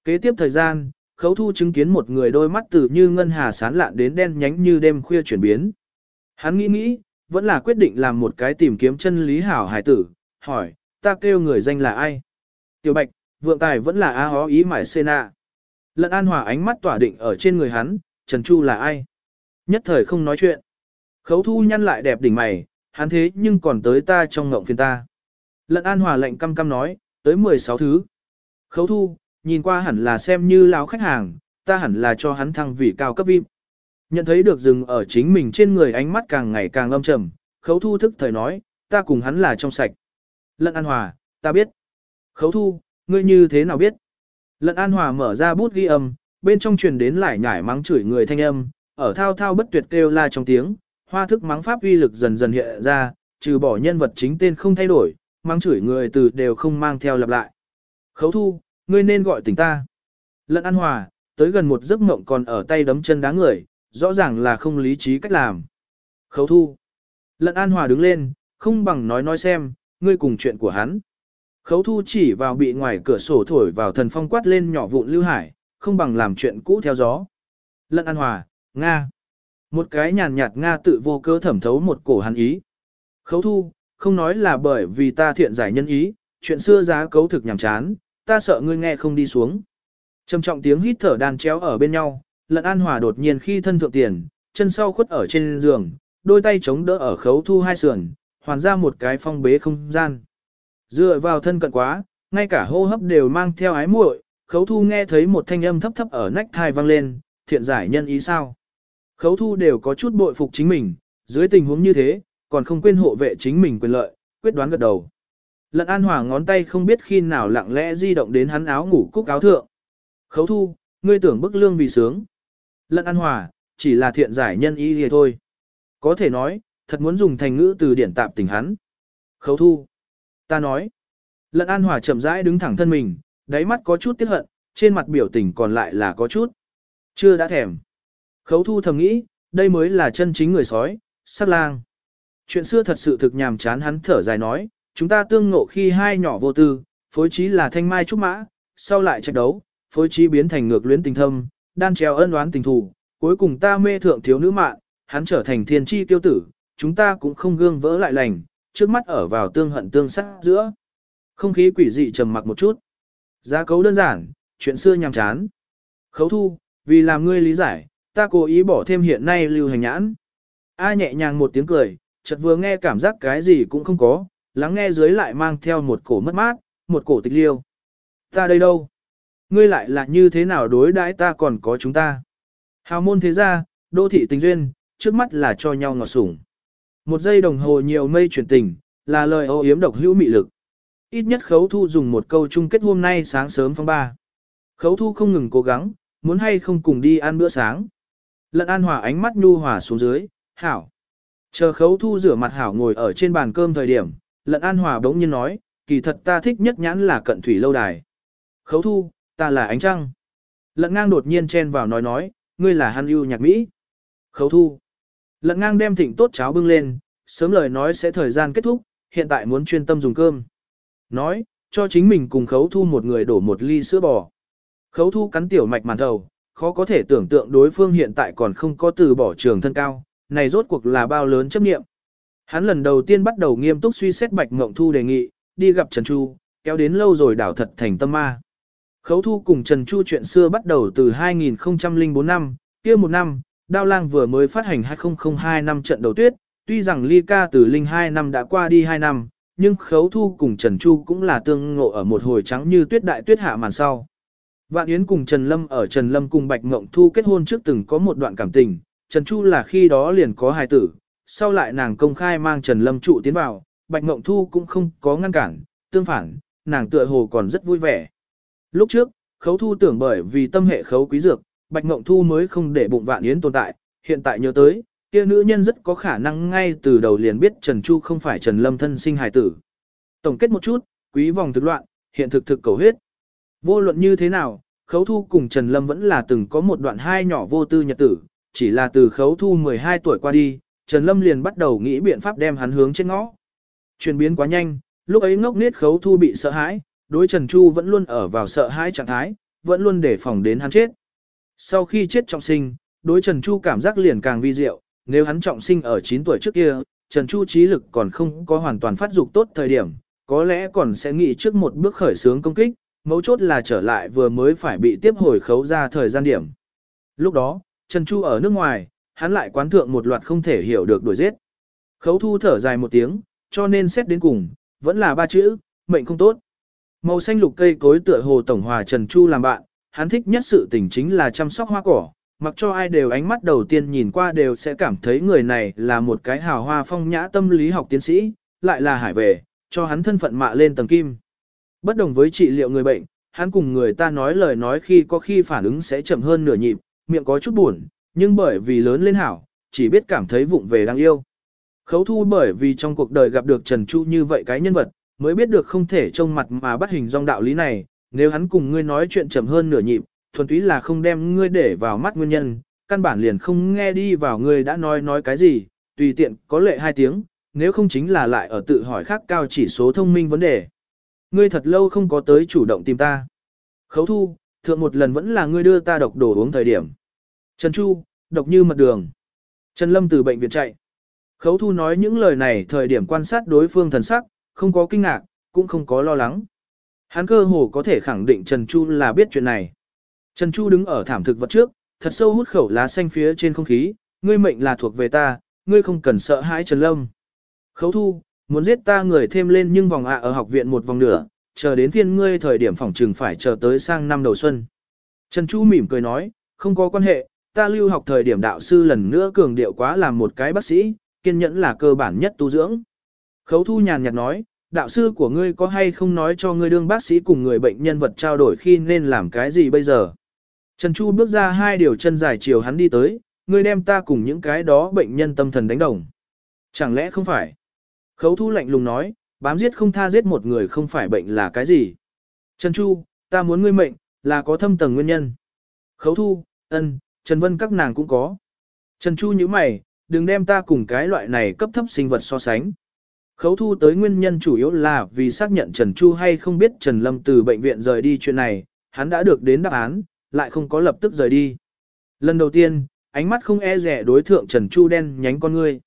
Kế tiếp thời gian, khấu thu chứng kiến một người đôi mắt từ như ngân hà sán lạn đến đen nhánh như đêm khuya chuyển biến. Hắn nghĩ nghĩ, vẫn là quyết định làm một cái tìm kiếm chân lý hảo hải tử, hỏi, ta kêu người danh là ai? Tiểu Bạch, vượng tài vẫn là A hó ý mải xê nạ. Lận an hòa ánh mắt tỏa định ở trên người hắn, Trần Chu là ai? Nhất thời không nói chuyện. Khấu thu nhăn lại đẹp đỉnh mày, hắn thế nhưng còn tới ta trong ngộng phiền ta. Lận an hòa lệnh căm căm nói, tới 16 thứ. Khấu thu, nhìn qua hẳn là xem như lão khách hàng, ta hẳn là cho hắn thăng vị cao cấp VIP. Nhận thấy được dừng ở chính mình trên người ánh mắt càng ngày càng âm trầm, khấu thu thức thời nói, ta cùng hắn là trong sạch. Lận an hòa, ta biết. Khấu thu, ngươi như thế nào biết? Lận an hòa mở ra bút ghi âm, bên trong truyền đến lại nhải mắng chửi người thanh âm, ở thao thao bất tuyệt kêu la trong tiếng, hoa thức mắng pháp uy lực dần dần hiện ra, trừ bỏ nhân vật chính tên không thay đổi, mắng chửi người từ đều không mang theo lặp lại. Khấu thu, ngươi nên gọi tỉnh ta. Lận an hòa, tới gần một giấc mộng còn ở tay đấm chân đá người, rõ ràng là không lý trí cách làm. Khấu thu. Lận an hòa đứng lên, không bằng nói nói xem, ngươi cùng chuyện của hắn. Khấu thu chỉ vào bị ngoài cửa sổ thổi vào thần phong quát lên nhỏ vụn lưu hải, không bằng làm chuyện cũ theo gió. Lận an hòa, Nga. Một cái nhàn nhạt Nga tự vô cơ thẩm thấu một cổ hắn ý. Khấu thu, không nói là bởi vì ta thiện giải nhân ý, chuyện xưa giá cấu thực nhàm chán, ta sợ ngươi nghe không đi xuống. Trầm trọng tiếng hít thở đàn chéo ở bên nhau, lận an hòa đột nhiên khi thân thượng tiền, chân sau khuất ở trên giường, đôi tay chống đỡ ở khấu thu hai sườn, hoàn ra một cái phong bế không gian. Dựa vào thân cận quá, ngay cả hô hấp đều mang theo ái muội, khấu thu nghe thấy một thanh âm thấp thấp ở nách thai vang lên, thiện giải nhân ý sao. Khấu thu đều có chút bội phục chính mình, dưới tình huống như thế, còn không quên hộ vệ chính mình quyền lợi, quyết đoán gật đầu. Lận an hòa ngón tay không biết khi nào lặng lẽ di động đến hắn áo ngủ cúc áo thượng. Khấu thu, ngươi tưởng bức lương vì sướng lẫn an hòa, chỉ là thiện giải nhân ý gì thôi. Có thể nói, thật muốn dùng thành ngữ từ điển tạp tình hắn. Khấu thu. Ta nói. Lận an hòa chậm rãi đứng thẳng thân mình, đáy mắt có chút tiếc hận, trên mặt biểu tình còn lại là có chút. Chưa đã thèm. Khấu thu thầm nghĩ, đây mới là chân chính người sói, sát lang. Chuyện xưa thật sự thực nhàm chán hắn thở dài nói, chúng ta tương ngộ khi hai nhỏ vô tư, phối trí là thanh mai trúc mã, sau lại trạch đấu, phối trí biến thành ngược luyến tình thâm, đan treo ân oán tình thù, cuối cùng ta mê thượng thiếu nữ mạng, hắn trở thành thiên chi tiêu tử, chúng ta cũng không gương vỡ lại lành, trước mắt ở vào tương hận tương sát giữa. Không khí quỷ dị trầm mặc một chút. Giá cấu đơn giản, chuyện xưa nhàm chán. Khấu thu, vì làm ngươi lý giải, ta cố ý bỏ thêm hiện nay lưu hành nhãn. A nhẹ nhàng một tiếng cười, chợt vừa nghe cảm giác cái gì cũng không có, lắng nghe dưới lại mang theo một cổ mất mát, một cổ tịch liêu. Ta đây đâu? Ngươi lại là như thế nào đối đãi ta còn có chúng ta? Hào môn thế gia, đô thị tình duyên, trước mắt là cho nhau ngọt sủng. Một giây đồng hồ nhiều mây chuyển tình, là lời ô yếm độc hữu mị lực. Ít nhất khấu thu dùng một câu chung kết hôm nay sáng sớm phong ba. Khấu thu không ngừng cố gắng, muốn hay không cùng đi ăn bữa sáng. Lận an hòa ánh mắt nhu hòa xuống dưới, hảo. Chờ khấu thu rửa mặt hảo ngồi ở trên bàn cơm thời điểm, lận an hòa bỗng nhiên nói, kỳ thật ta thích nhất nhãn là cận thủy lâu đài. Khấu thu, ta là ánh trăng. Lận ngang đột nhiên chen vào nói nói, ngươi là hắn ưu nhạc Mỹ. Khấu thu. Lận ngang đem thịnh tốt cháo bưng lên, sớm lời nói sẽ thời gian kết thúc, hiện tại muốn chuyên tâm dùng cơm. Nói, cho chính mình cùng khấu thu một người đổ một ly sữa bò. Khấu thu cắn tiểu mạch màn đầu, khó có thể tưởng tượng đối phương hiện tại còn không có từ bỏ trường thân cao, này rốt cuộc là bao lớn chấp nghiệm. Hắn lần đầu tiên bắt đầu nghiêm túc suy xét Bạch Ngộng Thu đề nghị, đi gặp Trần Chu, kéo đến lâu rồi đảo thật thành tâm ma. Khấu thu cùng Trần Chu chuyện xưa bắt đầu từ 2004 năm, kia một năm, Đao Lang vừa mới phát hành 2002 năm trận đầu tuyết, tuy rằng ly ca từ linh 2 năm đã qua đi 2 năm, nhưng khấu thu cùng Trần Chu cũng là tương ngộ ở một hồi trắng như tuyết đại tuyết hạ màn sau. Vạn Yến cùng Trần Lâm ở Trần Lâm cùng Bạch Ngộng Thu kết hôn trước từng có một đoạn cảm tình, Trần Chu là khi đó liền có hài tử, sau lại nàng công khai mang Trần Lâm trụ tiến vào, Bạch Ngộng Thu cũng không có ngăn cản, tương phản, nàng tựa hồ còn rất vui vẻ. Lúc trước, khấu thu tưởng bởi vì tâm hệ khấu quý dược, Bạch Ngộng Thu mới không để bụng Vạn Yến tồn tại, hiện tại nhớ tới, kia nữ nhân rất có khả năng ngay từ đầu liền biết Trần Chu không phải Trần Lâm thân sinh hài tử. Tổng kết một chút, quý vòng thực loạn, hiện thực thực cầu huyết. Vô luận như thế nào, Khấu Thu cùng Trần Lâm vẫn là từng có một đoạn hai nhỏ vô tư nhật tử, chỉ là từ Khấu Thu 12 tuổi qua đi, Trần Lâm liền bắt đầu nghĩ biện pháp đem hắn hướng trên ngõ. Chuyển biến quá nhanh, lúc ấy ngốc niết Khấu Thu bị sợ hãi, đối Trần Chu vẫn luôn ở vào sợ hãi trạng thái, vẫn luôn để phòng đến hắn chết. Sau khi chết trọng sinh, đối Trần Chu cảm giác liền càng vi diệu, nếu hắn trọng sinh ở 9 tuổi trước kia, Trần Chu trí lực còn không có hoàn toàn phát dục tốt thời điểm, có lẽ còn sẽ nghĩ trước một bước khởi sướng công kích, mấu chốt là trở lại vừa mới phải bị tiếp hồi khấu ra thời gian điểm. Lúc đó, Trần Chu ở nước ngoài, hắn lại quán thượng một loạt không thể hiểu được đuổi giết. Khấu thu thở dài một tiếng, cho nên xét đến cùng, vẫn là ba chữ, mệnh không tốt. Màu xanh lục cây cối tựa hồ tổng hòa Trần Chu làm bạn, hắn thích nhất sự tình chính là chăm sóc hoa cỏ, mặc cho ai đều ánh mắt đầu tiên nhìn qua đều sẽ cảm thấy người này là một cái hào hoa phong nhã tâm lý học tiến sĩ, lại là hải về, cho hắn thân phận mạ lên tầng kim. Bất đồng với trị liệu người bệnh, hắn cùng người ta nói lời nói khi có khi phản ứng sẽ chậm hơn nửa nhịp, miệng có chút buồn, nhưng bởi vì lớn lên hảo, chỉ biết cảm thấy vụng về đáng yêu. Khấu thu bởi vì trong cuộc đời gặp được Trần Chu như vậy cái nhân vật, mới biết được không thể trông mặt mà bắt hình dong đạo lý này, nếu hắn cùng ngươi nói chuyện chậm hơn nửa nhịp, thuần túy là không đem ngươi để vào mắt nguyên nhân, căn bản liền không nghe đi vào ngươi đã nói nói cái gì, tùy tiện có lệ hai tiếng, nếu không chính là lại ở tự hỏi khác cao chỉ số thông minh vấn đề. Ngươi thật lâu không có tới chủ động tìm ta. Khấu thu, thượng một lần vẫn là ngươi đưa ta độc đồ uống thời điểm. Trần Chu, độc như mật đường. Trần Lâm từ bệnh viện chạy. Khấu thu nói những lời này thời điểm quan sát đối phương thần sắc, không có kinh ngạc, cũng không có lo lắng. Hắn cơ hồ có thể khẳng định Trần Chu là biết chuyện này. Trần Chu đứng ở thảm thực vật trước, thật sâu hút khẩu lá xanh phía trên không khí, ngươi mệnh là thuộc về ta, ngươi không cần sợ hãi Trần Lâm. Khấu thu, muốn giết ta người thêm lên nhưng vòng ạ ở học viện một vòng nửa, chờ đến phiên ngươi thời điểm phòng trường phải chờ tới sang năm đầu xuân. Trần Chu mỉm cười nói, không có quan hệ, ta lưu học thời điểm đạo sư lần nữa cường điệu quá làm một cái bác sĩ, kiên nhẫn là cơ bản nhất tu dưỡng. Khấu thu nhàn nhạt nói, đạo sư của ngươi có hay không nói cho ngươi đương bác sĩ cùng người bệnh nhân vật trao đổi khi nên làm cái gì bây giờ? Trần Chu bước ra hai điều chân dài chiều hắn đi tới, ngươi đem ta cùng những cái đó bệnh nhân tâm thần đánh đồng. Chẳng lẽ không phải? Khấu thu lạnh lùng nói, bám giết không tha giết một người không phải bệnh là cái gì? Trần Chu, ta muốn ngươi mệnh, là có thâm tầng nguyên nhân. Khấu thu, ân, Trần Vân các nàng cũng có. Trần Chu như mày, đừng đem ta cùng cái loại này cấp thấp sinh vật so sánh. Khấu thu tới nguyên nhân chủ yếu là vì xác nhận Trần Chu hay không biết Trần Lâm từ bệnh viện rời đi chuyện này, hắn đã được đến đáp án, lại không có lập tức rời đi. Lần đầu tiên, ánh mắt không e rẻ đối thượng Trần Chu đen nhánh con ngươi.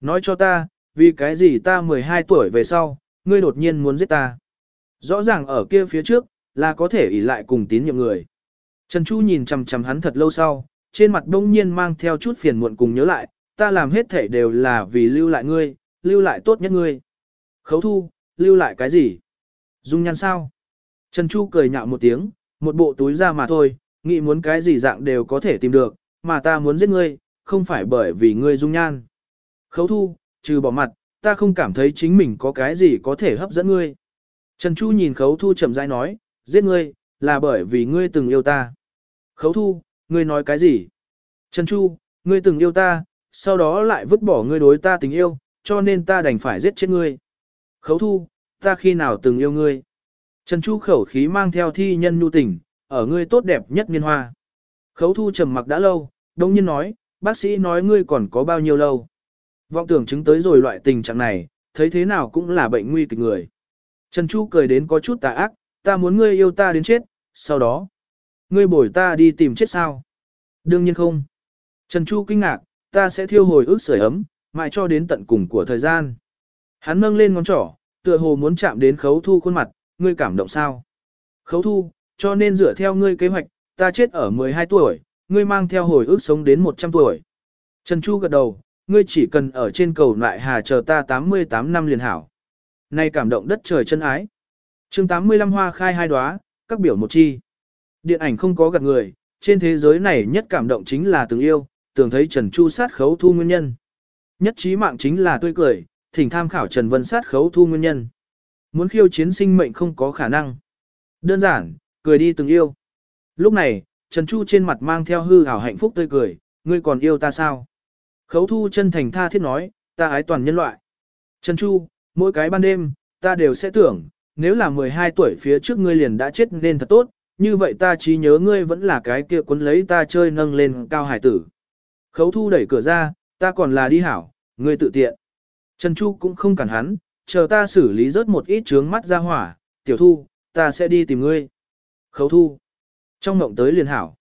Nói cho ta, vì cái gì ta 12 tuổi về sau, ngươi đột nhiên muốn giết ta. Rõ ràng ở kia phía trước, là có thể ỷ lại cùng tín nhiệm người. Trần Chu nhìn chằm chằm hắn thật lâu sau, trên mặt đông nhiên mang theo chút phiền muộn cùng nhớ lại, ta làm hết thể đều là vì lưu lại ngươi, lưu lại tốt nhất ngươi. Khấu thu, lưu lại cái gì? Dung nhan sao? Trần Chu cười nhạo một tiếng, một bộ túi ra mà thôi, nghĩ muốn cái gì dạng đều có thể tìm được, mà ta muốn giết ngươi, không phải bởi vì ngươi dung nhan. Khấu thu, trừ bỏ mặt, ta không cảm thấy chính mình có cái gì có thể hấp dẫn ngươi. Trần Chu nhìn khấu thu chậm rãi nói, giết ngươi, là bởi vì ngươi từng yêu ta. Khấu thu, ngươi nói cái gì? Trần Chu, ngươi từng yêu ta, sau đó lại vứt bỏ ngươi đối ta tình yêu, cho nên ta đành phải giết chết ngươi. Khấu thu, ta khi nào từng yêu ngươi? Trần Chu khẩu khí mang theo thi nhân nhu tình, ở ngươi tốt đẹp nhất niên hoa. Khấu thu trầm mặc đã lâu, đông nhiên nói, bác sĩ nói ngươi còn có bao nhiêu lâu. Vọng tưởng chứng tới rồi loại tình trạng này, thấy thế nào cũng là bệnh nguy kịch người. Trần Chu cười đến có chút tà ác, ta muốn ngươi yêu ta đến chết, sau đó, ngươi bổi ta đi tìm chết sao? Đương nhiên không. Trần Chu kinh ngạc, ta sẽ thiêu hồi ước sưởi ấm, mãi cho đến tận cùng của thời gian. Hắn nâng lên ngón trỏ, tựa hồ muốn chạm đến khấu thu khuôn mặt, ngươi cảm động sao? Khấu thu, cho nên dựa theo ngươi kế hoạch, ta chết ở 12 tuổi, ngươi mang theo hồi ước sống đến 100 tuổi. Trần Chu gật đầu, ngươi chỉ cần ở trên cầu lại hà chờ ta 88 năm liền hảo. Nay cảm động đất trời chân ái. chương 85 hoa khai hai đóa, các biểu một chi. Điện ảnh không có gạt người, trên thế giới này nhất cảm động chính là từng yêu, tưởng thấy Trần Chu sát khấu thu nguyên nhân. Nhất trí mạng chính là tươi cười, thỉnh tham khảo Trần Vân sát khấu thu nguyên nhân. Muốn khiêu chiến sinh mệnh không có khả năng. Đơn giản, cười đi từng yêu. Lúc này, Trần Chu trên mặt mang theo hư ảo hạnh phúc tươi cười, ngươi còn yêu ta sao? Khấu thu chân thành tha thiết nói, ta ái toàn nhân loại. Trần Chu, mỗi cái ban đêm, ta đều sẽ tưởng, nếu là 12 tuổi phía trước ngươi liền đã chết nên thật tốt, như vậy ta chỉ nhớ ngươi vẫn là cái kia cuốn lấy ta chơi nâng lên cao hải tử. Khấu thu đẩy cửa ra, ta còn là đi hảo, ngươi tự tiện. Trần Chu cũng không cản hắn, chờ ta xử lý rớt một ít trướng mắt ra hỏa, tiểu thu, ta sẽ đi tìm ngươi. Khấu thu. Trong mộng tới liền hảo.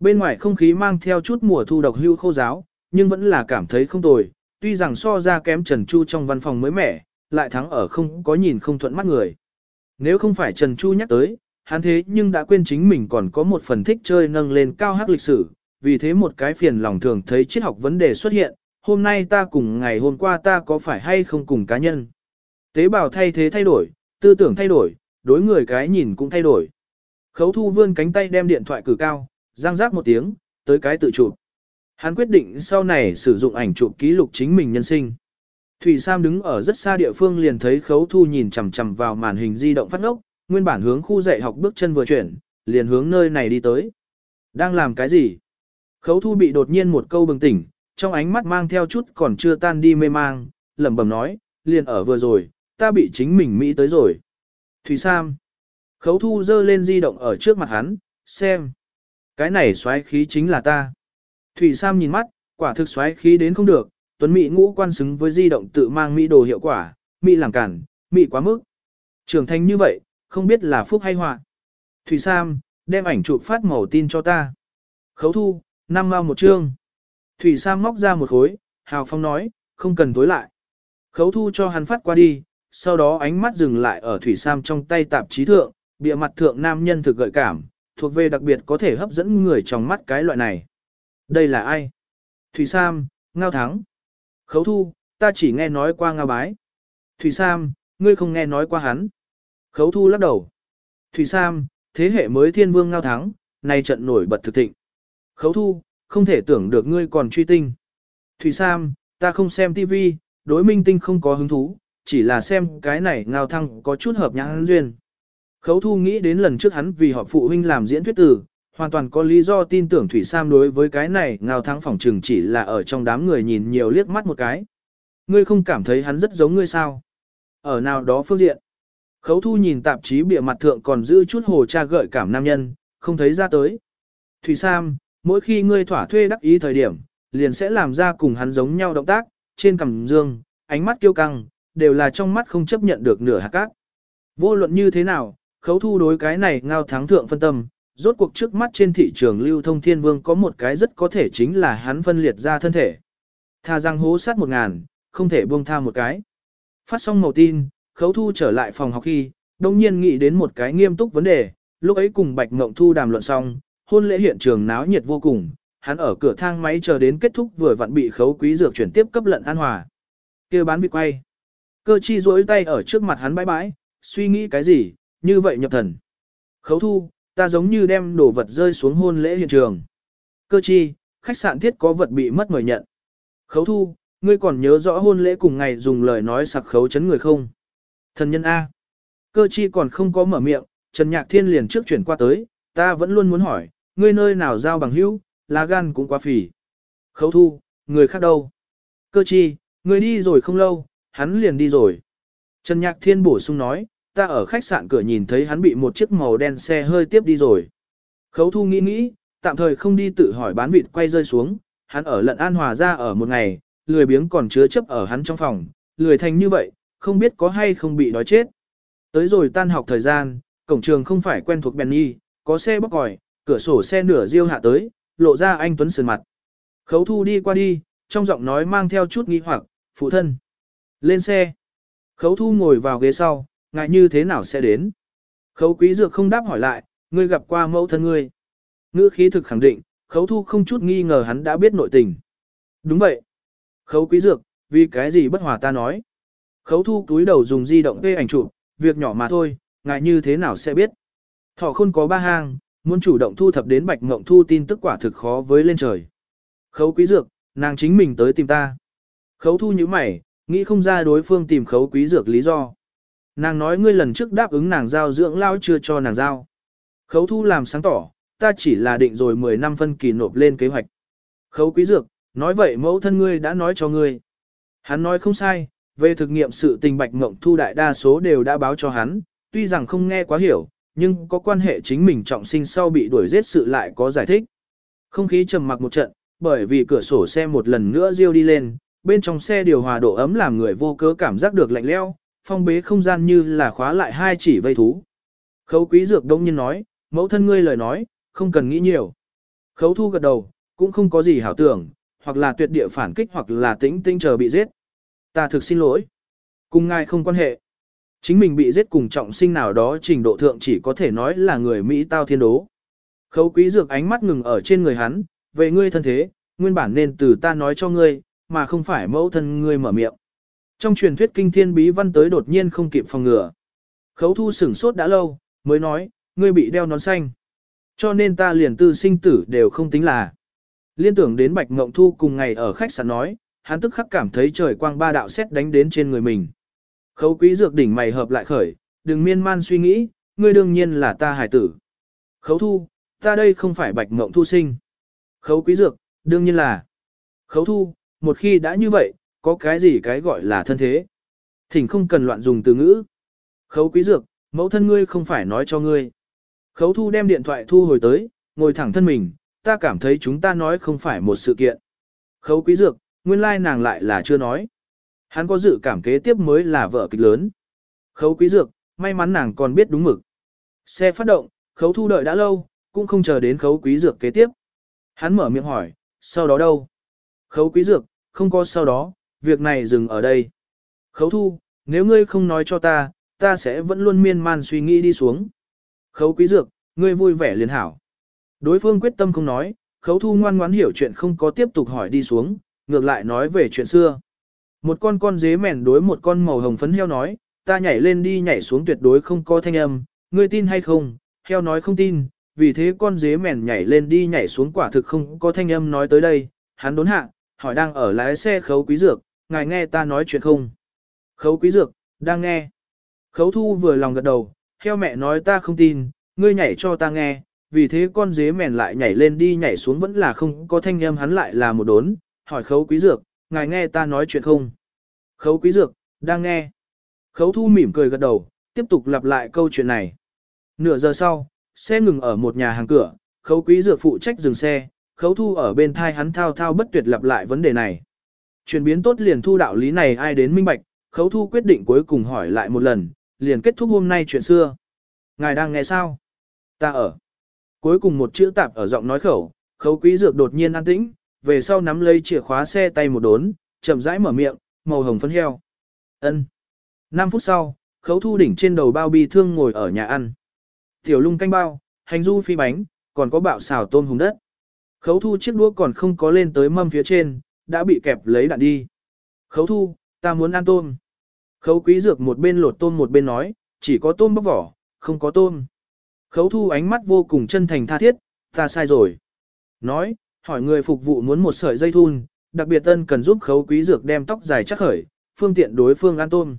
Bên ngoài không khí mang theo chút mùa thu độc hưu khô giáo, nhưng vẫn là cảm thấy không tồi, tuy rằng so ra kém Trần Chu trong văn phòng mới mẻ, lại thắng ở không có nhìn không thuận mắt người. Nếu không phải Trần Chu nhắc tới, hắn thế nhưng đã quên chính mình còn có một phần thích chơi nâng lên cao hắc lịch sử, vì thế một cái phiền lòng thường thấy triết học vấn đề xuất hiện, hôm nay ta cùng ngày hôm qua ta có phải hay không cùng cá nhân. Tế bào thay thế thay đổi, tư tưởng thay đổi, đối người cái nhìn cũng thay đổi. Khấu thu vươn cánh tay đem điện thoại cử cao, răng rác một tiếng, tới cái tự chụp. Hắn quyết định sau này sử dụng ảnh chụp ký lục chính mình nhân sinh. Thủy Sam đứng ở rất xa địa phương liền thấy khấu thu nhìn chằm chằm vào màn hình di động phát ngốc, nguyên bản hướng khu dạy học bước chân vừa chuyển, liền hướng nơi này đi tới. Đang làm cái gì? Khấu thu bị đột nhiên một câu bừng tỉnh, trong ánh mắt mang theo chút còn chưa tan đi mê mang, lẩm bẩm nói, liền ở vừa rồi, ta bị chính mình Mỹ tới rồi. Thủy Sam. Khấu thu dơ lên di động ở trước mặt hắn, xem. Cái này xoáy khí chính là ta. Thủy Sam nhìn mắt, quả thực xoáy khí đến không được, tuấn Mỹ ngũ quan xứng với di động tự mang Mỹ đồ hiệu quả, Mỹ làm cản, Mỹ quá mức. Trưởng thành như vậy, không biết là phúc hay họa. Thủy Sam, đem ảnh chụp phát màu tin cho ta. Khấu thu, năm mao một chương. Thủy Sam móc ra một khối, Hào Phong nói, không cần tối lại. Khấu thu cho hắn phát qua đi, sau đó ánh mắt dừng lại ở Thủy Sam trong tay tạp chí thượng, bìa mặt thượng nam nhân thực gợi cảm, thuộc về đặc biệt có thể hấp dẫn người trong mắt cái loại này. Đây là ai? Thủy Sam, Ngao Thắng. Khấu thu, ta chỉ nghe nói qua Ngao Bái. Thủy Sam, ngươi không nghe nói qua hắn. Khấu thu lắc đầu. Thủy Sam, thế hệ mới thiên vương Ngao Thắng, nay trận nổi bật thực thịnh. Khấu thu, không thể tưởng được ngươi còn truy tinh. Thủy Sam, ta không xem TV, đối minh tinh không có hứng thú, chỉ là xem cái này ngao thăng có chút hợp nhãn duyên. Khấu thu nghĩ đến lần trước hắn vì họ phụ huynh làm diễn thuyết tử, hoàn toàn có lý do tin tưởng Thủy Sam đối với cái này ngao thăng phỏng trừng chỉ là ở trong đám người nhìn nhiều liếc mắt một cái. Ngươi không cảm thấy hắn rất giống ngươi sao? Ở nào đó phương diện. Khấu thu nhìn tạp chí bìa mặt thượng còn giữ chút hồ cha gợi cảm nam nhân, không thấy ra tới. Thủy Sam, mỗi khi ngươi thỏa thuê đắc ý thời điểm, liền sẽ làm ra cùng hắn giống nhau động tác, trên cằm dương, ánh mắt kiêu căng, đều là trong mắt không chấp nhận được nửa hạt cát. Vô luận như thế nào, khấu thu đối cái này ngao thắng thượng phân tâm, rốt cuộc trước mắt trên thị trường lưu thông thiên vương có một cái rất có thể chính là hắn phân liệt ra thân thể. Tha răng hố sát một ngàn, không thể buông tha một cái. Phát xong màu tin, khấu thu trở lại phòng học khi, đồng nhiên nghĩ đến một cái nghiêm túc vấn đề, lúc ấy cùng Bạch Ngộng Thu đàm luận xong, hôn lễ hiện trường náo nhiệt vô cùng, hắn ở cửa thang máy chờ đến kết thúc vừa vặn bị khấu quý dược chuyển tiếp cấp lận an hòa. kia bán vịt quay. Cơ chi duỗi tay ở trước mặt hắn bãi bãi, suy nghĩ cái gì, như vậy nhập thần. Khấu thu, ta giống như đem đồ vật rơi xuống hôn lễ hiện trường. Cơ chi, khách sạn thiết có vật bị mất mời nhận. Khấu thu, ngươi còn nhớ rõ hôn lễ cùng ngày dùng lời nói sặc khấu chấn người không? Thần nhân A. Cơ chi còn không có mở miệng, Trần Nhạc Thiên liền trước chuyển qua tới, ta vẫn luôn muốn hỏi, ngươi nơi nào giao bằng hữu, lá gan cũng quá phì. Khấu thu, người khác đâu? Cơ chi, người đi rồi không lâu, hắn liền đi rồi. Trần Nhạc Thiên bổ sung nói, ta ở khách sạn cửa nhìn thấy hắn bị một chiếc màu đen xe hơi tiếp đi rồi. Khấu thu nghĩ nghĩ, tạm thời không đi tự hỏi bán vịt quay rơi xuống, hắn ở lận an hòa ra ở một ngày, lười biếng còn chứa chấp ở hắn trong phòng, lười thành như vậy, không biết có hay không bị đói chết. Tới rồi tan học thời gian, cổng trường không phải quen thuộc Benny, có xe bóc còi, cửa sổ xe nửa riêu hạ tới, lộ ra anh Tuấn sườn mặt. Khấu thu đi qua đi, trong giọng nói mang theo chút nghi hoặc, phụ thân. Lên xe. Khấu thu ngồi vào ghế sau, ngại như thế nào sẽ đến. Khấu quý dược không đáp hỏi lại, ngươi gặp qua mẫu thân ngươi. Ngữ khí thực khẳng định, khấu thu không chút nghi ngờ hắn đã biết nội tình. Đúng vậy. Khấu quý dược, vì cái gì bất hòa ta nói. Khấu thu túi đầu dùng di động gây ảnh chụp, việc nhỏ mà thôi, ngại như thế nào sẽ biết. Thọ khôn có ba hang, muốn chủ động thu thập đến bạch ngộng thu tin tức quả thực khó với lên trời. Khấu quý dược, nàng chính mình tới tìm ta. Khấu thu như mày, nghĩ không ra đối phương tìm khấu quý dược lý do. Nàng nói ngươi lần trước đáp ứng nàng giao dưỡng lao chưa cho nàng giao. Khấu thu làm sáng tỏ, ta chỉ là định rồi 10 năm phân kỳ nộp lên kế hoạch. Khấu quý dược, nói vậy mẫu thân ngươi đã nói cho ngươi. Hắn nói không sai, về thực nghiệm sự tình bạch mộng thu đại đa số đều đã báo cho hắn, tuy rằng không nghe quá hiểu, nhưng có quan hệ chính mình trọng sinh sau bị đuổi giết sự lại có giải thích. Không khí trầm mặc một trận, bởi vì cửa sổ xe một lần nữa riêu đi lên, bên trong xe điều hòa độ ấm làm người vô cớ cảm giác được lạnh leo, phong bế không gian như là khóa lại hai chỉ vây thú. Khấu quý dược đông nhiên nói, mẫu thân ngươi lời nói, không cần nghĩ nhiều. Khấu thu gật đầu, cũng không có gì hảo tưởng, hoặc là tuyệt địa phản kích hoặc là tĩnh tĩnh chờ bị giết. Ta thực xin lỗi. Cùng ngài không quan hệ. Chính mình bị giết cùng trọng sinh nào đó trình độ thượng chỉ có thể nói là người Mỹ tao thiên đố. Khấu quý dược ánh mắt ngừng ở trên người hắn, về ngươi thân thế, nguyên bản nên từ ta nói cho ngươi, mà không phải mẫu thân ngươi mở miệng. Trong truyền thuyết kinh thiên bí văn tới đột nhiên không kịp phòng ngừa. Khấu thu sửng sốt đã lâu, mới nói, ngươi bị đeo nón xanh. Cho nên ta liền tư sinh tử đều không tính là. Liên tưởng đến Bạch Ngộng Thu cùng ngày ở khách sạn nói, hắn tức khắc cảm thấy trời quang ba đạo xét đánh đến trên người mình. Khấu quý dược đỉnh mày hợp lại khởi, đừng miên man suy nghĩ, ngươi đương nhiên là ta hải tử. Khấu thu, ta đây không phải Bạch Ngộng Thu sinh. Khấu quý dược, đương nhiên là. Khấu thu, một khi đã như vậy, có cái gì cái gọi là thân thế. Thỉnh không cần loạn dùng từ ngữ. Khấu quý dược, mẫu thân ngươi không phải nói cho ngươi. Khấu thu đem điện thoại thu hồi tới, ngồi thẳng thân mình, ta cảm thấy chúng ta nói không phải một sự kiện. Khấu quý dược, nguyên lai nàng lại là chưa nói. Hắn có dự cảm kế tiếp mới là vợ kịch lớn. Khấu quý dược, may mắn nàng còn biết đúng mực. Xe phát động, khấu thu đợi đã lâu, cũng không chờ đến khấu quý dược kế tiếp. Hắn mở miệng hỏi, sau đó đâu? Khấu quý dược, không có sau đó, việc này dừng ở đây. Khấu thu, nếu ngươi không nói cho ta, ta sẽ vẫn luôn miên man suy nghĩ đi xuống. Khấu quý dược, ngươi vui vẻ liền hảo. Đối phương quyết tâm không nói, khấu thu ngoan ngoãn hiểu chuyện không có tiếp tục hỏi đi xuống, ngược lại nói về chuyện xưa. Một con con dế mèn đối một con màu hồng phấn heo nói, ta nhảy lên đi nhảy xuống tuyệt đối không có thanh âm, ngươi tin hay không, heo nói không tin, vì thế con dế mèn nhảy lên đi nhảy xuống quả thực không có thanh âm nói tới đây, hắn đốn hạ, hỏi đang ở lái xe khấu quý dược, ngài nghe ta nói chuyện không? Khấu quý dược, đang nghe. Khấu thu vừa lòng gật đầu, heo mẹ nói ta không tin, ngươi nhảy cho ta nghe, vì thế con dế mèn lại nhảy lên đi nhảy xuống vẫn là không có thanh âm hắn lại là một đốn, hỏi khấu quý dược, ngài nghe ta nói chuyện không? Khấu quý dược, đang nghe. Khấu thu mỉm cười gật đầu, tiếp tục lặp lại câu chuyện này. Nửa giờ sau, xe ngừng ở một nhà hàng cửa, khấu quý dược phụ trách dừng xe, khấu thu ở bên thai hắn thao thao bất tuyệt lặp lại vấn đề này. Chuyển biến tốt liền thu đạo lý này ai đến minh bạch, khấu thu quyết định cuối cùng hỏi lại một lần, liền kết thúc hôm nay chuyện xưa. Ngài đang nghe sao? Ta ở. Cuối cùng một chữ tạp ở giọng nói khẩu, khấu quý dược đột nhiên an tĩnh, về sau nắm lấy chìa khóa xe tay một đốn, chậm rãi mở miệng, màu hồng phấn heo. ân 5 phút sau, khấu thu đỉnh trên đầu bao bi thương ngồi ở nhà ăn. Tiểu lung canh bao, hành du phi bánh, còn có bạo xào tôm hùng đất. Khấu thu chiếc đũa còn không có lên tới mâm phía trên, đã bị kẹp lấy đạn đi. Khấu thu, ta muốn ăn tôm. Khấu quý dược một bên lột tôm một bên nói, chỉ có tôm bóc vỏ, không có tôm. Khấu thu ánh mắt vô cùng chân thành tha thiết, ta sai rồi. Nói, hỏi người phục vụ muốn một sợi dây thun, đặc biệt tân cần giúp khấu quý dược đem tóc dài chắc khởi, phương tiện đối phương ăn tôm.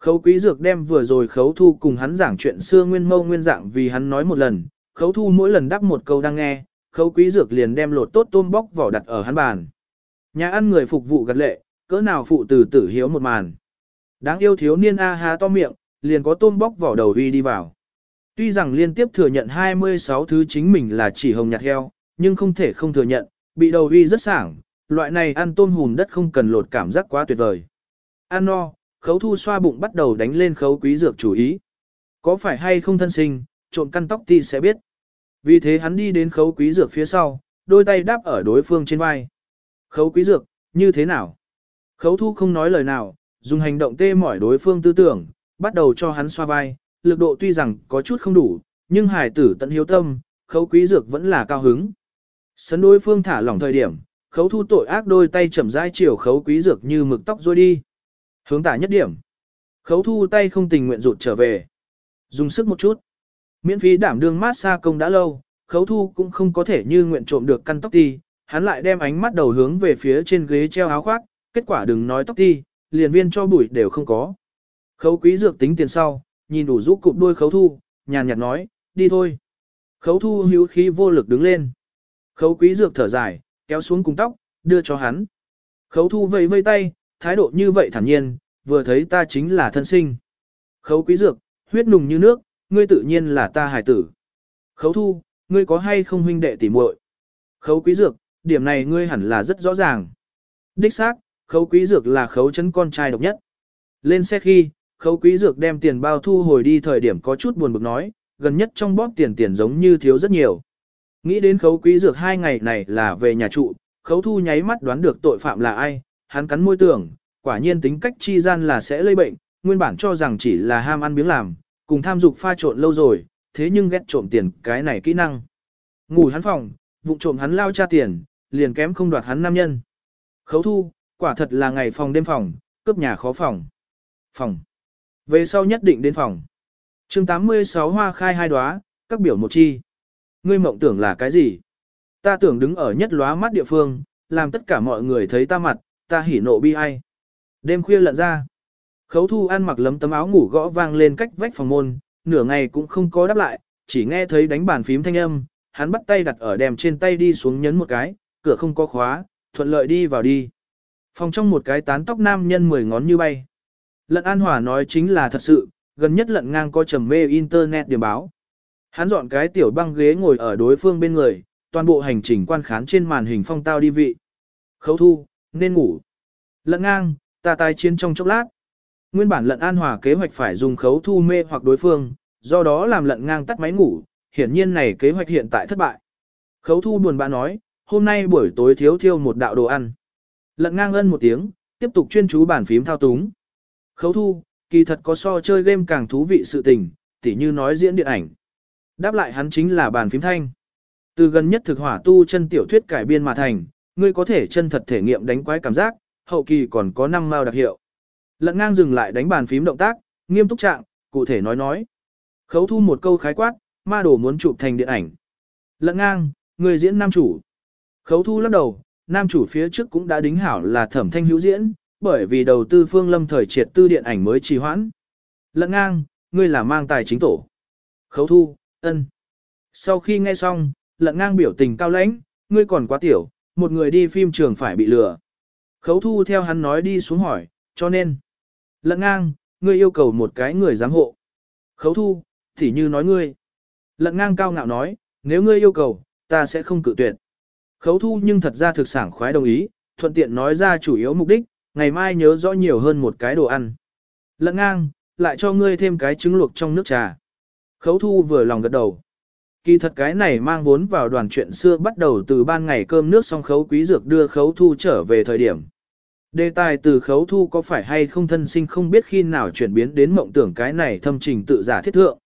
Khấu quý dược đem vừa rồi khấu thu cùng hắn giảng chuyện xưa nguyên mâu nguyên dạng vì hắn nói một lần, khấu thu mỗi lần đáp một câu đang nghe, khấu quý dược liền đem lột tốt tôm bóc vỏ đặt ở hắn bàn. Nhà ăn người phục vụ gật lệ, cỡ nào phụ tử tử hiếu một màn. Đáng yêu thiếu niên A ha to miệng, liền có tôm bóc vỏ đầu huy đi vào. Tuy rằng liên tiếp thừa nhận 26 thứ chính mình là chỉ hồng nhạt heo, nhưng không thể không thừa nhận, bị đầu uy rất sảng, loại này ăn tôm hùm đất không cần lột cảm giác quá tuyệt vời. Ăn no, khấu thu xoa bụng bắt đầu đánh lên khấu quý dược chủ ý. Có phải hay không thân sinh, trộn căn tóc ti sẽ biết. Vì thế hắn đi đến khấu quý dược phía sau, đôi tay đáp ở đối phương trên vai. Khấu quý dược, như thế nào? Khấu thu không nói lời nào, dùng hành động tê mỏi đối phương tư tưởng, bắt đầu cho hắn xoa vai, lực độ tuy rằng có chút không đủ, nhưng hải tử tận hiếu tâm, khấu quý dược vẫn là cao hứng. Sấn đối phương thả lỏng thời điểm, khấu thu tội ác đôi tay chậm rãi chiều khấu quý dược như mực tóc rôi đi. Hướng tả nhất điểm. Khấu thu tay không tình nguyện rụt trở về. Dùng sức một chút. Miễn phí đảm đương mát xa công đã lâu, khấu thu cũng không có thể như nguyện trộm được căn tóc ti, hắn lại đem ánh mắt đầu hướng về phía trên ghế treo áo khoác, kết quả đừng nói tóc ti, liền viên cho bụi đều không có. Khấu quý dược tính tiền sau, nhìn đủ rũ cụp đuôi khấu thu, nhàn nhạt nói, đi thôi. Khấu thu hữu khí vô lực đứng lên. Khấu quý dược thở dài, kéo xuống cùng tóc, đưa cho hắn. Khấu thu vây vây tay, thái độ như vậy thản nhiên, vừa thấy ta chính là thân sinh. Khấu quý dược, huyết nùng như nước, ngươi tự nhiên là ta hài tử. Khấu thu, ngươi có hay không huynh đệ tỉ muội? Khấu quý dược, điểm này ngươi hẳn là rất rõ ràng. Đích xác, khấu quý dược là khấu chấn con trai độc nhất. Lên xe khi, khấu quý dược đem tiền bao thu hồi đi thời điểm có chút buồn bực nói, gần nhất trong bóp tiền tiền giống như thiếu rất nhiều. Nghĩ đến khấu quý dược hai ngày này là về nhà trụ, khấu thu nháy mắt đoán được tội phạm là ai, hắn cắn môi tưởng, quả nhiên tính cách chi gian là sẽ lây bệnh, nguyên bản cho rằng chỉ là ham ăn biếng làm, cùng tham dục pha trộn lâu rồi, thế nhưng ghét trộm tiền cái này kỹ năng. Ngủ hắn phòng, vụ trộm hắn lao tra tiền, liền kém không đoạt hắn nam nhân. Khấu thu, quả thật là ngày phòng đêm phòng, cướp nhà khó phòng. Phòng. Về sau nhất định đến phòng. chương 86 hoa khai hai đóa, các biểu một chi. Ngươi mộng tưởng là cái gì? Ta tưởng đứng ở nhất lóa mắt địa phương, làm tất cả mọi người thấy ta mặt, ta hỉ nộ bi ai. Đêm khuya lận ra. Khấu thu ăn mặc lấm tấm áo ngủ gõ vang lên cách vách phòng môn, nửa ngày cũng không có đáp lại, chỉ nghe thấy đánh bàn phím thanh âm, hắn bắt tay đặt ở đèm trên tay đi xuống nhấn một cái, cửa không có khóa, thuận lợi đi vào đi. Phòng trong một cái tán tóc nam nhân mười ngón như bay. Lận An Hòa nói chính là thật sự, gần nhất lận ngang có trầm mê internet điểm báo. Hắn dọn cái tiểu băng ghế ngồi ở đối phương bên người, toàn bộ hành trình quan khán trên màn hình phong tao đi vị. Khấu thu, nên ngủ. Lận ngang, ta tài chiến trong chốc lát. Nguyên bản lận an hòa kế hoạch phải dùng khấu thu mê hoặc đối phương, do đó làm lận ngang tắt máy ngủ, hiển nhiên này kế hoạch hiện tại thất bại. Khấu thu buồn bã nói, hôm nay buổi tối thiếu thiêu một đạo đồ ăn. Lận ngang ân một tiếng, tiếp tục chuyên chú bản phím thao túng. Khấu thu, kỳ thật có so chơi game càng thú vị sự tình, tỉ như nói diễn điện ảnh. Đáp lại hắn chính là bàn phím thanh. Từ gần nhất thực hỏa tu chân tiểu thuyết cải biên mà thành, ngươi có thể chân thật thể nghiệm đánh quái cảm giác, hậu kỳ còn có năm mao đặc hiệu. Lận ngang dừng lại đánh bàn phím động tác, nghiêm túc trạng, cụ thể nói nói. Khấu thu một câu khái quát, ma đồ muốn chụp thành điện ảnh. Lận ngang, người diễn nam chủ. Khấu thu lắc đầu, nam chủ phía trước cũng đã đính hảo là thẩm thanh hữu diễn, bởi vì đầu tư phương lâm thời triệt tư điện ảnh mới trì hoãn. Lận ngang, ngươi là mang tài chính tổ. Khấu thu, ân. Sau khi nghe xong, lận ngang biểu tình cao lãnh, ngươi còn quá tiểu, một người đi phim trường phải bị lừa. Khấu thu theo hắn nói đi xuống hỏi, cho nên. Lận ngang, ngươi yêu cầu một cái người giám hộ. Khấu thu, thì như nói ngươi. Lận ngang cao ngạo nói, nếu ngươi yêu cầu, ta sẽ không cự tuyệt. Khấu thu nhưng thật ra thực sản khoái đồng ý, thuận tiện nói ra chủ yếu mục đích, ngày mai nhớ rõ nhiều hơn một cái đồ ăn. Lận ngang, lại cho ngươi thêm cái trứng luộc trong nước trà. Khấu thu vừa lòng gật đầu. Kỳ thật cái này mang vốn vào đoàn chuyện xưa bắt đầu từ ban ngày cơm nước xong khấu quý dược đưa khấu thu trở về thời điểm. Đề tài từ khấu thu có phải hay không thân sinh không biết khi nào chuyển biến đến mộng tưởng cái này thâm trình tự giả thiết thượng.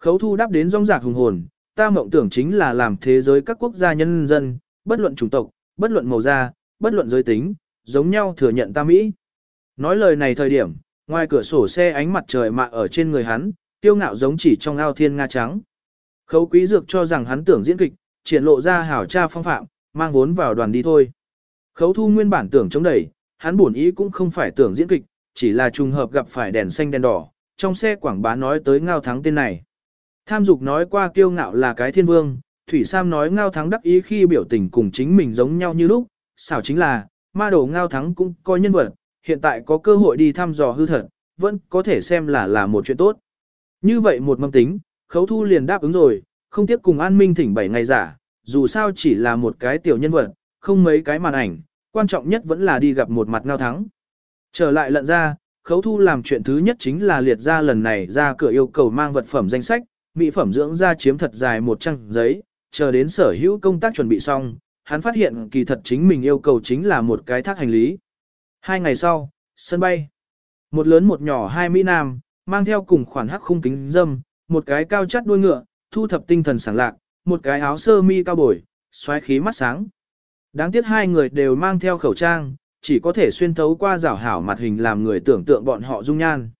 Khấu thu đáp đến rong rạc hùng hồn, ta mộng tưởng chính là làm thế giới các quốc gia nhân dân, bất luận chủng tộc, bất luận màu da, bất luận giới tính, giống nhau thừa nhận ta Mỹ. Nói lời này thời điểm, ngoài cửa sổ xe ánh mặt trời mạ ở trên người hắn, tiêu ngạo giống chỉ trong ao thiên nga trắng. Khấu quý dược cho rằng hắn tưởng diễn kịch, triển lộ ra hảo cha phong phạm, mang vốn vào đoàn đi thôi. Khấu thu nguyên bản tưởng chống đẩy, hắn buồn ý cũng không phải tưởng diễn kịch, chỉ là trùng hợp gặp phải đèn xanh đèn đỏ, trong xe quảng bá nói tới ngao thắng tên này. Tham dục nói qua kiêu ngạo là cái thiên vương, Thủy Sam nói ngao thắng đắc ý khi biểu tình cùng chính mình giống nhau như lúc, xảo chính là, ma đồ ngao thắng cũng coi nhân vật, hiện tại có cơ hội đi thăm dò hư thật, vẫn có thể xem là là một chuyện tốt. Như vậy một mâm tính, khấu thu liền đáp ứng rồi, không tiếp cùng an minh thỉnh 7 ngày giả, dù sao chỉ là một cái tiểu nhân vật, không mấy cái màn ảnh, quan trọng nhất vẫn là đi gặp một mặt ngao thắng. Trở lại lận ra, khấu thu làm chuyện thứ nhất chính là liệt ra lần này ra cửa yêu cầu mang vật phẩm danh sách, mỹ phẩm dưỡng da chiếm thật dài một trang giấy, chờ đến sở hữu công tác chuẩn bị xong, hắn phát hiện kỳ thật chính mình yêu cầu chính là một cái thác hành lý. Hai ngày sau, sân bay. Một lớn một nhỏ hai Mỹ Nam, mang theo cùng khoản hắc khung kính dâm, một cái cao chắt đuôi ngựa, thu thập tinh thần sảng lạc, một cái áo sơ mi cao bồi, xoáy khí mắt sáng. Đáng tiếc hai người đều mang theo khẩu trang, chỉ có thể xuyên thấu qua rảo hảo mặt hình làm người tưởng tượng bọn họ dung nhan.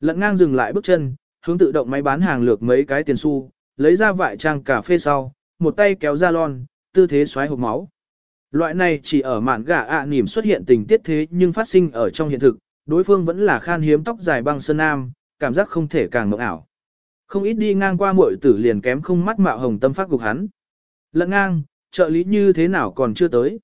Lận ngang dừng lại bước chân, hướng tự động máy bán hàng lược mấy cái tiền xu, lấy ra vại trang cà phê sau, một tay kéo ra lon, tư thế xoáy hộp máu. Loại này chỉ ở mạn gà ạ à nỉm xuất hiện tình tiết thế nhưng phát sinh ở trong hiện thực, đối phương vẫn là khan hiếm tóc dài băng sơn nam, cảm giác không thể càng mộng ảo. Không ít đi ngang qua muội tử liền kém không mắt mạo hồng tâm phát cục hắn. Lận ngang, trợ lý như thế nào còn chưa tới.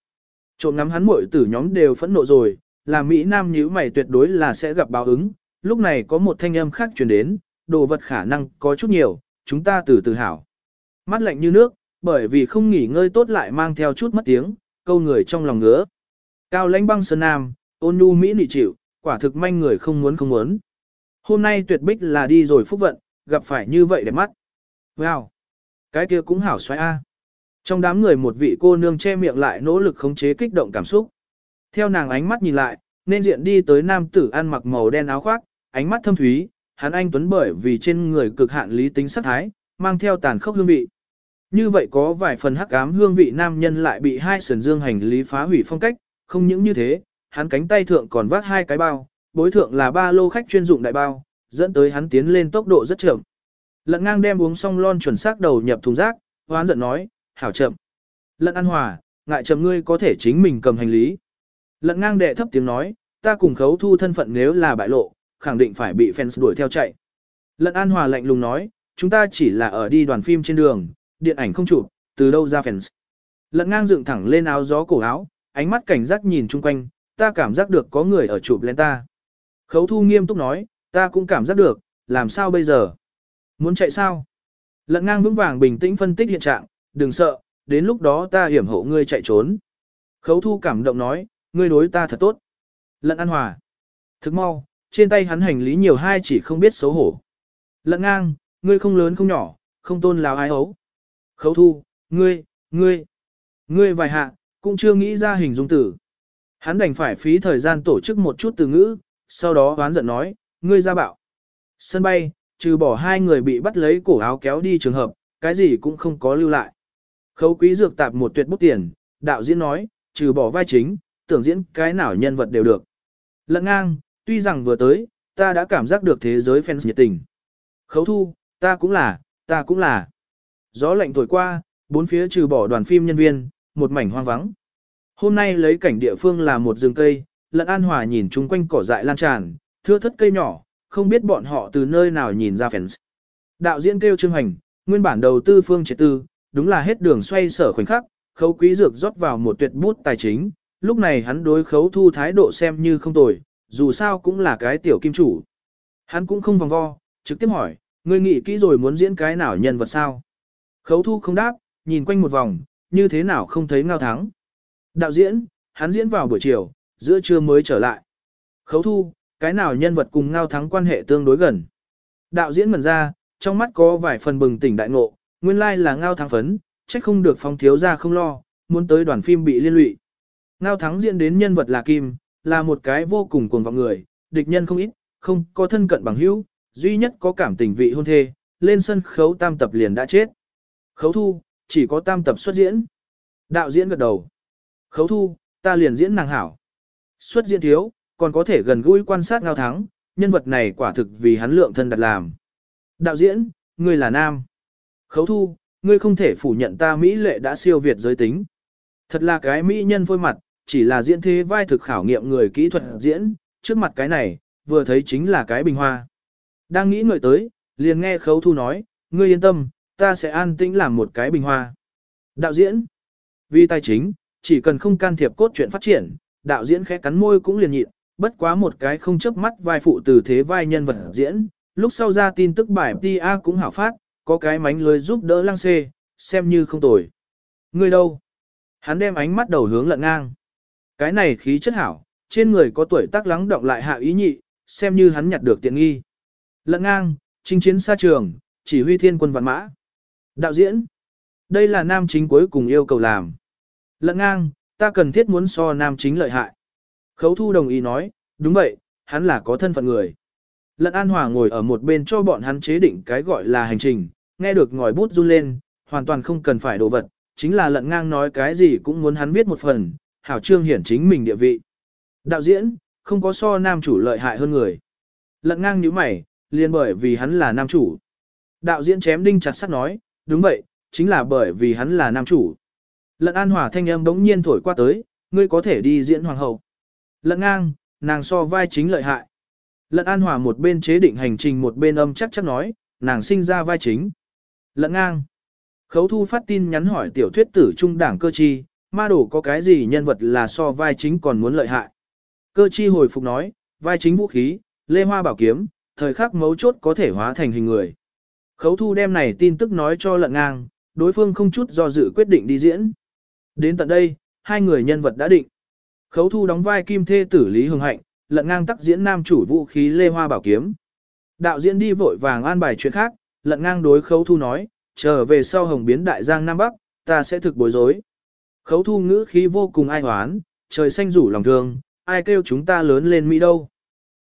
Trộm ngắm hắn muội tử nhóm đều phẫn nộ rồi, là Mỹ Nam nhíu mày tuyệt đối là sẽ gặp báo ứng. Lúc này có một thanh âm khác truyền đến, đồ vật khả năng có chút nhiều, chúng ta từ từ hảo. Mắt lạnh như nước, bởi vì không nghỉ ngơi tốt lại mang theo chút mất tiếng, câu người trong lòng ngứa. Cao lãnh băng sơn nam, ôn nhu Mỹ nị chịu, quả thực manh người không muốn không muốn. Hôm nay tuyệt bích là đi rồi phúc vận, gặp phải như vậy đẹp mắt. Wow! Cái kia cũng hảo xoay A. Trong đám người một vị cô nương che miệng lại nỗ lực khống chế kích động cảm xúc. Theo nàng ánh mắt nhìn lại, nên diện đi tới nam tử ăn mặc màu đen áo khoác, ánh mắt thâm thúy, hắn anh tuấn bởi vì trên người cực hạn lý tính sắc thái, mang theo tàn khốc hương vị. Như vậy có vài phần hắc ám hương vị nam nhân lại bị hai sườn dương hành lý phá hủy phong cách, không những như thế, hắn cánh tay thượng còn vác hai cái bao, bối thượng là ba lô khách chuyên dụng đại bao, dẫn tới hắn tiến lên tốc độ rất chậm. Lận ngang đem uống xong lon chuẩn xác đầu nhập thùng rác, hoán giận nói, hảo chậm. Lận an hòa, ngại chậm ngươi có thể chính mình cầm hành lý. Lận ngang đệ thấp tiếng nói, ta cùng khấu thu thân phận nếu là bại lộ, khẳng định phải bị fans đuổi theo chạy. Lận an hòa lạnh lùng nói, chúng ta chỉ là ở đi đoàn phim trên đường, điện ảnh không chụp, từ đâu ra fans. Lận ngang dựng thẳng lên áo gió cổ áo, ánh mắt cảnh giác nhìn chung quanh, ta cảm giác được có người ở chụp lên ta. Khấu thu nghiêm túc nói, ta cũng cảm giác được, làm sao bây giờ? Muốn chạy sao? Lận ngang vững vàng bình tĩnh phân tích hiện trạng, đừng sợ, đến lúc đó ta hiểm hộ ngươi chạy trốn. Khấu thu cảm động nói, ngươi đối ta thật tốt. Lận an hòa. Thức mau, trên tay hắn hành lý nhiều hai chỉ không biết xấu hổ. Lận ngang, ngươi không lớn không nhỏ, không tôn lào ai ấu. Khấu thu, ngươi, ngươi, ngươi vài hạ, cũng chưa nghĩ ra hình dung tử. Hắn đành phải phí thời gian tổ chức một chút từ ngữ, sau đó oán giận nói, ngươi ra bạo. Sân bay, trừ bỏ hai người bị bắt lấy cổ áo kéo đi trường hợp, cái gì cũng không có lưu lại. Khấu quý dược tạp một tuyệt bút tiền, đạo diễn nói, trừ bỏ vai chính, tưởng diễn cái nào nhân vật đều được. Lận ngang, tuy rằng vừa tới, ta đã cảm giác được thế giới fans nhiệt tình. Khấu thu, ta cũng là, ta cũng là. Gió lạnh thổi qua, bốn phía trừ bỏ đoàn phim nhân viên, một mảnh hoang vắng. Hôm nay lấy cảnh địa phương là một rừng cây, lận an hòa nhìn chung quanh cỏ dại lan tràn, thưa thất cây nhỏ, không biết bọn họ từ nơi nào nhìn ra fans. Đạo diễn kêu Trương Hành, nguyên bản đầu tư phương triệt tư, đúng là hết đường xoay sở khoảnh khắc, khấu quý dược rót vào một tuyệt bút tài chính, lúc này hắn đối khấu thu thái độ xem như không tồi, dù sao cũng là cái tiểu kim chủ. Hắn cũng không vòng vo, trực tiếp hỏi, ngươi nghĩ kỹ rồi muốn diễn cái nào nhân vật sao? Khấu thu không đáp, nhìn quanh một vòng, như thế nào không thấy ngao thắng. Đạo diễn, hắn diễn vào buổi chiều, giữa trưa mới trở lại. Khấu thu, cái nào nhân vật cùng ngao thắng quan hệ tương đối gần. Đạo diễn mần ra, trong mắt có vài phần bừng tỉnh đại ngộ, nguyên lai là ngao thắng phấn, trách không được phong thiếu ra không lo, muốn tới đoàn phim bị liên lụy. Ngao thắng diễn đến nhân vật là Kim, là một cái vô cùng cuồng vọng người, địch nhân không ít, không có thân cận bằng hữu, duy nhất có cảm tình vị hôn thê, lên sân khấu tam tập liền đã chết. Khấu thu, chỉ có tam tập xuất diễn. Đạo diễn gật đầu. Khấu thu, ta liền diễn nàng hảo. Xuất diễn thiếu, còn có thể gần gũi quan sát ngao thắng, nhân vật này quả thực vì hắn lượng thân đặt làm. Đạo diễn, ngươi là nam. Khấu thu, ngươi không thể phủ nhận ta Mỹ lệ đã siêu việt giới tính. Thật là cái Mỹ nhân phôi mặt, chỉ là diễn thế vai thực khảo nghiệm người kỹ thuật diễn, trước mặt cái này, vừa thấy chính là cái bình hoa. Đang nghĩ ngợi tới, liền nghe khấu thu nói, ngươi yên tâm, ta sẽ an tĩnh làm một cái bình hoa. Đạo diễn, vì tài chính, chỉ cần không can thiệp cốt truyện phát triển, đạo diễn khẽ cắn môi cũng liền nhịn, bất quá một cái không chớp mắt vai phụ từ thế vai nhân vật diễn, lúc sau ra tin tức bài PA cũng hảo phát, có cái mánh lưới giúp đỡ lăng xê, xem như không tồi. người đâu? Hắn đem ánh mắt đầu hướng lận ngang. Cái này khí chất hảo, trên người có tuổi tác lắng động lại hạ ý nhị, xem như hắn nhặt được tiện nghi. Lận ngang, chinh chiến xa trường, chỉ huy thiên quân vạn mã. Đạo diễn, đây là nam chính cuối cùng yêu cầu làm. Lận ngang, ta cần thiết muốn so nam chính lợi hại. Khấu thu đồng ý nói, đúng vậy, hắn là có thân phận người. Lận An Hòa ngồi ở một bên cho bọn hắn chế định cái gọi là hành trình, nghe được ngòi bút run lên, hoàn toàn không cần phải đồ vật, chính là lận ngang nói cái gì cũng muốn hắn viết một phần, hảo trương hiển chính mình địa vị. Đạo diễn, không có so nam chủ lợi hại hơn người. Lận ngang như mày, liền bởi vì hắn là nam chủ. Đạo diễn chém đinh chặt sắt nói, đúng vậy, chính là bởi vì hắn là nam chủ. Lận An Hòa thanh âm bỗng nhiên thổi qua tới, ngươi có thể đi diễn hoàng hậu. Lận ngang, nàng so vai chính lợi hại. Lận An Hòa một bên chế định hành trình một bên âm chắc chắc nói, nàng sinh ra vai chính. Lận ngang. Khấu thu phát tin nhắn hỏi tiểu thuyết tử trung đảng cơ chi, ma đổ có cái gì nhân vật là so vai chính còn muốn lợi hại. Cơ chi hồi phục nói, vai chính vũ khí, lê hoa bảo kiếm, thời khắc mấu chốt có thể hóa thành hình người. Khấu thu đem này tin tức nói cho lận ngang, đối phương không chút do dự quyết định đi diễn. Đến tận đây, hai người nhân vật đã định. Khấu thu đóng vai kim thê tử Lý Hưng Hạnh, lận ngang tắc diễn nam chủ vũ khí Lê Hoa Bảo Kiếm. Đạo diễn đi vội vàng an bài chuyện khác, lận ngang đối khấu thu nói, trở về sau hồng biến đại giang Nam Bắc, ta sẽ thực bối rối. Khấu thu ngữ khí vô cùng ai hoán, trời xanh rủ lòng thương, ai kêu chúng ta lớn lên Mỹ đâu.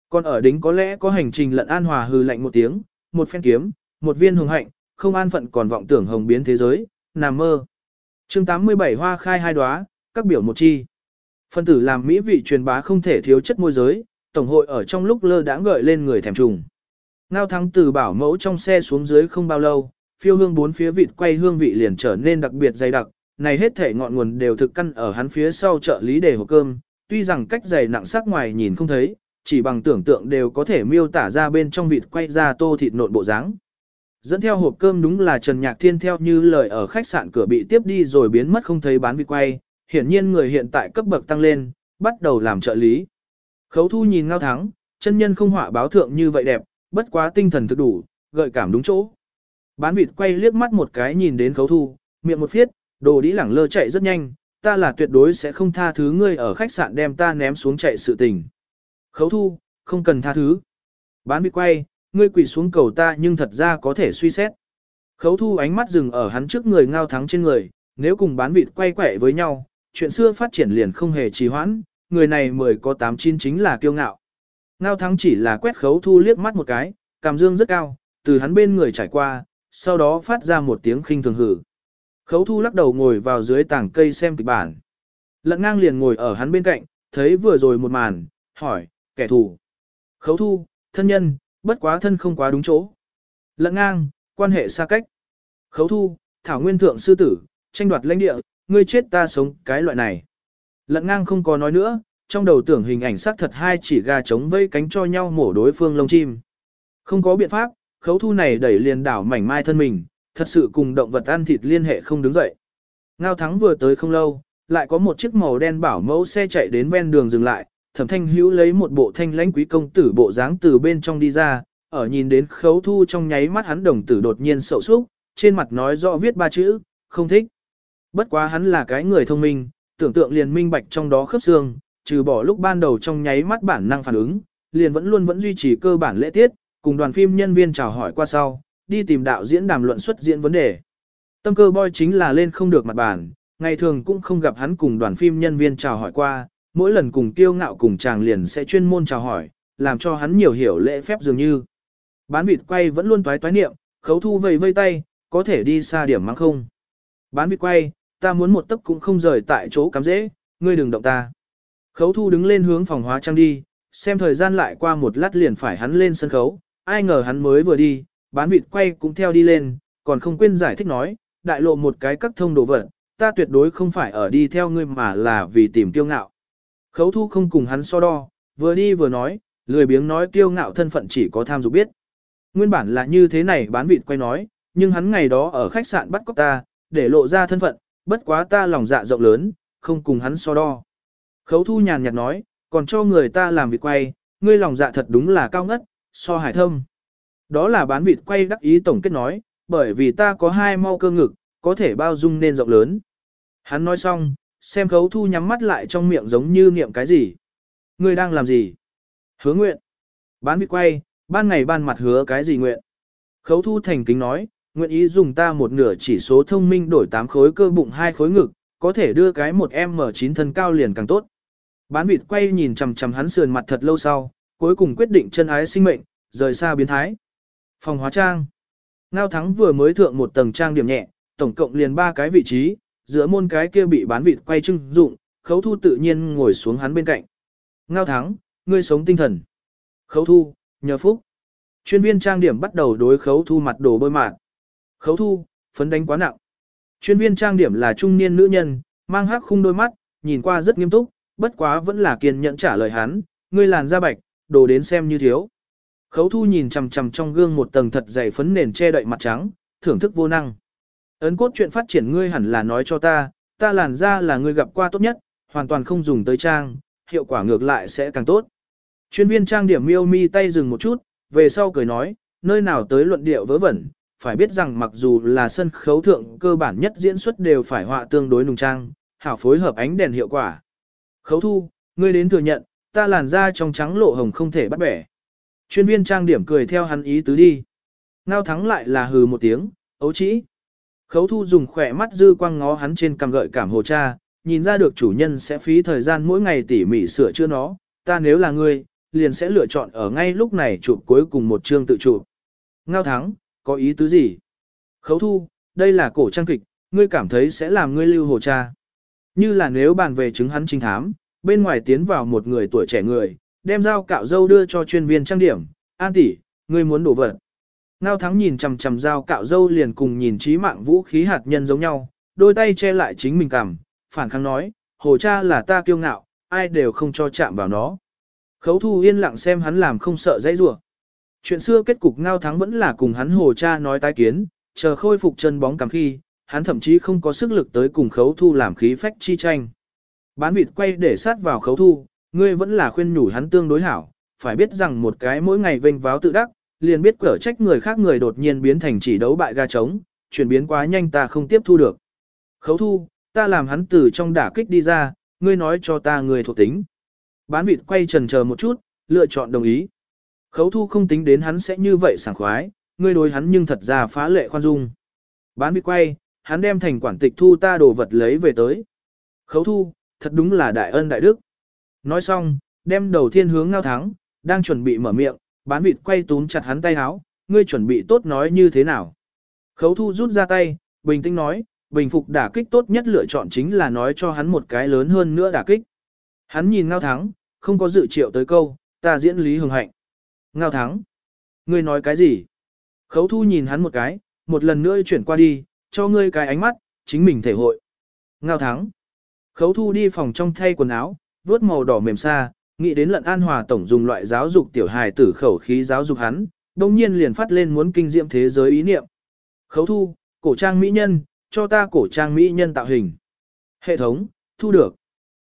Còn ở đính có lẽ có hành trình lận an hòa hư lạnh một tiếng, một phen kiếm, một viên hồng hạnh, không an phận còn vọng tưởng hồng biến thế giới, nằm mơ chương 87 hoa khai hai đóa, các biểu một chi. Phân tử làm mỹ vị truyền bá không thể thiếu chất môi giới, tổng hội ở trong lúc lơ đãng gợi lên người thèm trùng. Ngao thắng từ bảo mẫu trong xe xuống dưới không bao lâu, phiêu hương bốn phía vịt quay hương vị liền trở nên đặc biệt dày đặc, này hết thể ngọn nguồn đều thực căn ở hắn phía sau chợ lý để hộp cơm, tuy rằng cách dày nặng sắc ngoài nhìn không thấy, chỉ bằng tưởng tượng đều có thể miêu tả ra bên trong vịt quay ra tô thịt nộn bộ dáng. Dẫn theo hộp cơm đúng là Trần Nhạc Thiên theo như lời ở khách sạn cửa bị tiếp đi rồi biến mất không thấy bán vịt quay, hiển nhiên người hiện tại cấp bậc tăng lên, bắt đầu làm trợ lý. Khấu thu nhìn ngao thắng, chân nhân không họa báo thượng như vậy đẹp, bất quá tinh thần thực đủ, gợi cảm đúng chỗ. Bán vịt quay liếc mắt một cái nhìn đến khấu thu, miệng một phiết, đồ đĩ lẳng lơ chạy rất nhanh, ta là tuyệt đối sẽ không tha thứ ngươi ở khách sạn đem ta ném xuống chạy sự tình. Khấu thu, không cần tha thứ. Bán vịt quay, ngươi quỳ xuống cầu ta nhưng thật ra có thể suy xét. Khấu thu ánh mắt dừng ở hắn trước người ngao thắng trên người, nếu cùng bán vịt quay quẻ với nhau, chuyện xưa phát triển liền không hề trì hoãn, người này mười có tám chín chính là kiêu ngạo. Ngao thắng chỉ là quét khấu thu liếc mắt một cái, cảm dương rất cao, từ hắn bên người trải qua, sau đó phát ra một tiếng khinh thường hử. Khấu thu lắc đầu ngồi vào dưới tảng cây xem kịch bản. Lận ngang liền ngồi ở hắn bên cạnh, thấy vừa rồi một màn, hỏi, kẻ thù. Khấu thu, thân nhân, bất quá thân không quá đúng chỗ. Lận ngang, quan hệ xa cách. Khấu thu, thảo nguyên thượng sư tử, tranh đoạt lãnh địa, ngươi chết ta sống cái loại này. Lận ngang không có nói nữa, trong đầu tưởng hình ảnh sắc thật hai chỉ gà trống vây cánh cho nhau mổ đối phương lông chim. Không có biện pháp, khấu thu này đẩy liền đảo mảnh mai thân mình, thật sự cùng động vật ăn thịt liên hệ không đứng dậy. Ngao thắng vừa tới không lâu, lại có một chiếc màu đen bảo mẫu xe chạy đến ven đường dừng lại, thẩm thanh hữu lấy một bộ thanh lãnh quý công tử bộ dáng từ bên trong đi ra, ở nhìn đến khấu thu trong nháy mắt hắn đồng tử đột nhiên sậu súc, trên mặt nói rõ viết ba chữ, không thích. Bất quá hắn là cái người thông minh, tưởng tượng liền minh bạch trong đó khớp xương, trừ bỏ lúc ban đầu trong nháy mắt bản năng phản ứng, liền vẫn luôn vẫn duy trì cơ bản lễ tiết, cùng đoàn phim nhân viên chào hỏi qua sau, đi tìm đạo diễn đàm luận xuất diễn vấn đề. Tâm cơ boy chính là lên không được mặt bản, ngày thường cũng không gặp hắn cùng đoàn phim nhân viên chào hỏi qua, mỗi lần cùng kiêu ngạo cùng chàng liền sẽ chuyên môn chào hỏi, làm cho hắn nhiều hiểu lễ phép dường như. Bán vịt quay vẫn luôn toái toái niệm, khấu thu vầy vây tay, có thể đi xa điểm mang không. Bán vịt quay, ta muốn một tấc cũng không rời tại chỗ cắm dễ, ngươi đừng động ta. Khấu thu đứng lên hướng phòng hóa trang đi, xem thời gian lại qua một lát liền phải hắn lên sân khấu, ai ngờ hắn mới vừa đi, bán vịt quay cũng theo đi lên, còn không quên giải thích nói, đại lộ một cái các thông đồ vật, ta tuyệt đối không phải ở đi theo ngươi mà là vì tìm kiêu ngạo. Khấu thu không cùng hắn so đo, vừa đi vừa nói, lười biếng nói kiêu ngạo thân phận chỉ có tham dục biết. Nguyên bản là như thế này bán vịt quay nói, nhưng hắn ngày đó ở khách sạn bắt cóc ta, để lộ ra thân phận, bất quá ta lòng dạ rộng lớn, không cùng hắn so đo. Khấu thu nhàn nhạt nói, còn cho người ta làm việc quay, ngươi lòng dạ thật đúng là cao ngất, so hải thâm. Đó là bán vịt quay đắc ý tổng kết nói, bởi vì ta có hai mau cơ ngực, có thể bao dung nên rộng lớn. Hắn nói xong, xem khấu thu nhắm mắt lại trong miệng giống như niệm cái gì. Ngươi đang làm gì? Hứa nguyện. Bán vịt quay, ban ngày ban mặt hứa cái gì nguyện? Khấu thu thành kính nói, nguyện ý dùng ta một nửa chỉ số thông minh đổi 8 khối cơ bụng hai khối ngực, có thể đưa cái một M9 thân cao liền càng tốt. Bán vịt quay nhìn chằm chằm hắn sườn mặt thật lâu sau, cuối cùng quyết định chân ái sinh mệnh, rời xa biến thái. Phòng hóa trang. Ngao thắng vừa mới thượng một tầng trang điểm nhẹ, tổng cộng liền ba cái vị trí, giữa môn cái kia bị bán vịt quay trưng dụng, khấu thu tự nhiên ngồi xuống hắn bên cạnh. Ngao thắng, ngươi sống tinh thần. Khấu thu, nhờ phúc. Chuyên viên trang điểm bắt đầu đối khấu thu mặt đồ bôi mạt Khấu thu, phấn đánh quá nặng. Chuyên viên trang điểm là trung niên nữ nhân, mang hắc khung đôi mắt, nhìn qua rất nghiêm túc, bất quá vẫn là kiên nhẫn trả lời hắn, ngươi làn da bạch, đồ đến xem như thiếu. Khấu thu nhìn chằm chằm trong gương một tầng thật dày phấn nền che đậy mặt trắng, thưởng thức vô năng. Ấn cốt chuyện phát triển ngươi hẳn là nói cho ta, ta làn ra là ngươi gặp qua tốt nhất, hoàn toàn không dùng tới trang, hiệu quả ngược lại sẽ càng tốt. Chuyên viên trang điểm miêu mi tay dừng một chút, về sau cười nói, nơi nào tới luận điệu vớ vẩn, phải biết rằng mặc dù là sân khấu thượng cơ bản nhất diễn xuất đều phải họa tương đối nùng trang, hảo phối hợp ánh đèn hiệu quả. Khấu thu, ngươi đến thừa nhận, ta làn da trong trắng lộ hồng không thể bắt bẻ. Chuyên viên trang điểm cười theo hắn ý tứ đi. Ngao thắng lại là hừ một tiếng, ấu trĩ. Khấu thu dùng khỏe mắt dư quang ngó hắn trên cằm gợi cảm hồ cha, nhìn ra được chủ nhân sẽ phí thời gian mỗi ngày tỉ mỉ sửa chữa nó, ta nếu là ngươi, liền sẽ lựa chọn ở ngay lúc này chụp cuối cùng một chương tự chụp. Ngao thắng, có ý tứ gì? Khấu thu, đây là cổ trang kịch, ngươi cảm thấy sẽ làm ngươi lưu hồ cha. Như là nếu bàn về chứng hắn trinh thám, bên ngoài tiến vào một người tuổi trẻ người, đem dao cạo dâu đưa cho chuyên viên trang điểm, an tỷ, ngươi muốn đổ vật. Ngao thắng nhìn chằm chằm dao cạo dâu liền cùng nhìn trí mạng vũ khí hạt nhân giống nhau, đôi tay che lại chính mình cằm, phản kháng nói, hồ cha là ta kiêu ngạo, ai đều không cho chạm vào nó. Khấu thu yên lặng xem hắn làm không sợ dãy rủa. Chuyện xưa kết cục ngao thắng vẫn là cùng hắn hồ cha nói tái kiến, chờ khôi phục chân bóng cắm khi, hắn thậm chí không có sức lực tới cùng khấu thu làm khí phách chi tranh. Bán vịt quay để sát vào khấu thu, ngươi vẫn là khuyên nhủ hắn tương đối hảo, phải biết rằng một cái mỗi ngày vênh váo tự đắc, liền biết cở trách người khác người đột nhiên biến thành chỉ đấu bại ga trống, chuyển biến quá nhanh ta không tiếp thu được. Khấu thu, ta làm hắn từ trong đả kích đi ra, ngươi nói cho ta người thuộc tính. Bán vịt quay trần chờ một chút, lựa chọn đồng ý. Khấu thu không tính đến hắn sẽ như vậy sảng khoái, ngươi đối hắn nhưng thật ra phá lệ khoan dung. Bán vịt quay, hắn đem thành quản tịch thu ta đồ vật lấy về tới. Khấu thu, thật đúng là đại ân đại đức. Nói xong, đem đầu thiên hướng ngao thắng, đang chuẩn bị mở miệng, bán vịt quay túm chặt hắn tay háo, ngươi chuẩn bị tốt nói như thế nào. Khấu thu rút ra tay, bình tĩnh nói, bình phục đả kích tốt nhất lựa chọn chính là nói cho hắn một cái lớn hơn nữa đả kích. Hắn nhìn ngao thắng, không có dự triệu tới câu, ta diễn lý hường hạnh. Ngao thắng. Ngươi nói cái gì? Khấu thu nhìn hắn một cái, một lần nữa chuyển qua đi, cho ngươi cái ánh mắt, chính mình thể hội. Ngao thắng. Khấu thu đi phòng trong thay quần áo, vuốt màu đỏ mềm xa, nghĩ đến lận an hòa tổng dùng loại giáo dục tiểu hài tử khẩu khí giáo dục hắn, đồng nhiên liền phát lên muốn kinh diệm thế giới ý niệm. Khấu thu, cổ trang mỹ nhân, cho ta cổ trang mỹ nhân tạo hình. Hệ thống, thu được.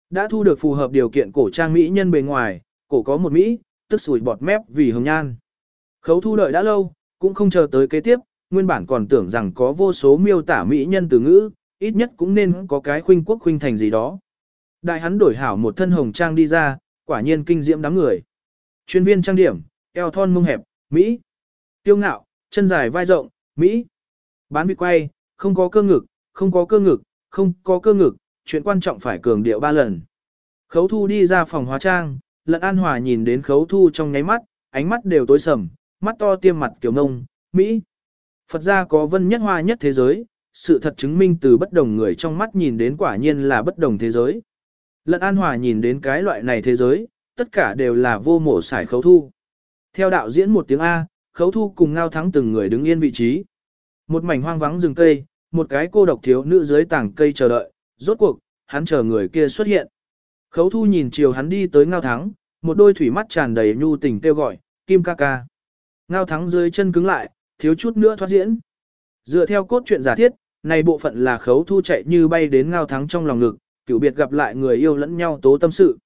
Đã thu được phù hợp điều kiện cổ trang mỹ nhân bề ngoài, cổ có một mỹ, tức sủi bọt mép vì hồng nhan. Khấu thu đợi đã lâu, cũng không chờ tới kế tiếp, nguyên bản còn tưởng rằng có vô số miêu tả mỹ nhân từ ngữ, ít nhất cũng nên có cái khuynh quốc khuynh thành gì đó. Đại hắn đổi hảo một thân hồng trang đi ra, quả nhiên kinh diễm đám người. Chuyên viên trang điểm, eo thon mông hẹp, Mỹ. Tiêu ngạo, chân dài vai rộng, Mỹ. Bán bị quay, không có cơ ngực, không có cơ ngực, không có cơ ngực, chuyện quan trọng phải cường điệu ba lần. Khấu thu đi ra phòng hóa trang, lận an hòa nhìn đến khấu thu trong nháy mắt, ánh mắt đều tối sầm, mắt to tiêm mặt kiểu nông, Mỹ. Phật gia có vân nhất hoa nhất thế giới, sự thật chứng minh từ bất đồng người trong mắt nhìn đến quả nhiên là bất đồng thế giới. Lận an hòa nhìn đến cái loại này thế giới, tất cả đều là vô mổ xài khấu thu. Theo đạo diễn một tiếng A, khấu thu cùng ngao thắng từng người đứng yên vị trí. Một mảnh hoang vắng rừng cây, một cái cô độc thiếu nữ dưới tảng cây chờ đợi, rốt cuộc, hắn chờ người kia xuất hiện. Khấu thu nhìn chiều hắn đi tới ngao thắng, một đôi thủy mắt tràn đầy nhu tình kêu gọi, kim ca ca. Ngao thắng dưới chân cứng lại, thiếu chút nữa thoát diễn. Dựa theo cốt truyện giả thiết, này bộ phận là khấu thu chạy như bay đến ngao thắng trong lòng ngực, cựu biệt gặp lại người yêu lẫn nhau tố tâm sự.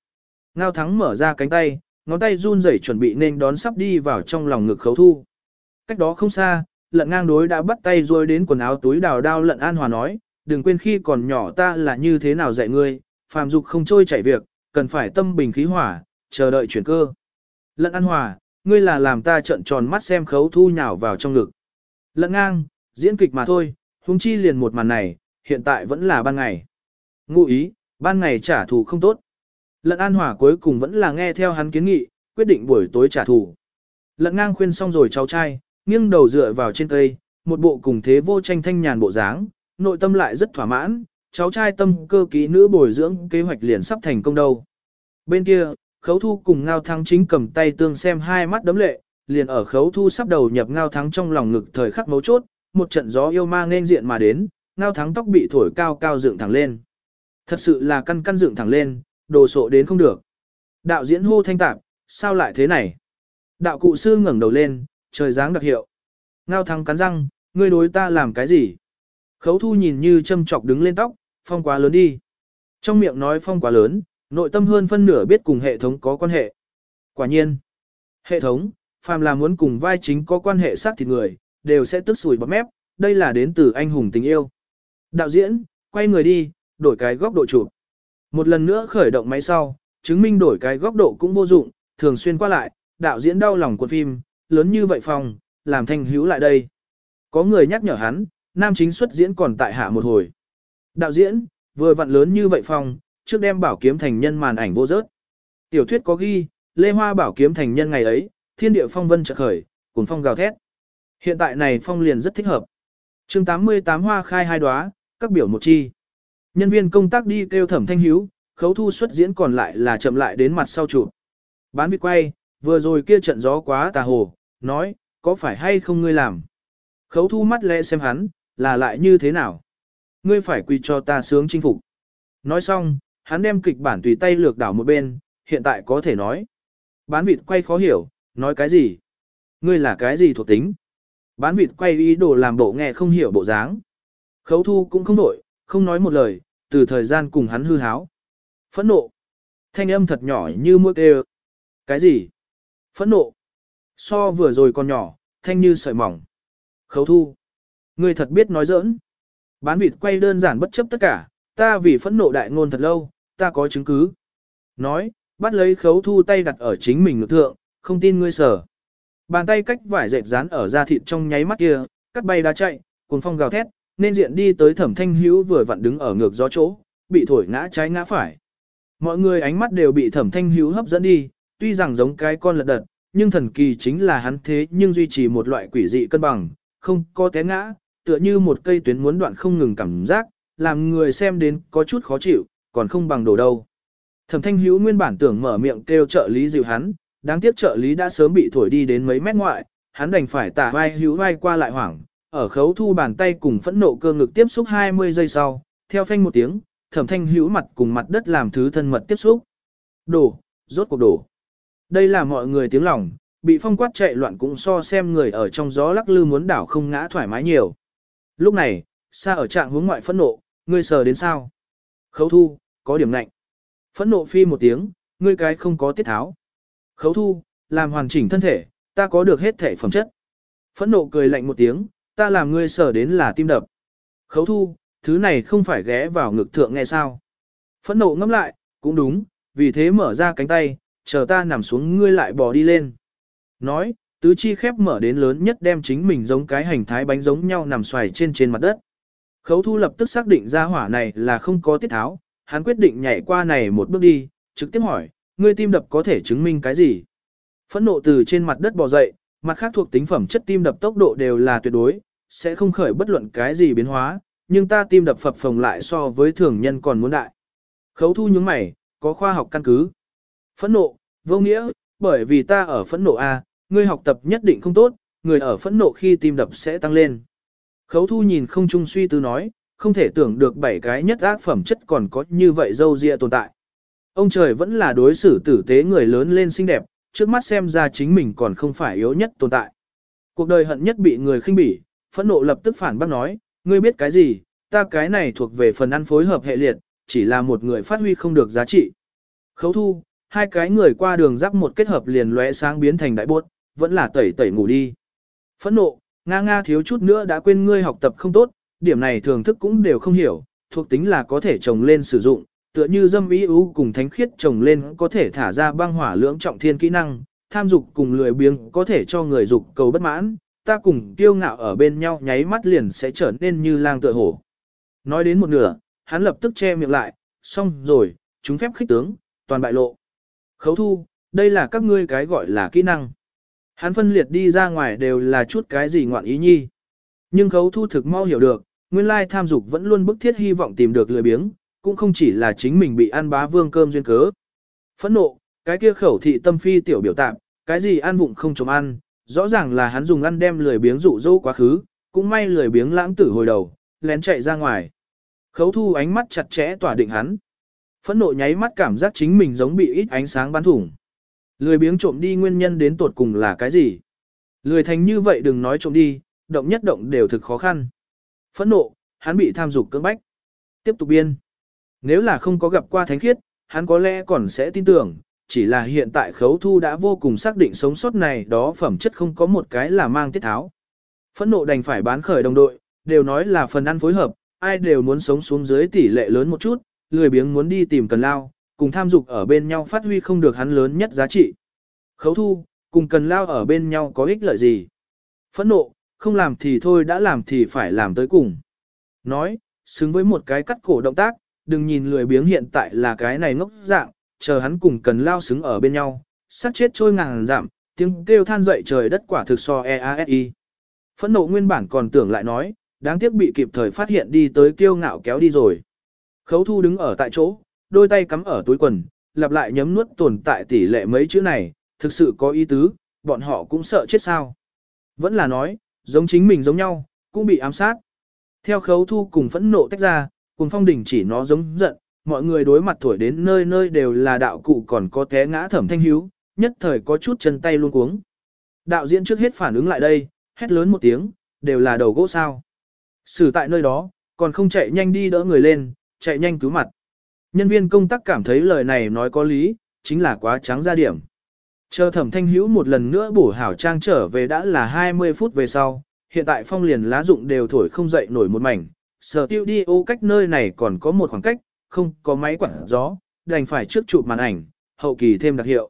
Ngao thắng mở ra cánh tay, ngón tay run rẩy chuẩn bị nên đón sắp đi vào trong lòng ngực khấu thu. Cách đó không xa, lận ngang đối đã bắt tay rồi đến quần áo túi đào đao lận an hòa nói, đừng quên khi còn nhỏ ta là như thế nào dạy ngươi, phàm dục không trôi chảy việc, cần phải tâm bình khí hỏa, chờ đợi chuyển cơ. Lận an hòa, ngươi là làm ta trợn tròn mắt xem khấu thu nhào vào trong ngực. Lận ngang, diễn kịch mà thôi, huống chi liền một màn này, hiện tại vẫn là ban ngày. Ngụ ý, ban ngày trả thù không tốt. Lận an hòa cuối cùng vẫn là nghe theo hắn kiến nghị, quyết định buổi tối trả thù. Lận ngang khuyên xong rồi cháu trai, nghiêng đầu dựa vào trên cây, một bộ cùng thế vô tranh thanh nhàn bộ dáng, nội tâm lại rất thỏa mãn, cháu trai tâm cơ kỹ nữ bồi dưỡng kế hoạch liền sắp thành công đâu. Bên kia, khấu thu cùng ngao thắng chính cầm tay tương xem hai mắt đấm lệ, liền ở khấu thu sắp đầu nhập ngao thắng trong lòng ngực thời khắc mấu chốt, một trận gió yêu ma nên diện mà đến, ngao thắng tóc bị thổi cao cao dựng thẳng lên. Thật sự là căn căn dựng thẳng lên, đồ sộ đến không được. Đạo diễn hô thanh tạp, sao lại thế này? Đạo cụ sư ngẩng đầu lên, trời dáng đặc hiệu. Ngao thắng cắn răng, ngươi đối ta làm cái gì? Khấu thu nhìn như châm chọc đứng lên tóc, phong quá lớn đi. Trong miệng nói phong quá lớn, nội tâm hơn phân nửa biết cùng hệ thống có quan hệ. Quả nhiên, hệ thống, phàm là muốn cùng vai chính có quan hệ sát thịt người, đều sẽ tức sủi bắp mép, đây là đến từ anh hùng tình yêu. Đạo diễn, quay người đi, đổi cái góc độ chụp. Một lần nữa khởi động máy sau, chứng minh đổi cái góc độ cũng vô dụng, thường xuyên qua lại, đạo diễn đau lòng cuộn phim, lớn như vậy phòng, làm thanh hữu lại đây. Có người nhắc nhở hắn, nam chính xuất diễn còn tại hạ một hồi. Đạo diễn, vừa vặn lớn như vậy phòng, trước đem bảo kiếm thành nhân màn ảnh vô rớt. Tiểu thuyết có ghi, Lê Hoa bảo kiếm thành nhân ngày ấy, thiên địa phong vân chợt khởi, cùng phong gào thét. Hiện tại này phong liền rất thích hợp. chương 88 hoa khai hai đóa, các biểu một chi. Nhân viên công tác đi kêu thẩm thanh hiếu, khấu thu xuất diễn còn lại là chậm lại đến mặt sau chụp. Bán vịt quay, vừa rồi kia trận gió quá tà hồ, nói, có phải hay không ngươi làm? Khấu thu mắt lẽ xem hắn, là lại như thế nào? Ngươi phải quỳ cho ta sướng chinh phục. Nói xong, hắn đem kịch bản tùy tay lược đảo một bên, hiện tại có thể nói. Bán vịt quay khó hiểu, nói cái gì? Ngươi là cái gì thuộc tính? Bán vịt quay ý đồ làm bộ nghe không hiểu bộ dáng. Khấu thu cũng không đổi, không nói một lời, từ thời gian cùng hắn hư háo. Phẫn nộ. Thanh âm thật nhỏ như mũi kêu. Cái gì? Phẫn nộ. So vừa rồi còn nhỏ, thanh như sợi mỏng. Khấu thu. Ngươi thật biết nói giỡn. Bán vịt quay đơn giản bất chấp tất cả, ta vì phẫn nộ đại ngôn thật lâu, ta có chứng cứ. Nói, bắt lấy khấu thu tay đặt ở chính mình ngực thượng, không tin ngươi sở. Bàn tay cách vải dệt dán ở da thịt trong nháy mắt kia, cắt bay đá chạy, cuồng phong gào thét, nên diện đi tới thẩm thanh hữu vừa vặn đứng ở ngược gió chỗ, bị thổi ngã trái ngã phải. Mọi người ánh mắt đều bị thẩm thanh hữu hấp dẫn đi, tuy rằng giống cái con lật đật, nhưng thần kỳ chính là hắn thế nhưng duy trì một loại quỷ dị cân bằng, không có té ngã, tựa như một cây tuyến muốn đoạn không ngừng cảm giác, làm người xem đến có chút khó chịu, còn không bằng đổ đâu. Thẩm thanh hữu nguyên bản tưởng mở miệng kêu trợ lý dịu hắn, đáng tiếc trợ lý đã sớm bị thổi đi đến mấy mét ngoại, hắn đành phải tả vai hữu vai qua lại hoảng, ở khấu thu bàn tay cùng phẫn nộ cơ ngực tiếp xúc 20 giây sau, theo phanh một tiếng, thẩm thanh hữu mặt cùng mặt đất làm thứ thân mật tiếp xúc. Đổ, rốt cuộc đổ. Đây là mọi người tiếng lòng, bị phong quát chạy loạn cũng so xem người ở trong gió lắc lư muốn đảo không ngã thoải mái nhiều. Lúc này, xa ở trạng hướng ngoại phẫn nộ, ngươi sờ đến sao? Khấu thu, có điểm lạnh. Phẫn nộ phi một tiếng, ngươi cái không có tiết tháo. Khấu thu, làm hoàn chỉnh thân thể, ta có được hết thể phẩm chất. Phẫn nộ cười lạnh một tiếng, ta làm ngươi sở đến là tim đập. Khấu thu, thứ này không phải ghé vào ngực thượng nghe sao. Phẫn nộ ngâm lại, cũng đúng, vì thế mở ra cánh tay, chờ ta nằm xuống ngươi lại bò đi lên. Nói, tứ chi khép mở đến lớn nhất đem chính mình giống cái hành thái bánh giống nhau nằm xoài trên trên mặt đất. Khấu thu lập tức xác định ra hỏa này là không có tiết tháo, hắn quyết định nhảy qua này một bước đi, trực tiếp hỏi, ngươi tim đập có thể chứng minh cái gì? Phẫn nộ từ trên mặt đất bò dậy, mặt khác thuộc tính phẩm chất tim đập tốc độ đều là tuyệt đối, sẽ không khởi bất luận cái gì biến hóa, nhưng ta tim đập phập phồng lại so với thường nhân còn muốn đại. Khấu thu những mày, có khoa học căn cứ. Phẫn nộ, vô nghĩa, bởi vì ta ở phẫn nộ A, ngươi học tập nhất định không tốt, người ở phẫn nộ khi tim đập sẽ tăng lên. Khấu thu nhìn không trung suy tư nói, không thể tưởng được bảy cái nhất ác phẩm chất còn có như vậy dâu dịa tồn tại. Ông trời vẫn là đối xử tử tế người lớn lên xinh đẹp, trước mắt xem ra chính mình còn không phải yếu nhất tồn tại. Cuộc đời hận nhất bị người khinh bỉ, phẫn nộ lập tức phản bác nói, ngươi biết cái gì, ta cái này thuộc về phần ăn phối hợp hệ liệt, chỉ là một người phát huy không được giá trị. Khấu thu, hai cái người qua đường rắc một kết hợp liền lóe sáng biến thành đại bốt, vẫn là tẩy tẩy ngủ đi. Phẫn nộ, nga nga thiếu chút nữa đã quên ngươi học tập không tốt, điểm này thường thức cũng đều không hiểu, thuộc tính là có thể trồng lên sử dụng, tựa như dâm ý ưu cùng thánh khiết trồng lên có thể thả ra băng hỏa lưỡng trọng thiên kỹ năng, tham dục cùng lười biếng có thể cho người dục cầu bất mãn, ta cùng kiêu ngạo ở bên nhau nháy mắt liền sẽ trở nên như lang tựa hổ. Nói đến một nửa, hắn lập tức che miệng lại, xong rồi, chúng phép khích tướng, toàn bại lộ. Khấu thu, đây là các ngươi cái gọi là kỹ năng. Hắn phân liệt đi ra ngoài đều là chút cái gì ngoạn ý nhi. Nhưng khấu thu thực mau hiểu được, nguyên lai tham dục vẫn luôn bức thiết hy vọng tìm được lười biếng, cũng không chỉ là chính mình bị ăn bá vương cơm duyên cớ. Phẫn nộ, cái kia khẩu thị tâm phi tiểu biểu tạm, cái gì ăn vụng không chống ăn, rõ ràng là hắn dùng ăn đem lười biếng dụ dỗ quá khứ, cũng may lười biếng lãng tử hồi đầu, lén chạy ra ngoài. Khấu thu ánh mắt chặt chẽ tỏa định hắn. Phẫn nộ nháy mắt cảm giác chính mình giống bị ít ánh sáng bắn thủng. Lười biếng trộm đi nguyên nhân đến tột cùng là cái gì? Lười thành như vậy đừng nói trộm đi, động nhất động đều thực khó khăn. Phẫn nộ, hắn bị tham dục cưỡng bách. Tiếp tục biên. Nếu là không có gặp qua thánh khiết, hắn có lẽ còn sẽ tin tưởng, chỉ là hiện tại khấu thu đã vô cùng xác định sống sót này đó phẩm chất không có một cái là mang tiết tháo. Phẫn nộ đành phải bán khởi đồng đội, đều nói là phần ăn phối hợp, ai đều muốn sống xuống dưới tỷ lệ lớn một chút, lười biếng muốn đi tìm cần lao, cùng tham dục ở bên nhau phát huy không được hắn lớn nhất giá trị. Khấu thu, cùng cần lao ở bên nhau có ích lợi gì? Phẫn nộ, không làm thì thôi đã làm thì phải làm tới cùng. Nói, xứng với một cái cắt cổ động tác, đừng nhìn lười biếng hiện tại là cái này ngốc dạng, chờ hắn cùng cần lao xứng ở bên nhau, sát chết trôi ngàn giảm, tiếng kêu than dậy trời đất quả thực so EASI. Phẫn nộ nguyên bản còn tưởng lại nói, đáng tiếc bị kịp thời phát hiện đi tới kêu ngạo kéo đi rồi. Khấu thu đứng ở tại chỗ, đôi tay cắm ở túi quần, lặp lại nhấm nuốt tồn tại tỷ lệ mấy chữ này, thực sự có ý tứ, bọn họ cũng sợ chết sao. Vẫn là nói, giống chính mình giống nhau, cũng bị ám sát. Theo khấu thu cùng phẫn nộ tách ra, cùng phong đỉnh chỉ nó giống giận, mọi người đối mặt thổi đến nơi nơi đều là đạo cụ còn có té ngã thẩm thanh hiếu, nhất thời có chút chân tay luôn cuống. Đạo diễn trước hết phản ứng lại đây, hét lớn một tiếng, đều là đầu gỗ sao. Xử tại nơi đó, còn không chạy nhanh đi đỡ người lên, chạy nhanh cứu mặt. Nhân viên công tác cảm thấy lời này nói có lý, chính là quá trắng ra điểm. Chờ thẩm thanh hữu một lần nữa bổ hảo trang trở về đã là 20 phút về sau, hiện tại phong liền lá dụng đều thổi không dậy nổi một mảnh. Sở tiêu đi ô cách nơi này còn có một khoảng cách, không có máy quản gió, đành phải trước chụp màn ảnh, hậu kỳ thêm đặc hiệu.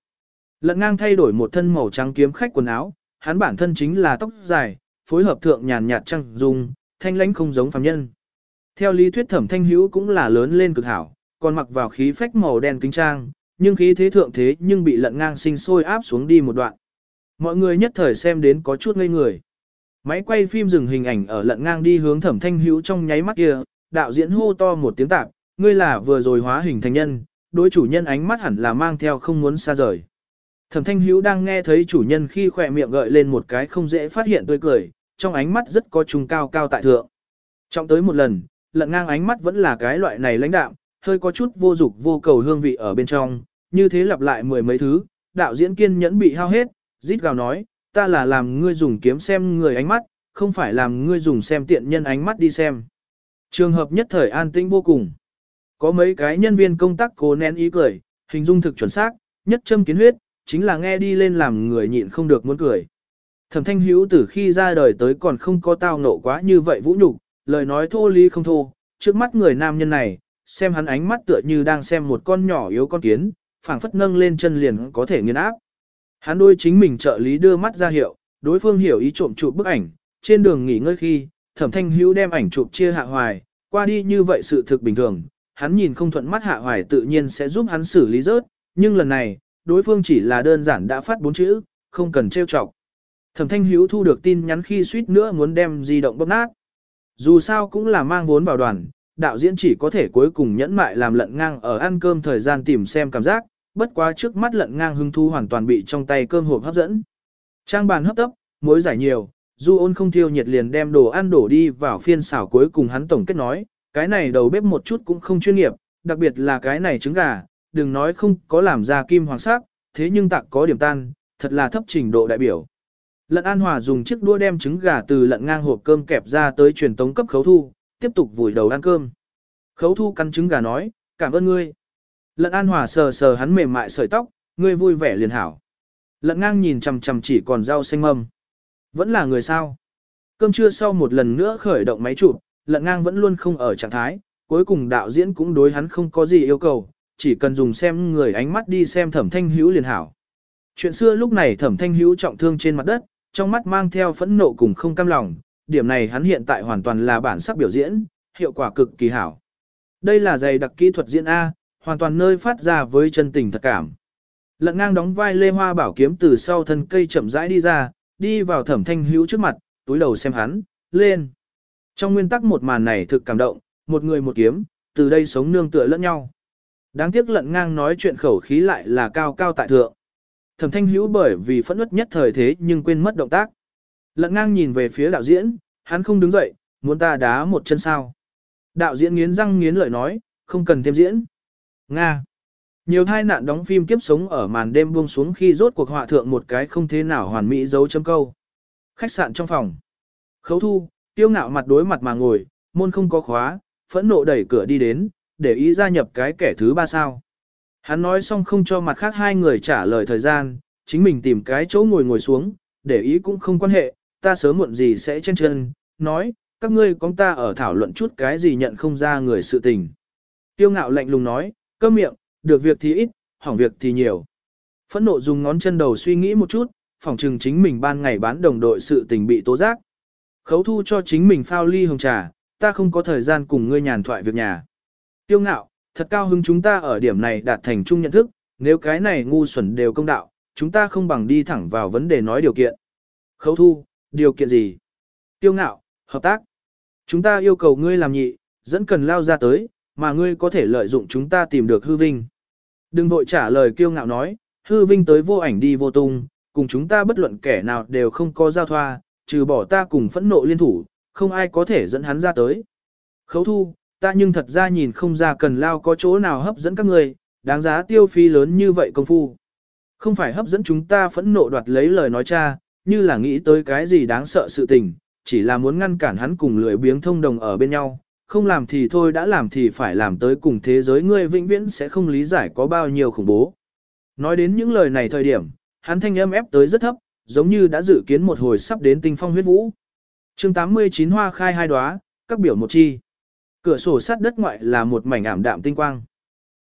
Lận ngang thay đổi một thân màu trắng kiếm khách quần áo, hắn bản thân chính là tóc dài, phối hợp thượng nhàn nhạt trăng dung, thanh lãnh không giống phàm nhân. Theo lý thuyết thẩm thanh hữu cũng là lớn lên cực hảo, còn mặc vào khí phách màu đen kính trang, nhưng khí thế thượng thế nhưng bị lận ngang sinh sôi áp xuống đi một đoạn. Mọi người nhất thời xem đến có chút ngây người. Máy quay phim dừng hình ảnh ở lận ngang đi hướng thẩm thanh hữu trong nháy mắt kia, đạo diễn hô to một tiếng tạp, ngươi là vừa rồi hóa hình thành nhân, đối chủ nhân ánh mắt hẳn là mang theo không muốn xa rời. Thẩm thanh hữu đang nghe thấy chủ nhân khi khỏe miệng gợi lên một cái không dễ phát hiện tươi cười, trong ánh mắt rất có trùng cao cao tại thượng. Trọng tới một lần, lận ngang ánh mắt vẫn là cái loại này lãnh đạm, hơi có chút vô dục vô cầu hương vị ở bên trong, như thế lặp lại mười mấy thứ, đạo diễn kiên nhẫn bị hao hết, rít gào nói, ta là làm ngươi dùng kiếm xem người ánh mắt, không phải làm ngươi dùng xem tiện nhân ánh mắt đi xem. Trường hợp nhất thời an tĩnh vô cùng. Có mấy cái nhân viên công tác cố nén ý cười, hình dung thực chuẩn xác, nhất châm kiến huyết, chính là nghe đi lên làm người nhịn không được muốn cười. Thẩm thanh hữu từ khi ra đời tới còn không có tao nộ quá như vậy vũ nhục, lời nói thô lý không thô, trước mắt người nam nhân này, xem hắn ánh mắt tựa như đang xem một con nhỏ yếu con kiến, phảng phất nâng lên chân liền có thể nghiền áp. Hắn đôi chính mình trợ lý đưa mắt ra hiệu, đối phương hiểu ý trộm chụp bức ảnh, trên đường nghỉ ngơi khi, thẩm thanh hữu đem ảnh chụp chia hạ hoài, qua đi như vậy sự thực bình thường, hắn nhìn không thuận mắt hạ hoài tự nhiên sẽ giúp hắn xử lý rớt, nhưng lần này, đối phương chỉ là đơn giản đã phát bốn chữ, không cần trêu chọc. Thẩm thanh hữu thu được tin nhắn khi suýt nữa muốn đem di động bóp nát. Dù sao cũng là mang vốn vào đoàn, đạo diễn chỉ có thể cuối cùng nhẫn mại làm lận ngang ở ăn cơm thời gian tìm xem cảm giác, bất quá trước mắt lận ngang hưng thu hoàn toàn bị trong tay cơm hộp hấp dẫn. Trang bàn hấp tấp, muối giải nhiều, du ôn không thiêu nhiệt liền đem đồ ăn đổ đi vào phiên xảo cuối cùng hắn tổng kết nói, cái này đầu bếp một chút cũng không chuyên nghiệp, đặc biệt là cái này trứng gà, đừng nói không có làm ra kim hoàng sắc, thế nhưng tặng có điểm tan, thật là thấp trình độ đại biểu. Lận An Hòa dùng chiếc đũa đem trứng gà từ lận ngang hộp cơm kẹp ra tới truyền tống cấp khấu thu, tiếp tục vùi đầu ăn cơm. Khấu thu cắn trứng gà nói, cảm ơn ngươi. Lận An Hòa sờ sờ hắn mềm mại sợi tóc, ngươi vui vẻ liền hảo. Lận ngang nhìn chằm chằm chỉ còn rau xanh mâm. Vẫn là người sao. Cơm trưa sau một lần nữa khởi động máy chụp, lận ngang vẫn luôn không ở trạng thái, cuối cùng đạo diễn cũng đối hắn không có gì yêu cầu, chỉ cần dùng xem người ánh mắt đi xem thẩm thanh hữu liền hảo. Chuyện xưa lúc này thẩm thanh hữu trọng thương trên mặt đất, trong mắt mang theo phẫn nộ cùng không cam lòng, điểm này hắn hiện tại hoàn toàn là bản sắc biểu diễn, hiệu quả cực kỳ hảo. Đây là dày đặc kỹ thuật diễn A, hoàn toàn nơi phát ra với chân tình thật cảm. Lận ngang đóng vai Lê Hoa Bảo kiếm từ sau thân cây chậm rãi đi ra, đi vào thẩm thanh hữu trước mặt, túi đầu xem hắn, lên. Trong nguyên tắc một màn này thực cảm động, một người một kiếm, từ đây sống nương tựa lẫn nhau. Đáng tiếc lận ngang nói chuyện khẩu khí lại là cao cao tại thượng. Thẩm thanh hữu bởi vì phẫn nứt nhất thời thế nhưng quên mất động tác. Lận ngang nhìn về phía đạo diễn, hắn không đứng dậy, muốn ta đá một chân sao. Đạo diễn nghiến răng nghiến lợi nói, không cần thêm diễn. Nga. Nhiều thai nạn đóng phim kiếp sống ở màn đêm buông xuống khi rốt cuộc họa thượng một cái không thế nào hoàn mỹ dấu chấm câu. Khách sạn trong phòng. Khấu thu, tiêu ngạo mặt đối mặt mà ngồi, môn không có khóa, phẫn nộ đẩy cửa đi đến, để ý gia nhập cái kẻ thứ ba sao. Hắn nói xong không cho mặt khác hai người trả lời thời gian, chính mình tìm cái chỗ ngồi ngồi xuống, để ý cũng không quan hệ, ta sớm muộn gì sẽ chen chân, nói, các ngươi con ta ở thảo luận chút cái gì nhận không ra người sự tình. Tiêu ngạo lạnh lùng nói, cơm miệng, được việc thì ít, hỏng việc thì nhiều. Phẫn nộ dùng ngón chân đầu suy nghĩ một chút, phỏng trừng chính mình ban ngày bán đồng đội sự tình bị tố giác. Khấu thu cho chính mình phao ly hồng trà, ta không có thời gian cùng ngươi nhàn thoại việc nhà. Tiêu ngạo, thật cao hứng chúng ta ở điểm này đạt thành chung nhận thức, nếu cái này ngu xuẩn đều công đạo, chúng ta không bằng đi thẳng vào vấn đề nói điều kiện. Khấu thu, điều kiện gì? Tiêu ngạo, hợp tác. Chúng ta yêu cầu ngươi làm nhị, dẫn cần lao ra tới, mà ngươi có thể lợi dụng chúng ta tìm được hư vinh. Đừng vội trả lời kiêu ngạo nói, hư vinh tới vô ảnh đi vô tung, cùng chúng ta bất luận kẻ nào đều không có giao thoa, trừ bỏ ta cùng phẫn nộ liên thủ, không ai có thể dẫn hắn ra tới. Khấu thu, ta nhưng thật ra nhìn không ra cần lao có chỗ nào hấp dẫn các người, đáng giá tiêu phí lớn như vậy công phu. Không phải hấp dẫn chúng ta phẫn nộ đoạt lấy lời nói cha, như là nghĩ tới cái gì đáng sợ sự tình, chỉ là muốn ngăn cản hắn cùng lười biếng thông đồng ở bên nhau, không làm thì thôi đã làm thì phải làm tới cùng thế giới ngươi vĩnh viễn sẽ không lý giải có bao nhiêu khủng bố. Nói đến những lời này thời điểm, hắn thanh âm ép tới rất thấp, giống như đã dự kiến một hồi sắp đến tinh phong huyết vũ. chương 89 hoa khai hai đóa, các biểu một chi. Cửa sổ sắt đất ngoại là một mảnh ảm đạm tinh quang.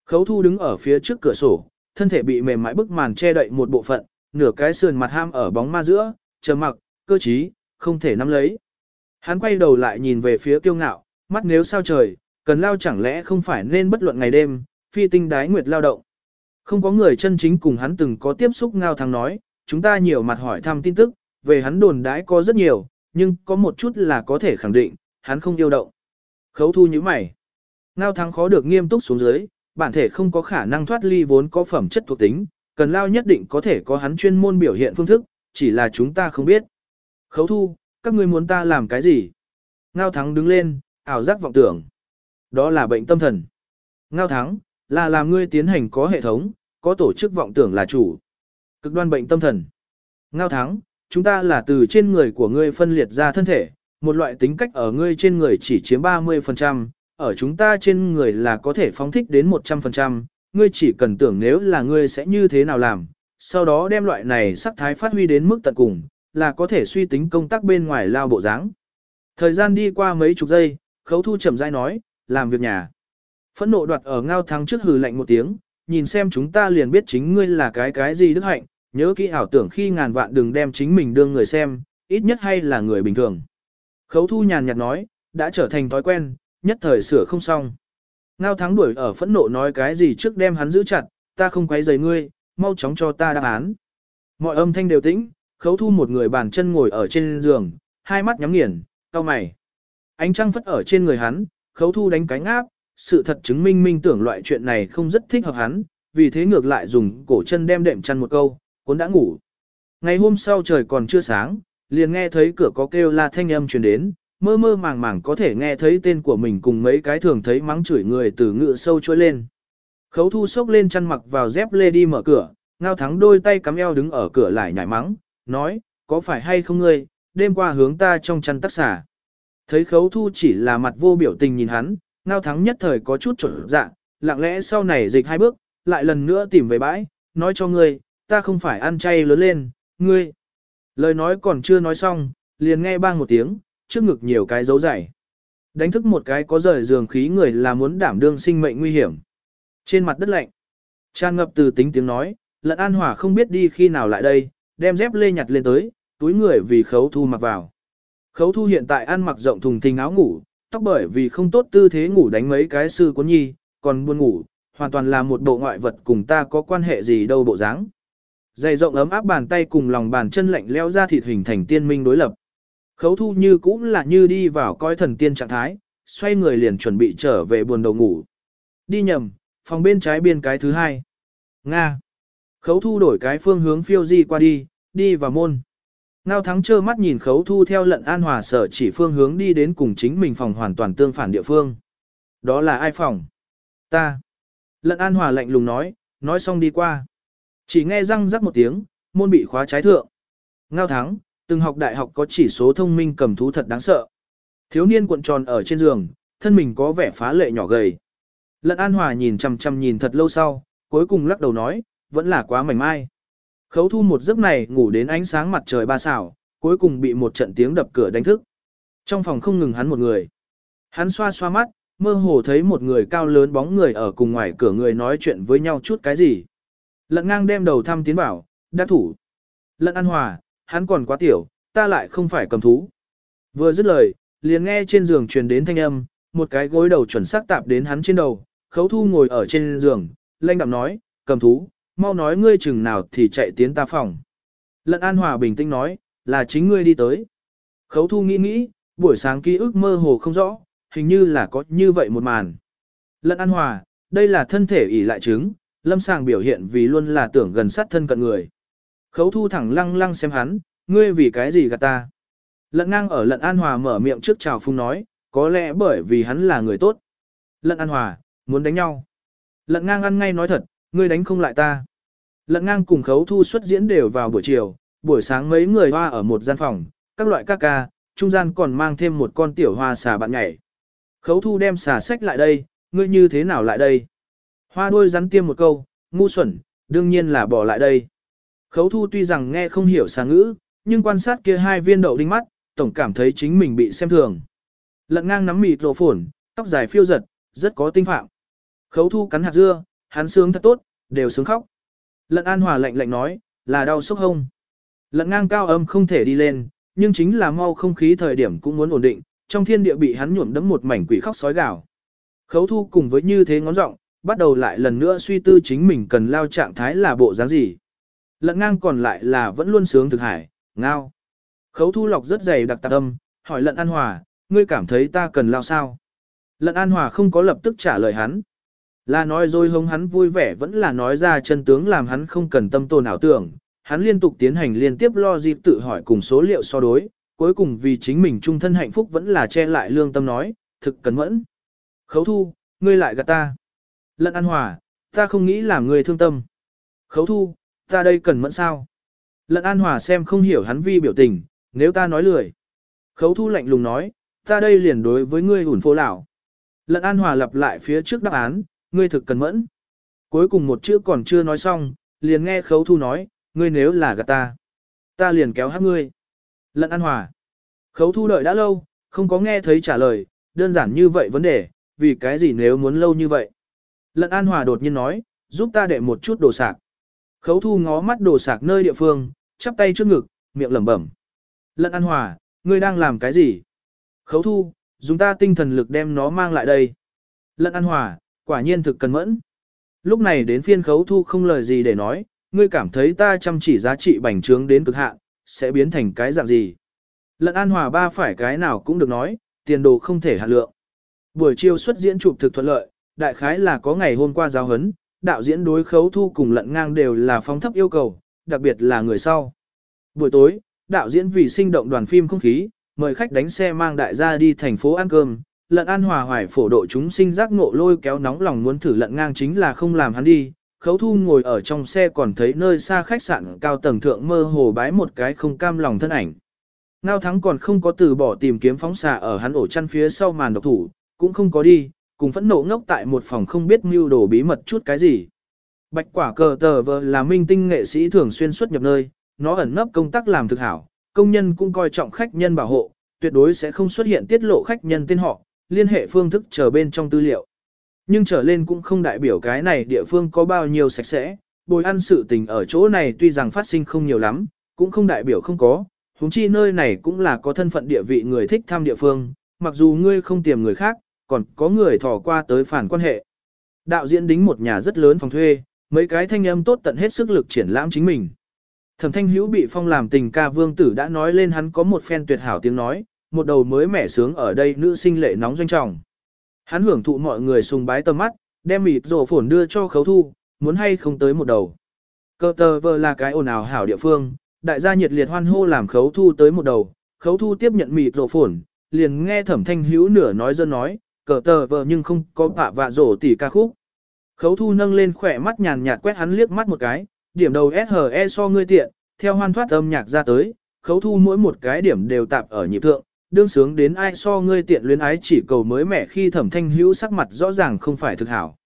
Khấu thu đứng ở phía trước cửa sổ, thân thể bị mềm mại bức màn che đậy một bộ phận, nửa cái sườn mặt ham ở bóng ma giữa, chờ mặc, cơ trí, không thể nắm lấy. Hắn quay đầu lại nhìn về phía kiêu ngạo, mắt nếu sao trời, cần lao chẳng lẽ không phải nên bất luận ngày đêm, phi tinh đái nguyệt lao động. Không có người chân chính cùng hắn từng có tiếp xúc ngao thắng nói, chúng ta nhiều mặt hỏi thăm tin tức, về hắn đồn đãi có rất nhiều, nhưng có một chút là có thể khẳng định, hắn không yêu động. Khấu thu như mày. Ngao thắng khó được nghiêm túc xuống dưới, bản thể không có khả năng thoát ly vốn có phẩm chất thuộc tính, cần lao nhất định có thể có hắn chuyên môn biểu hiện phương thức, chỉ là chúng ta không biết. Khấu thu, các ngươi muốn ta làm cái gì? Ngao thắng đứng lên, ảo giác vọng tưởng. Đó là bệnh tâm thần. Ngao thắng, là làm ngươi tiến hành có hệ thống, có tổ chức vọng tưởng là chủ. Cực đoan bệnh tâm thần. Ngao thắng, chúng ta là từ trên người của ngươi phân liệt ra thân thể, một loại tính cách ở ngươi trên người chỉ chiếm 30%, ở chúng ta trên người là có thể phóng thích đến 100%, ngươi chỉ cần tưởng nếu là ngươi sẽ như thế nào làm, sau đó đem loại này sắc thái phát huy đến mức tận cùng, là có thể suy tính công tác bên ngoài lao bộ dáng. Thời gian đi qua mấy chục giây, khấu thu chậm rãi nói, làm việc nhà. Phẫn nộ đoạt ở ngao thắng trước hừ lạnh một tiếng, nhìn xem chúng ta liền biết chính ngươi là cái cái gì đức hạnh, nhớ kỹ ảo tưởng khi ngàn vạn đừng đem chính mình đương người xem, ít nhất hay là người bình thường. Khấu thu nhàn nhạt nói, đã trở thành thói quen, nhất thời sửa không xong. Ngao thắng đuổi ở phẫn nộ nói cái gì trước đem hắn giữ chặt, ta không quấy rầy ngươi, mau chóng cho ta đáp án. Mọi âm thanh đều tĩnh, khấu thu một người bàn chân ngồi ở trên giường, hai mắt nhắm nghiền, cau mày. Ánh trăng phất ở trên người hắn, khấu thu đánh cánh áp, sự thật chứng minh minh tưởng loại chuyện này không rất thích hợp hắn, vì thế ngược lại dùng cổ chân đem đệm chăn một câu, cuốn đã ngủ. Ngày hôm sau trời còn chưa sáng, liền nghe thấy cửa có kêu la thanh âm truyền đến, mơ mơ màng màng có thể nghe thấy tên của mình cùng mấy cái thường thấy mắng chửi người từ ngựa sâu trôi lên. Khấu thu sốc lên chăn mặc vào dép lê đi mở cửa, ngao thắng đôi tay cắm eo đứng ở cửa lại nhảy mắng, nói, có phải hay không ngươi, đêm qua hướng ta trong chăn tắc xả. Thấy khấu thu chỉ là mặt vô biểu tình nhìn hắn, ngao thắng nhất thời có chút trở dạ, lặng lẽ sau này dịch hai bước, lại lần nữa tìm về bãi, nói cho ngươi, ta không phải ăn chay lớn lên, ngươi. Lời nói còn chưa nói xong, liền nghe bang một tiếng, trước ngực nhiều cái dấu dày. Đánh thức một cái có rời giường khí người là muốn đảm đương sinh mệnh nguy hiểm. Trên mặt đất lạnh, tràn ngập từ tính tiếng nói, lận an hỏa không biết đi khi nào lại đây, đem dép lê nhặt lên tới, túi người vì khấu thu mặc vào. Khấu thu hiện tại ăn mặc rộng thùng thình áo ngủ, tóc bởi vì không tốt tư thế ngủ đánh mấy cái sư cuốn nhi, còn buồn ngủ, hoàn toàn là một bộ ngoại vật cùng ta có quan hệ gì đâu bộ dáng. Dày rộng ấm áp bàn tay cùng lòng bàn chân lạnh leo ra thịt hình thành tiên minh đối lập. Khấu thu như cũng là như đi vào coi thần tiên trạng thái, xoay người liền chuẩn bị trở về buồn đầu ngủ. Đi nhầm, phòng bên trái biên cái thứ hai. Nga. Khấu thu đổi cái phương hướng phiêu di qua đi, đi vào môn. Ngao thắng trơ mắt nhìn khấu thu theo lận an hòa sở chỉ phương hướng đi đến cùng chính mình phòng hoàn toàn tương phản địa phương. Đó là ai phòng? Ta. Lận an hòa lạnh lùng nói, nói xong đi qua. Chỉ nghe răng rắc một tiếng, môn bị khóa trái thượng. Ngao thắng, từng học đại học có chỉ số thông minh cầm thú thật đáng sợ. Thiếu niên cuộn tròn ở trên giường, thân mình có vẻ phá lệ nhỏ gầy. Lận An Hòa nhìn chằm chằm nhìn thật lâu sau, cuối cùng lắc đầu nói, vẫn là quá mảnh mai. Khấu thu một giấc này ngủ đến ánh sáng mặt trời ba xảo, cuối cùng bị một trận tiếng đập cửa đánh thức. Trong phòng không ngừng hắn một người. Hắn xoa xoa mắt, mơ hồ thấy một người cao lớn bóng người ở cùng ngoài cửa người nói chuyện với nhau chút cái gì. Lận ngang đem đầu thăm tiến bảo, đắc thủ. Lận An Hòa, hắn còn quá tiểu, ta lại không phải cầm thú. Vừa dứt lời, liền nghe trên giường truyền đến thanh âm, một cái gối đầu chuẩn xác tạp đến hắn trên đầu, khấu thu ngồi ở trên giường, lanh đạm nói, cầm thú, mau nói ngươi chừng nào thì chạy tiến ta phòng. Lận An Hòa bình tĩnh nói, là chính ngươi đi tới. Khấu thu nghĩ nghĩ, buổi sáng ký ức mơ hồ không rõ, hình như là có như vậy một màn. Lận An Hòa, đây là thân thể ỉ lại chứng, lâm sàng biểu hiện vì luôn là tưởng gần sát thân cận người. Khấu thu thẳng lăng lăng xem hắn, ngươi vì cái gì gạt ta. Lận ngang ở lận An Hòa mở miệng trước chào phung nói, có lẽ bởi vì hắn là người tốt. Lận An Hòa, muốn đánh nhau. Lận ngang ăn ngay nói thật, ngươi đánh không lại ta. Lận ngang cùng khấu thu xuất diễn đều vào buổi chiều, buổi sáng mấy người hoa ở một gian phòng, các loại ca ca, trung gian còn mang thêm một con tiểu hoa xà bạn nhảy. Khấu thu đem xà sách lại đây, ngươi như thế nào lại đây? Hoa đuôi rắn tiêm một câu, ngu xuẩn, đương nhiên là bỏ lại đây. Khấu thu tuy rằng nghe không hiểu sáng ngữ, nhưng quan sát kia hai viên đậu đinh mắt, tổng cảm thấy chính mình bị xem thường. Lận ngang nắm mịt rổ phổn, tóc dài phiêu giật, rất có tinh phạm. Khấu thu cắn hạt dưa, hắn sướng thật tốt, đều sướng khóc. Lận an hòa lạnh lạnh nói, là đau sốc hông. Lận ngang cao âm không thể đi lên, nhưng chính là mau không khí thời điểm cũng muốn ổn định, trong thiên địa bị hắn nhuộm đấm một mảnh quỷ khóc sói gào. Khấu thu cùng với như thế ngón giọng, bắt đầu lại lần nữa suy tư chính mình cần lao trạng thái là bộ dáng gì. Lận ngang còn lại là vẫn luôn sướng thực hải, ngao. Khấu thu lọc rất dày đặc tạc âm, hỏi lận an hòa, ngươi cảm thấy ta cần lao sao? Lận an hòa không có lập tức trả lời hắn. Là nói rồi hống hắn vui vẻ vẫn là nói ra chân tướng làm hắn không cần tâm tồn ảo tưởng. Hắn liên tục tiến hành liên tiếp lo dịp tự hỏi cùng số liệu so đối, cuối cùng vì chính mình trung thân hạnh phúc vẫn là che lại lương tâm nói, thực cẩn mẫn. Khấu thu, ngươi lại gạt ta. Lận an hòa, ta không nghĩ làm người thương tâm. Khấu thu, ta đây cần mẫn sao? Lận an hòa xem không hiểu hắn vi biểu tình, nếu ta nói lười. Khấu thu lạnh lùng nói, ta đây liền đối với ngươi ủn phô lão. Lận an hòa lặp lại phía trước đáp án, ngươi thực cần mẫn. Cuối cùng một chữ còn chưa nói xong, liền nghe khấu thu nói, ngươi nếu là gạt ta, ta liền kéo hát ngươi. Lận an hòa. Khấu thu đợi đã lâu, không có nghe thấy trả lời, đơn giản như vậy vấn đề, vì cái gì nếu muốn lâu như vậy. Lận an hòa đột nhiên nói, giúp ta đệ một chút đồ sạc. Khấu thu ngó mắt đồ sạc nơi địa phương, chắp tay trước ngực, miệng lẩm bẩm. Lận an hòa, ngươi đang làm cái gì? Khấu thu, dùng ta tinh thần lực đem nó mang lại đây. Lận an hòa, quả nhiên thực cần mẫn. Lúc này đến phiên khấu thu không lời gì để nói, ngươi cảm thấy ta chăm chỉ giá trị bành trướng đến cực hạn, sẽ biến thành cái dạng gì. Lận an hòa ba phải cái nào cũng được nói, tiền đồ không thể hạ lượng. Buổi chiều xuất diễn chụp thực thuận lợi, đại khái là có ngày hôm qua giáo hấn, đạo diễn đối khấu thu cùng lận ngang đều là phóng thấp yêu cầu, đặc biệt là người sau. Buổi tối, đạo diễn vì sinh động đoàn phim không khí, mời khách đánh xe mang đại gia đi thành phố ăn cơm, lận an hòa hoài phổ độ chúng sinh giác ngộ lôi kéo nóng lòng muốn thử lận ngang chính là không làm hắn đi. Khấu thu ngồi ở trong xe còn thấy nơi xa khách sạn cao tầng thượng mơ hồ bái một cái không cam lòng thân ảnh. Ngao thắng còn không có từ bỏ tìm kiếm phóng xạ ở hắn ổ chăn phía sau màn độc thủ, cũng không có đi, cùng phẫn nộ ngốc tại một phòng không biết mưu đồ bí mật chút cái gì. Bạch quả cờ tờ vờ là minh tinh nghệ sĩ thường xuyên xuất nhập nơi, nó ẩn nấp công tác làm thực hảo, công nhân cũng coi trọng khách nhân bảo hộ, tuyệt đối sẽ không xuất hiện tiết lộ khách nhân tên họ, liên hệ phương thức chờ bên trong tư liệu. Nhưng trở lên cũng không đại biểu cái này địa phương có bao nhiêu sạch sẽ, bồi ăn sự tình ở chỗ này tuy rằng phát sinh không nhiều lắm, cũng không đại biểu không có, huống chi nơi này cũng là có thân phận địa vị người thích thăm địa phương, mặc dù ngươi không tìm người khác, còn có người thò qua tới phản quan hệ. Đạo diễn đính một nhà rất lớn phòng thuê, mấy cái thanh âm tốt tận hết sức lực triển lãm chính mình. Thẩm thanh hữu bị phong làm tình ca vương tử đã nói lên hắn có một phen tuyệt hảo tiếng nói, một đầu mới mẻ sướng ở đây nữ sinh lệ nóng doanh trọng. Hắn hưởng thụ mọi người sùng bái tầm mắt, đem mịt rổ phổn đưa cho khấu thu, muốn hay không tới một đầu. Cơ tờ vờ là cái ồn ào hảo địa phương, đại gia nhiệt liệt hoan hô làm khấu thu tới một đầu, khấu thu tiếp nhận mịt rổ phổn, liền nghe thẩm thanh hữu nửa nói dân nói, cờ tờ vờ nhưng không có bạ vạ rổ tỉ ca khúc. Khấu thu nâng lên khỏe mắt nhàn nhạt quét hắn liếc mắt một cái, điểm đầu SHE so ngươi tiện, theo hoan thoát âm nhạc ra tới, khấu thu mỗi một cái điểm đều tạp ở nhịp thượng, đương sướng đến ai so ngươi tiện luyến ái chỉ cầu mới mẻ khi thẩm thanh hữu sắc mặt rõ ràng không phải thực hảo.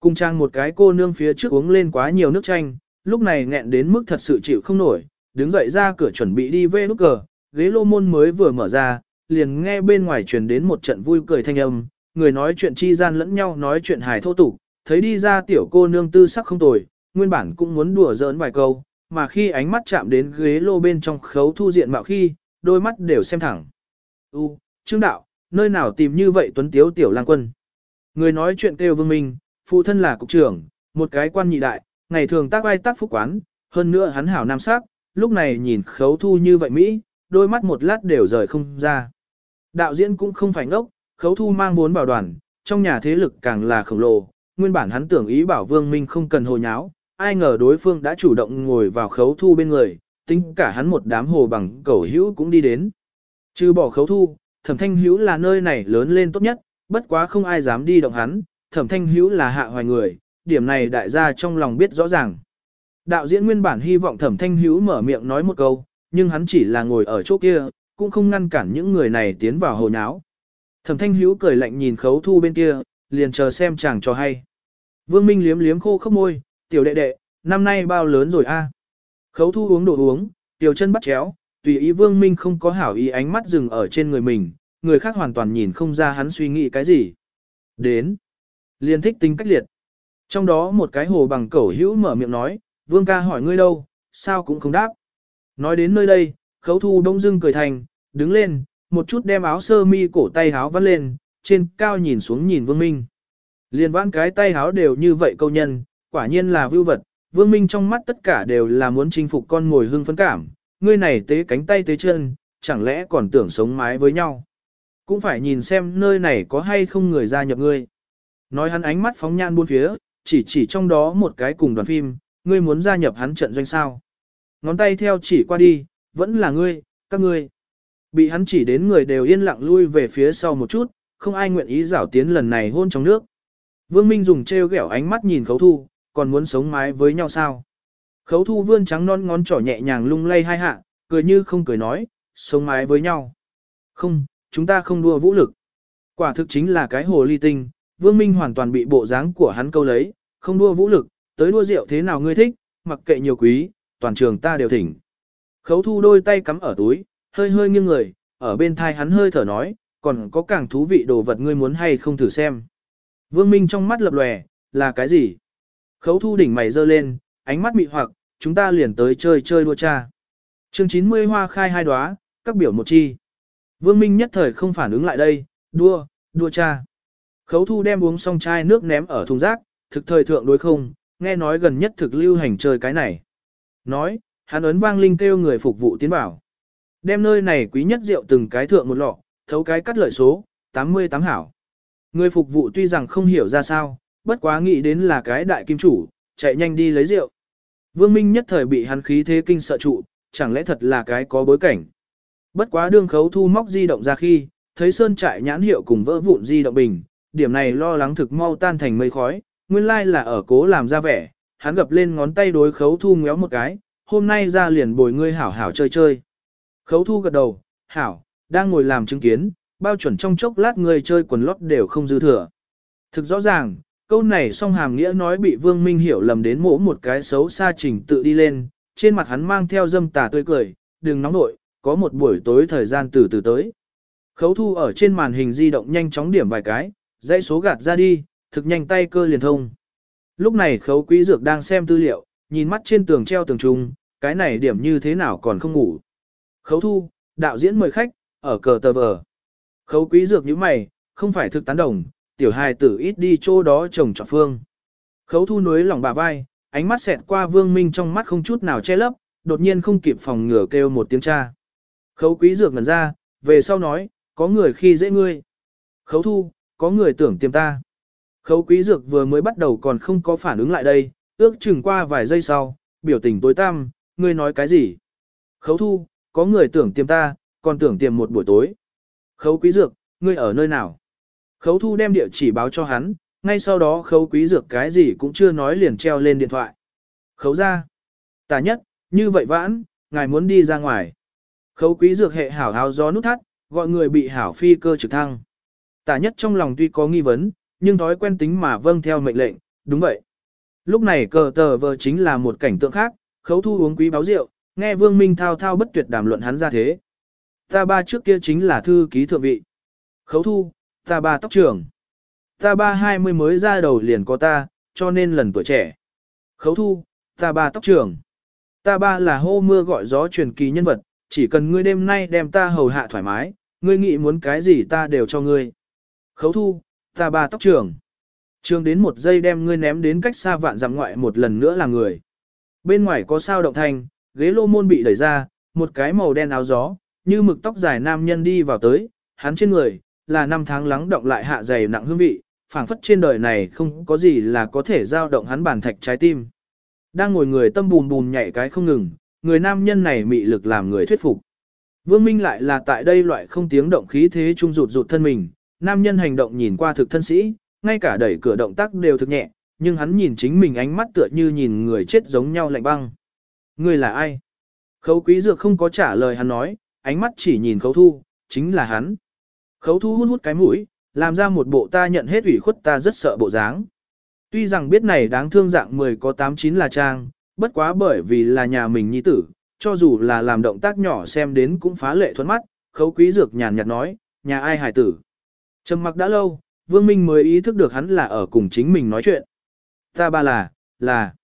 Cùng trang một cái cô nương phía trước uống lên quá nhiều nước chanh, lúc này nghẹn đến mức thật sự chịu không nổi, đứng dậy ra cửa chuẩn bị đi về nút cờ, ghế lô môn mới vừa mở ra, liền nghe bên ngoài truyền đến một trận vui cười thanh âm, người nói chuyện chi gian lẫn nhau nói chuyện hài thô tục, thấy đi ra tiểu cô nương tư sắc không tồi, nguyên bản cũng muốn đùa giỡn vài câu, mà khi ánh mắt chạm đến ghế lô bên trong khấu thu diện mạo khi, đôi mắt đều xem thẳng. U, Trương Đạo, nơi nào tìm như vậy tuấn tiếu tiểu lang quân. Người nói chuyện kêu vương minh, phụ thân là cục trưởng, một cái quan nhị đại, ngày thường tác vai tác phúc quán, hơn nữa hắn hảo nam sắc, lúc này nhìn khấu thu như vậy Mỹ, đôi mắt một lát đều rời không ra. Đạo diễn cũng không phải ngốc, khấu thu mang vốn bảo đoàn, trong nhà thế lực càng là khổng lồ, nguyên bản hắn tưởng ý bảo vương minh không cần hồ nháo, ai ngờ đối phương đã chủ động ngồi vào khấu thu bên người, tính cả hắn một đám hồ bằng cẩu hữu cũng đi đến. Trừ bỏ khấu thu, thẩm thanh hữu là nơi này lớn lên tốt nhất, bất quá không ai dám đi động hắn, thẩm thanh hữu là hạ hoài người, điểm này đại gia trong lòng biết rõ ràng. Đạo diễn nguyên bản hy vọng thẩm thanh hữu mở miệng nói một câu, nhưng hắn chỉ là ngồi ở chỗ kia, cũng không ngăn cản những người này tiến vào hồ nháo. Thẩm thanh hữu cười lạnh nhìn khấu thu bên kia, liền chờ xem chàng cho hay. Vương Minh liếm liếm khô khốc môi, tiểu đệ đệ, năm nay bao lớn rồi a? À? Khấu thu uống đồ uống, tiểu chân bắt chéo, tùy ý Vương Minh không có hảo ý ánh mắt dừng ở trên người mình, người khác hoàn toàn nhìn không ra hắn suy nghĩ cái gì. Đến. Liên thích tính cách liệt. Trong đó một cái hồ bằng cẩu hữu mở miệng nói, Vương ca hỏi ngươi đâu, sao cũng không đáp. Nói đến nơi đây, khấu thu đông dưng cười thành, đứng lên, một chút đem áo sơ mi cổ tay háo vắt lên, trên cao nhìn xuống nhìn Vương Minh. liền vãn cái tay háo đều như vậy câu nhân, quả nhiên là vưu vật, Vương Minh trong mắt tất cả đều là muốn chinh phục con ngồi hưng phấn cảm, ngươi này tế cánh tay tế chân, chẳng lẽ còn tưởng sống mái với nhau. Cũng phải nhìn xem nơi này có hay không người gia nhập ngươi. Nói hắn ánh mắt phóng nhan buôn phía, chỉ chỉ trong đó một cái cùng đoàn phim, ngươi muốn gia nhập hắn trận doanh sao. Ngón tay theo chỉ qua đi, vẫn là ngươi, các ngươi. Bị hắn chỉ đến người đều yên lặng lui về phía sau một chút, không ai nguyện ý rảo tiến lần này hôn trong nước. Vương Minh dùng treo ghẹo ánh mắt nhìn khấu thu, còn muốn sống mái với nhau sao? Khấu thu vươn trắng non ngón trỏ nhẹ nhàng lung lay hai hạ, cười như không cười nói, sống mái với nhau. Không, chúng ta không đua vũ lực. Quả thực chính là cái hồ ly tinh, Vương Minh hoàn toàn bị bộ dáng của hắn câu lấy, không đua vũ lực, tới đua rượu thế nào ngươi thích, mặc kệ nhiều quý, toàn trường ta đều thỉnh. Khấu thu đôi tay cắm ở túi, hơi hơi nghiêng người, ở bên thai hắn hơi thở nói, còn có càng thú vị đồ vật ngươi muốn hay không thử xem. Vương Minh trong mắt lập lòe, là cái gì? Khấu thu đỉnh mày dơ lên, ánh mắt mị hoặc, chúng ta liền tới chơi chơi đua cha. chương 90 hoa khai hai đóa, các biểu một chi. Vương Minh nhất thời không phản ứng lại đây, đua, đua cha. Khấu thu đem uống xong chai nước ném ở thùng rác, thực thời thượng đối không, nghe nói gần nhất thực lưu hành chơi cái này. Nói, hắn ấn vang linh kêu người phục vụ tiến bảo. Đem nơi này quý nhất rượu từng cái thượng một lọ, thấu cái cắt lợi số, 88 hảo. Người phục vụ tuy rằng không hiểu ra sao, bất quá nghĩ đến là cái đại kim chủ, chạy nhanh đi lấy rượu. Vương Minh nhất thời bị hắn khí thế kinh sợ trụ, chẳng lẽ thật là cái có bối cảnh. Bất quá đương khấu thu móc di động ra khi, thấy sơn trại nhãn hiệu cùng vỡ vụn di động bình, điểm này lo lắng thực mau tan thành mây khói, nguyên lai là ở cố làm ra vẻ, hắn gập lên ngón tay đối khấu thu ngéo một cái, hôm nay ra liền bồi ngươi hảo hảo chơi chơi. Khấu thu gật đầu, hảo, đang ngồi làm chứng kiến, bao chuẩn trong chốc lát người chơi quần lót đều không dư thừa. Thực rõ ràng, câu này song hàm nghĩa nói bị Vương Minh hiểu lầm đến mỗ một cái xấu xa trình tự đi lên, trên mặt hắn mang theo dâm tà tươi cười, đừng nóng nội, có một buổi tối thời gian từ từ tới. Khấu thu ở trên màn hình di động nhanh chóng điểm vài cái, dãy số gạt ra đi, thực nhanh tay cơ liền thông. Lúc này khấu quý dược đang xem tư liệu, nhìn mắt trên tường treo tường trung, cái này điểm như thế nào còn không ngủ. Khấu thu, đạo diễn mời khách, ở cờ tờ vờ. Khấu quý dược như mày, không phải thực tán đồng, tiểu hài tử ít đi chỗ đó trồng trọt phương. Khấu thu núi lòng bà vai, ánh mắt xẹt qua vương minh trong mắt không chút nào che lấp, đột nhiên không kịp phòng ngửa kêu một tiếng cha. Khấu quý dược ngần ra, về sau nói, có người khi dễ ngươi. Khấu thu, có người tưởng tiêm ta. Khấu quý dược vừa mới bắt đầu còn không có phản ứng lại đây, ước chừng qua vài giây sau, biểu tình tối tăm, ngươi nói cái gì? Khấu thu, có người tưởng tiêm ta, còn tưởng tiêm một buổi tối. Khấu quý dược, ngươi ở nơi nào? Khấu thu đem địa chỉ báo cho hắn, ngay sau đó khấu quý dược cái gì cũng chưa nói liền treo lên điện thoại. Khấu ra. Tả nhất, như vậy vãn, ngài muốn đi ra ngoài. Khấu quý dược hệ hảo háo gió nút thắt, gọi người bị hảo phi cơ trực thăng. Tả nhất trong lòng tuy có nghi vấn, nhưng thói quen tính mà vâng theo mệnh lệnh, đúng vậy. Lúc này cờ tờ vờ chính là một cảnh tượng khác, khấu thu uống quý báo rượu, nghe Vương Minh thao thao bất tuyệt đàm luận hắn ra thế. Ta ba trước kia chính là thư ký thượng vị. Khấu thu, ta ba tóc trưởng. Ta ba hai mươi mới ra đầu liền có ta, cho nên lần tuổi trẻ. Khấu thu, ta ba tóc trưởng. Ta ba là hô mưa gọi gió truyền kỳ nhân vật, chỉ cần ngươi đêm nay đem ta hầu hạ thoải mái, ngươi nghĩ muốn cái gì ta đều cho ngươi. Khấu thu, ta ba tóc trưởng. Trường đến một giây đem ngươi ném đến cách xa vạn dặm ngoại một lần nữa là người. Bên ngoài có sao động thành, ghế lô môn bị đẩy ra, một cái màu đen áo gió, như mực tóc dài nam nhân đi vào tới, hắn trên người, là năm tháng lắng động lại hạ dày nặng hương vị, phảng phất trên đời này không có gì là có thể giao động hắn bản thạch trái tim. Đang ngồi người tâm bùn bùn nhảy cái không ngừng, người nam nhân này mị lực làm người thuyết phục. Vương Minh lại là tại đây loại không tiếng động khí thế trung rụt rụt thân mình, nam nhân hành động nhìn qua thực thân sĩ, ngay cả đẩy cửa động tác đều thực nhẹ, nhưng hắn nhìn chính mình ánh mắt tựa như nhìn người chết giống nhau lạnh băng. Ngươi là ai? Khấu quý dược không có trả lời hắn nói, ánh mắt chỉ nhìn khấu thu, chính là hắn. Khấu thu hút hút cái mũi, làm ra một bộ ta nhận hết ủy khuất ta rất sợ bộ dáng. Tuy rằng biết này đáng thương dạng 10 có 89 là trang, bất quá bởi vì là nhà mình nhi tử, cho dù là làm động tác nhỏ xem đến cũng phá lệ thuẫn mắt, khấu quý dược nhàn nhạt nói, nhà ai hải tử. Trầm mặc đã lâu, Vương Minh mới ý thức được hắn là ở cùng chính mình nói chuyện. Ta ba là, là.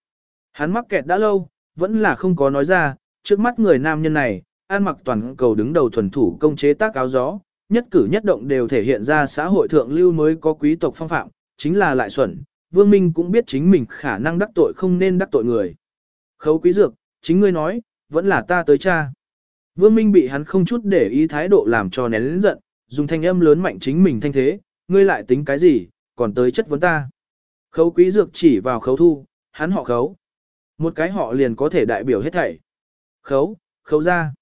Hắn mắc kẹt đã lâu, vẫn là không có nói ra, trước mắt người nam nhân này, an mặc toàn cầu đứng đầu thuần thủ công chế tác áo gió, nhất cử nhất động đều thể hiện ra xã hội thượng lưu mới có quý tộc phong phạm, chính là lại xuẩn, Vương Minh cũng biết chính mình khả năng đắc tội không nên đắc tội người. Khấu quý dược, chính ngươi nói, vẫn là ta tới cha. Vương Minh bị hắn không chút để ý thái độ làm cho nén lĩnh giận, dùng thanh âm lớn mạnh chính mình thanh thế, ngươi lại tính cái gì, còn tới chất vấn ta. Khấu quý dược chỉ vào khấu thu, hắn họ khấu. Một cái họ liền có thể đại biểu hết thảy. Khấu, khấu ra.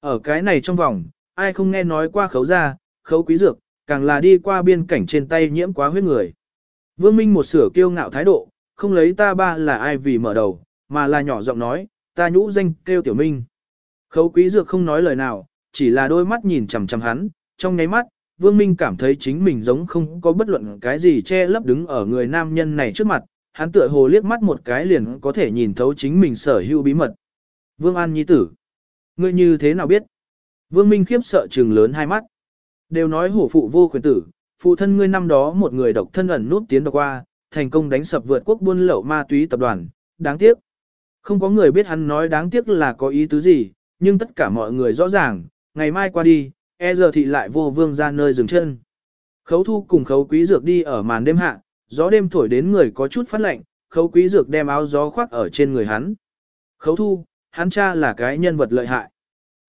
Ở cái này trong vòng, ai không nghe nói qua khấu ra, khấu quý dược, càng là đi qua biên cảnh trên tay nhiễm quá huyết người. Vương Minh một sửa kiêu ngạo thái độ, không lấy ta ba là ai vì mở đầu, mà là nhỏ giọng nói, ta nhũ danh kêu tiểu minh. Khấu quý dược không nói lời nào, chỉ là đôi mắt nhìn chằm chằm hắn, trong nháy mắt, Vương Minh cảm thấy chính mình giống không có bất luận cái gì che lấp đứng ở người nam nhân này trước mặt, hắn tựa hồ liếc mắt một cái liền có thể nhìn thấu chính mình sở hữu bí mật. Vương An Nhi tử. Ngươi như thế nào biết? Vương Minh khiếp sợ trừng lớn hai mắt. Đều nói hổ phụ vô quyền tử, phụ thân ngươi năm đó một người độc thân ẩn nút tiến đọc qua, thành công đánh sập vượt quốc buôn lậu ma túy tập đoàn, đáng tiếc. Không có người biết hắn nói đáng tiếc là có ý tứ gì, nhưng tất cả mọi người rõ ràng, ngày mai qua đi, e giờ thị lại vô vương ra nơi dừng chân. Khấu thu cùng khấu quý dược đi ở màn đêm hạ, gió đêm thổi đến người có chút phát lạnh, khấu quý dược đem áo gió khoác ở trên người hắn. Khấu thu, hắn cha là cái nhân vật lợi hại.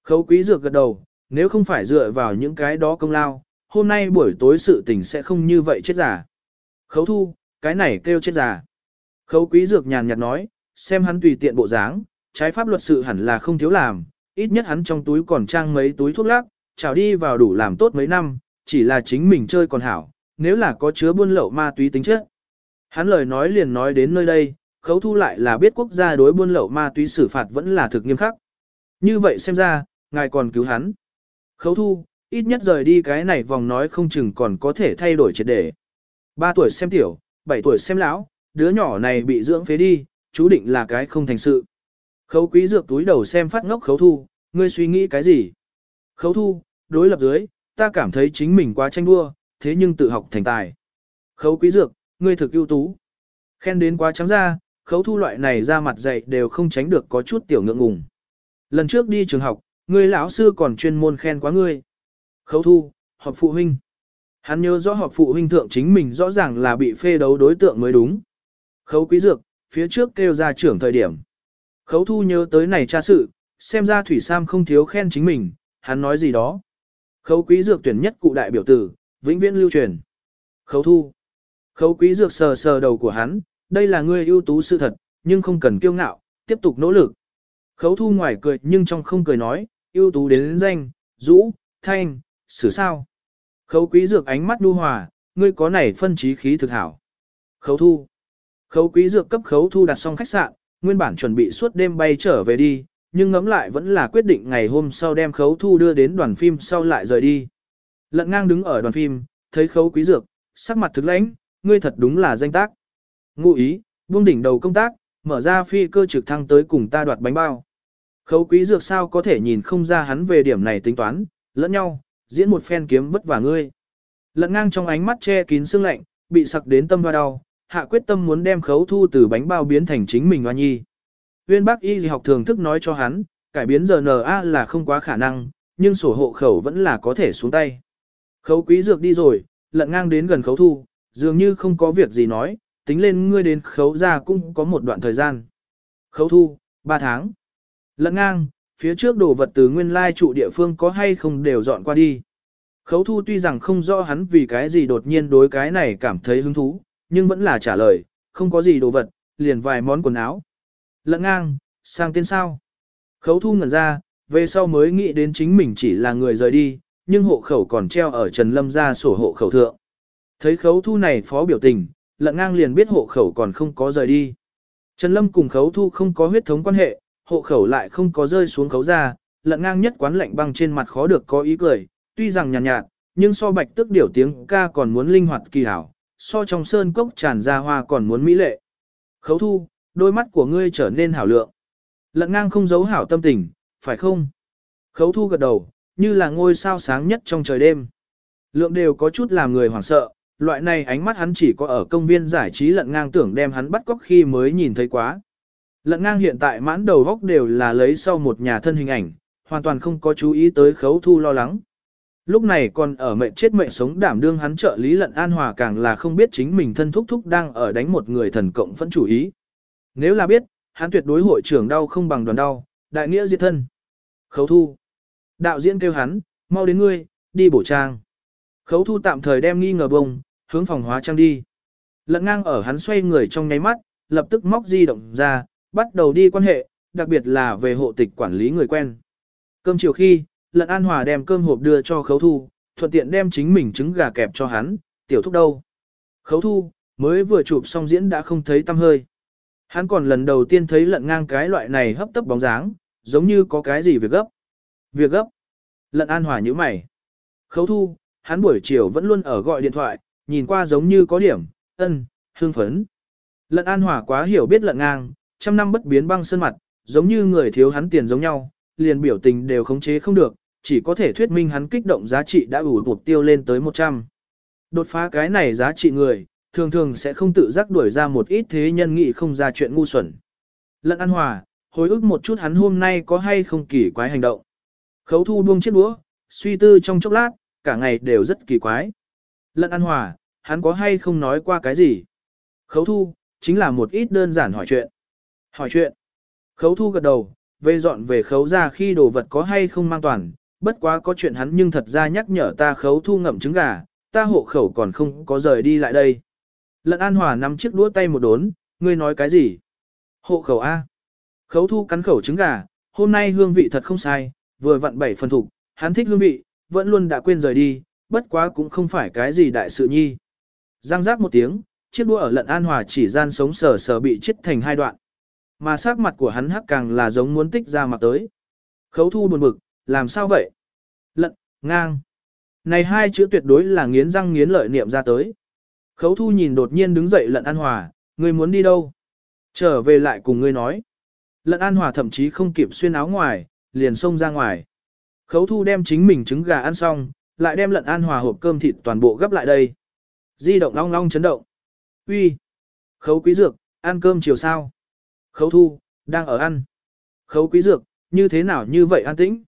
Khấu quý dược gật đầu, nếu không phải dựa vào những cái đó công lao, hôm nay buổi tối sự tình sẽ không như vậy chết giả. Khấu thu, cái này kêu chết giả. Khấu quý dược nhàn nhạt nói, xem hắn tùy tiện bộ dáng, trái pháp luật sự hẳn là không thiếu làm, ít nhất hắn trong túi còn trang mấy túi thuốc lắc, chào đi vào đủ làm tốt mấy năm, chỉ là chính mình chơi còn hảo, nếu là có chứa buôn lậu ma túy tính chất. Hắn lời nói liền nói đến nơi đây, khấu thu lại là biết quốc gia đối buôn lậu ma túy xử phạt vẫn là thực nghiêm khắc. Như vậy xem ra, ngài còn cứu hắn. Khấu thu, ít nhất rời đi cái này vòng nói không chừng còn có thể thay đổi triệt đề. 3 tuổi xem tiểu, 7 tuổi xem lão, đứa nhỏ này bị dưỡng phế đi, chú định là cái không thành sự. Khấu quý dược túi đầu xem phát ngốc khấu thu, ngươi suy nghĩ cái gì? Khấu thu, đối lập dưới, ta cảm thấy chính mình quá tranh đua, thế nhưng tự học thành tài. Khấu quý dược, ngươi thực ưu tú. Khen đến quá trắng ra, khấu thu loại này ra mặt dạy đều không tránh được có chút tiểu ngượng ngùng. Lần trước đi trường học, ngươi lão sư còn chuyên môn khen quá ngươi. Khấu thu, họp phụ huynh. Hắn nhớ rõ họp phụ huynh thượng chính mình rõ ràng là bị phê đấu đối tượng mới đúng. Khấu quý dược, phía trước kêu ra trưởng thời điểm. Khấu thu nhớ tới này cha sự, xem ra Thủy Sam không thiếu khen chính mình, hắn nói gì đó. Khấu quý dược tuyển nhất cụ đại biểu tử, vĩnh viễn lưu truyền. Khấu thu. Khấu quý dược sờ sờ đầu của hắn, đây là người ưu tú sự thật, nhưng không cần kiêu ngạo, tiếp tục nỗ lực. Khấu thu ngoài cười nhưng trong không cười nói, ưu tú đến danh, rũ, thanh, xử sao. Khấu quý dược ánh mắt đu hòa, ngươi có này phân trí khí thực hảo. Khấu thu. Khấu quý dược cấp khấu thu đặt xong khách sạn, nguyên bản chuẩn bị suốt đêm bay trở về đi, nhưng ngẫm lại vẫn là quyết định ngày hôm sau đem khấu thu đưa đến đoàn phim sau lại rời đi. Lận ngang đứng ở đoàn phim, thấy khấu quý dược, sắc mặt thực lãnh, ngươi thật đúng là danh tác. Ngụ ý, buông đỉnh đầu công tác, mở ra phi cơ trực thăng tới cùng ta đoạt bánh bao. Khấu quý dược sao có thể nhìn không ra hắn về điểm này tính toán, lẫn nhau, diễn một phen kiếm vất vả ngươi. Lận ngang trong ánh mắt che kín sương lạnh, bị sặc đến tâm hoa đau, hạ quyết tâm muốn đem khấu thu từ bánh bao biến thành chính mình hoa nhi. Uyên bác y học thường thức nói cho hắn, cải biến giờ RNA là không quá khả năng, nhưng sổ hộ khẩu vẫn là có thể xuống tay. Khấu quý dược đi rồi, lận ngang đến gần khấu thu, dường như không có việc gì nói, tính lên ngươi đến khấu ra cũng có một đoạn thời gian. Khấu thu, 3 tháng. Lận ngang, phía trước đồ vật từ nguyên lai trụ địa phương có hay không đều dọn qua đi. Khấu thu tuy rằng không rõ hắn vì cái gì đột nhiên đối cái này cảm thấy hứng thú, nhưng vẫn là trả lời, không có gì đồ vật, liền vài món quần áo. Lận ngang, sang tên sao? Khấu thu ngẩn ra, về sau mới nghĩ đến chính mình chỉ là người rời đi, nhưng hộ khẩu còn treo ở Trần Lâm ra sổ hộ khẩu thượng. Thấy khấu thu này phó biểu tình, lận ngang liền biết hộ khẩu còn không có rời đi. Trần Lâm cùng khấu thu không có huyết thống quan hệ, hộ khẩu lại không có rơi xuống khấu ra, lận ngang nhất quán lạnh băng trên mặt khó được có ý cười, tuy rằng nhàn nhạt, nhạt, nhưng so bạch tức điểu tiếng ca còn muốn linh hoạt kỳ hảo, so trong sơn cốc tràn ra hoa còn muốn mỹ lệ. Khấu thu, đôi mắt của ngươi trở nên hảo lượng. Lận ngang không giấu hảo tâm tình, phải không? Khấu thu gật đầu, như là ngôi sao sáng nhất trong trời đêm. Lượng đều có chút làm người hoảng sợ, loại này ánh mắt hắn chỉ có ở công viên giải trí lận ngang tưởng đem hắn bắt cóc khi mới nhìn thấy quá. Lận ngang hiện tại mãn đầu góc đều là lấy sau một nhà thân hình ảnh, hoàn toàn không có chú ý tới khấu thu lo lắng. Lúc này còn ở mệnh chết mệnh sống đảm đương hắn trợ lý lận an hòa càng là không biết chính mình thân thúc thúc đang ở đánh một người thần cộng phẫn chủ ý. Nếu là biết, hắn tuyệt đối hội trưởng đau không bằng đoàn đau, đại nghĩa diệt thân. Khấu thu. Đạo diễn kêu hắn, mau đến ngươi, đi bổ trang. Khấu thu tạm thời đem nghi ngờ bông, hướng phòng hóa trang đi. Lận ngang ở hắn xoay người trong nháy mắt, lập tức móc di động ra, bắt đầu đi quan hệ, đặc biệt là về hộ tịch quản lý người quen. Cơm chiều khi, lận an hòa đem cơm hộp đưa cho khấu thu, thuận tiện đem chính mình trứng gà kẹp cho hắn, tiểu thúc đâu. Khấu thu, mới vừa chụp xong diễn đã không thấy tâm hơi. Hắn còn lần đầu tiên thấy lận ngang cái loại này hấp tấp bóng dáng, giống như có cái gì việc gấp. Việc gấp. Lận an hòa như mày. Khấu thu, hắn buổi chiều vẫn luôn ở gọi điện thoại, nhìn qua giống như có điểm, ân, hương phấn. Lận an hòa quá hiểu biết lận ngang, trăm năm bất biến băng sơn mặt, giống như người thiếu hắn tiền giống nhau, liền biểu tình đều khống chế không được, chỉ có thể thuyết minh hắn kích động giá trị đã ủ mục tiêu lên tới 100. Đột phá cái này giá trị người, thường thường sẽ không tự giác đuổi ra một ít thế nhân nghị không ra chuyện ngu xuẩn. Lận An Hòa, hồi ức một chút hắn hôm nay có hay không kỳ quái hành động. Khấu thu buông chiếc đũa, suy tư trong chốc lát, cả ngày đều rất kỳ quái. Lận An Hòa, hắn có hay không nói qua cái gì? Khấu thu, chính là một ít đơn giản hỏi chuyện. Hỏi chuyện. Khấu thu gật đầu, về dọn về khấu ra khi đồ vật có hay không mang toàn, bất quá có chuyện hắn nhưng thật ra nhắc nhở ta khấu thu ngậm trứng gà, ta hộ khẩu còn không có rời đi lại đây. Lận An Hòa nắm chiếc đũa tay một đốn, ngươi nói cái gì? Hộ khẩu A. Khấu thu cắn khẩu trứng gà, hôm nay hương vị thật không sai, vừa vặn bảy phần thủ, hắn thích hương vị, vẫn luôn đã quên rời đi, bất quá cũng không phải cái gì đại sự nhi. Giang giác một tiếng, chiếc đũa ở lận An Hòa chỉ gian sống sờ sờ bị chết thành hai đoạn. Mà sắc mặt của hắn hắc càng là giống muốn tích ra mặt tới. Khấu thu buồn bực, làm sao vậy? Lận, ngang. Này hai chữ tuyệt đối là nghiến răng nghiến lợi niệm ra tới. Khấu thu nhìn đột nhiên đứng dậy lận an hòa, ngươi muốn đi đâu? Trở về lại cùng ngươi nói. Lận an hòa thậm chí không kịp xuyên áo ngoài, liền xông ra ngoài. Khấu thu đem chính mình trứng gà ăn xong, lại đem lận an hòa hộp cơm thịt toàn bộ gấp lại đây. Di động long long chấn động. Uy, Khấu quý dược, ăn cơm chiều sao? Khấu thu, đang ở ăn. Khấu quý dược, như thế nào như vậy an tĩnh?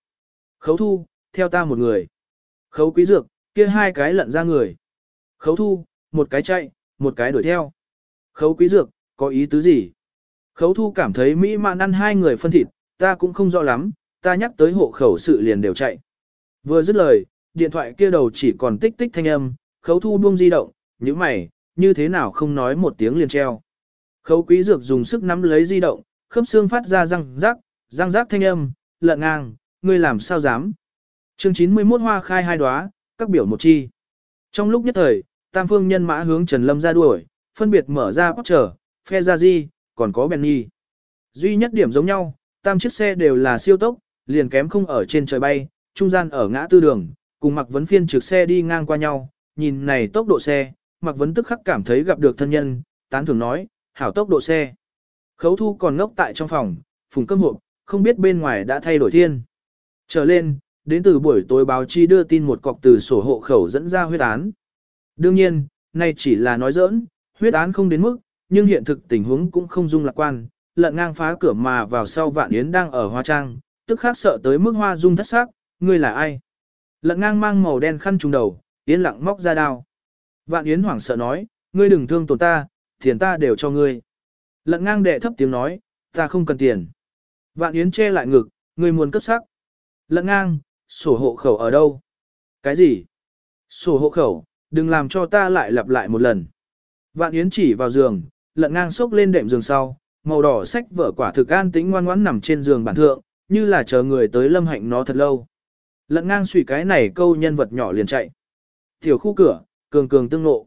Khấu thu, theo ta một người. Khấu quý dược, kia hai cái lận ra người. Khấu thu, một cái chạy, một cái đuổi theo. Khấu quý dược, có ý tứ gì? Khấu thu cảm thấy mỹ mạn ăn hai người phân thịt, ta cũng không rõ lắm, ta nhắc tới hộ khẩu sự liền đều chạy. Vừa dứt lời, điện thoại kia đầu chỉ còn tích tích thanh âm, khấu thu buông di động, như mày, như thế nào không nói một tiếng liền treo. Khấu quý dược dùng sức nắm lấy di động, khớp xương phát ra răng rác, răng rác thanh âm, lợn ngang, ngươi làm sao dám. Chương 91 hoa khai hai đóa, các biểu một chi. Trong lúc nhất thời, tam phương nhân mã hướng Trần Lâm ra đuổi, phân biệt mở ra bóc trở, phe ra di, còn có Benny. Duy nhất điểm giống nhau, tam chiếc xe đều là siêu tốc, liền kém không ở trên trời bay, trung gian ở ngã tư đường, cùng Mạc Vấn phiên trực xe đi ngang qua nhau, nhìn này tốc độ xe, Mạc Vấn tức khắc cảm thấy gặp được thân nhân, tán thưởng nói, hảo tốc độ xe. Khấu thu còn ngốc tại trong phòng, phùng cơm hộp, không biết bên ngoài đã thay đổi thiên. Trở lên, đến từ buổi tối báo chí đưa tin một cọc từ sổ hộ khẩu dẫn ra huyết án. Đương nhiên, này chỉ là nói giỡn, huyết án không đến mức, nhưng hiện thực tình huống cũng không dung lạc quan, lận ngang phá cửa mà vào sau vạn yến đang ở hoa trang, tức khác sợ tới mức hoa dung thất sắc, ngươi là ai? Lận ngang mang màu đen khăn trùng đầu, yến lặng móc ra đao. Vạn yến hoảng sợ nói, ngươi đừng thương tổn ta, tiền ta đều cho ngươi. Lận ngang đệ thấp tiếng nói, ta không cần tiền. Vạn yến che lại ngực, ngươi muốn cấp sắc. Lận ngang, sổ hộ khẩu ở đâu? Cái gì? Sổ hộ khẩu, đừng làm cho ta lại lặp lại một lần. Vạn Yến chỉ vào giường, lận ngang xốc lên đệm giường sau, màu đỏ sách vở quả thực an tĩnh ngoan ngoãn nằm trên giường bản thượng, như là chờ người tới lâm hạnh nó thật lâu. Lận ngang suy cái này câu nhân vật nhỏ liền chạy. Tiểu khu cửa, cường cường tương nộ.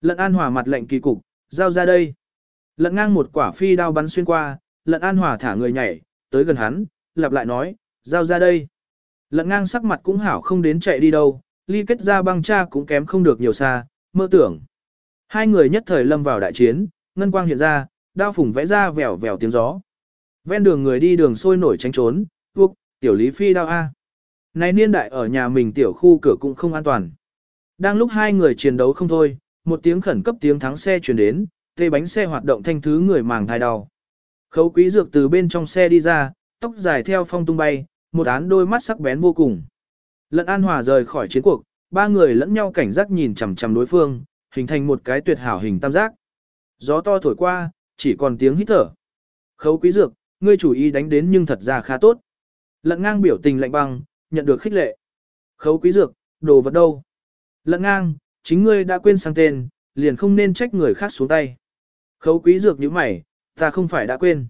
Lận an hòa mặt lệnh kỳ cục, giao ra đây. Lận ngang một quả phi đao bắn xuyên qua, lận an hòa thả người nhảy, tới gần hắn, lặp lại nói, giao ra đây. Lận ngang sắc mặt cũng hảo không đến chạy đi đâu, ly kết ra băng cha cũng kém không được nhiều xa, mơ tưởng. Hai người nhất thời lâm vào đại chiến, ngân quang hiện ra, đao phủng vẽ ra vèo vèo tiếng gió. Ven đường người đi đường sôi nổi tránh trốn, buộc, tiểu lý phi đao A. Này niên đại ở nhà mình tiểu khu cửa cũng không an toàn. Đang lúc hai người chiến đấu không thôi, một tiếng khẩn cấp tiếng thắng xe chuyển đến, tê bánh xe hoạt động thanh thứ người màng thai đau. Khấu quý dược từ bên trong xe đi ra, tóc dài theo phong tung bay, một án đôi mắt sắc bén vô cùng. Lận An Hòa rời khỏi chiến cuộc, ba người lẫn nhau cảnh giác nhìn chằm chằm đối phương, hình thành một cái tuyệt hảo hình tam giác. Gió to thổi qua, chỉ còn tiếng hít thở. Khấu quý dược, ngươi chủ ý đánh đến nhưng thật ra khá tốt. Lận ngang biểu tình lạnh băng, nhận được khích lệ. Khấu quý dược, đồ vật đâu? Lận ngang, chính ngươi đã quên sang tên, liền không nên trách người khác xuống tay. Khấu quý dược như mày, ta không phải đã quên.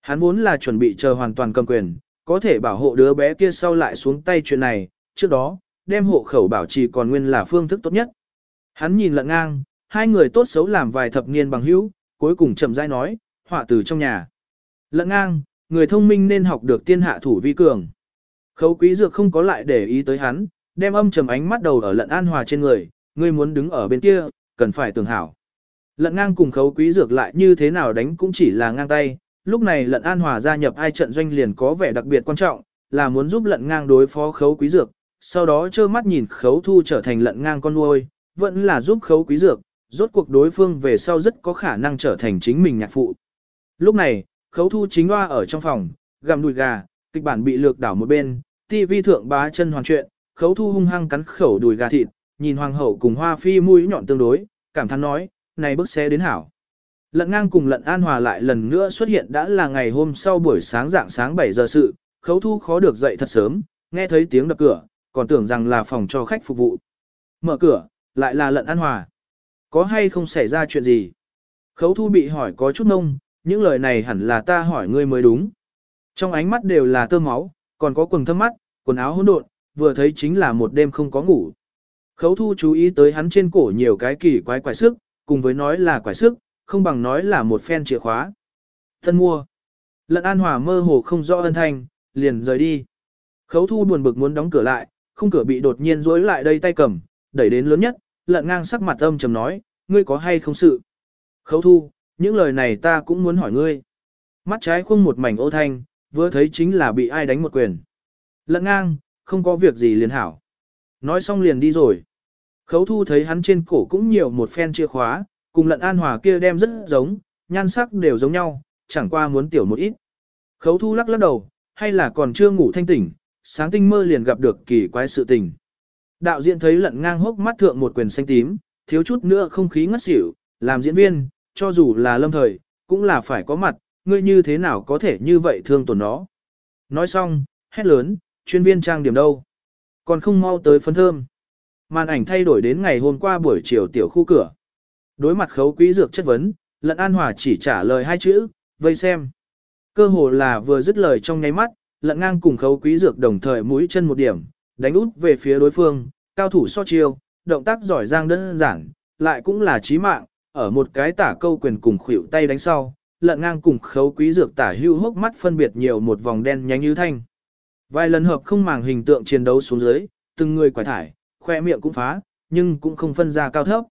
Hắn vốn là chuẩn bị chờ hoàn toàn cầm quyền, có thể bảo hộ đứa bé kia sau lại xuống tay chuyện này, trước đó, đem hộ khẩu bảo trì còn nguyên là phương thức tốt nhất. Hắn nhìn lận ngang, hai người tốt xấu làm vài thập niên bằng hữu, cuối cùng chậm rãi nói, họa từ trong nhà. Lẫn ngang, người thông minh nên học được tiên hạ thủ vi cường. Khấu quý dược không có lại để ý tới hắn, đem âm trầm ánh mắt đầu ở lận an hòa trên người, ngươi muốn đứng ở bên kia, cần phải tưởng hảo. Lận ngang cùng khấu quý dược lại như thế nào đánh cũng chỉ là ngang tay, lúc này lận an hòa gia nhập ai trận doanh liền có vẻ đặc biệt quan trọng, là muốn giúp lận ngang đối phó khấu quý dược, sau đó trơ mắt nhìn khấu thu trở thành lận ngang con nuôi, vẫn là giúp khấu quý dược, rốt cuộc đối phương về sau rất có khả năng trở thành chính mình nhạc phụ. Lúc này, khấu thu chính hoa ở trong phòng, gặm đùi gà, kịch bản bị lược đảo một bên, tivi thượng bá chân hoàn chuyện, khấu thu hung hăng cắn khẩu đùi gà thịt, nhìn hoàng hậu cùng hoa phi mũi nhọn tương đối, cảm thán nói, này bức xe đến hảo. Lận ngang cùng lận an hòa lại lần nữa xuất hiện đã là ngày hôm sau buổi sáng dạng sáng 7 giờ sự, khấu thu khó được dậy thật sớm, nghe thấy tiếng đập cửa, còn tưởng rằng là phòng cho khách phục vụ. Mở cửa, lại là lận an hòa. Có hay không xảy ra chuyện gì? Khấu thu bị hỏi có chút nông, những lời này hẳn là ta hỏi ngươi mới đúng. Trong ánh mắt đều là tơ máu, còn có quần thâm mắt, quần áo hỗn độn, vừa thấy chính là một đêm không có ngủ. Khấu thu chú ý tới hắn trên cổ nhiều cái kỳ quái quái sức, cùng với nói là quái sức, không bằng nói là một phen chìa khóa. Thân mua. Lận an hòa mơ hồ không rõ ân thanh, liền rời đi. Khấu thu buồn bực muốn đóng cửa lại, không cửa bị đột nhiên rối lại đây tay cầm, đẩy đến lớn nhất, lận ngang sắc mặt âm trầm nói, ngươi có hay không sự? Khấu thu, những lời này ta cũng muốn hỏi ngươi. Mắt trái khung một mảnh ô thanh, vừa thấy chính là bị ai đánh một quyền. Lận ngang, không có việc gì liền hảo. Nói xong liền đi rồi. Khấu thu thấy hắn trên cổ cũng nhiều một phen chìa khóa, cùng lận an hòa kia đem rất giống, nhan sắc đều giống nhau, chẳng qua muốn tiểu một ít. Khấu thu lắc lắc đầu, hay là còn chưa ngủ thanh tỉnh, sáng tinh mơ liền gặp được kỳ quái sự tình. Đạo diễn thấy lận ngang hốc mắt thượng một quyền xanh tím, thiếu chút nữa không khí ngất xỉu, làm diễn viên, cho dù là lâm thời, cũng là phải có mặt, ngươi như thế nào có thể như vậy thương tổn nó. Nói xong, hét lớn, chuyên viên trang điểm đâu. Còn không mau tới phân thơm. Màn ảnh thay đổi đến ngày hôm qua buổi chiều tiểu khu cửa. Đối mặt khấu quý dược chất vấn, lận an hòa chỉ trả lời hai chữ, vây xem. Cơ hồ là vừa dứt lời trong nháy mắt, lận ngang cùng khấu quý dược đồng thời mũi chân một điểm, đánh út về phía đối phương, cao thủ so chiêu, động tác giỏi giang đơn giản, lại cũng là chí mạng, ở một cái tả câu quyền cùng khuỷu tay đánh sau, lận ngang cùng khấu quý dược tả hưu hốc mắt phân biệt nhiều một vòng đen nhánh như thanh. Vài lần hợp không màng hình tượng chiến đấu xuống dưới, từng người quải thải, khoe miệng cũng phá, nhưng cũng không phân ra cao thấp.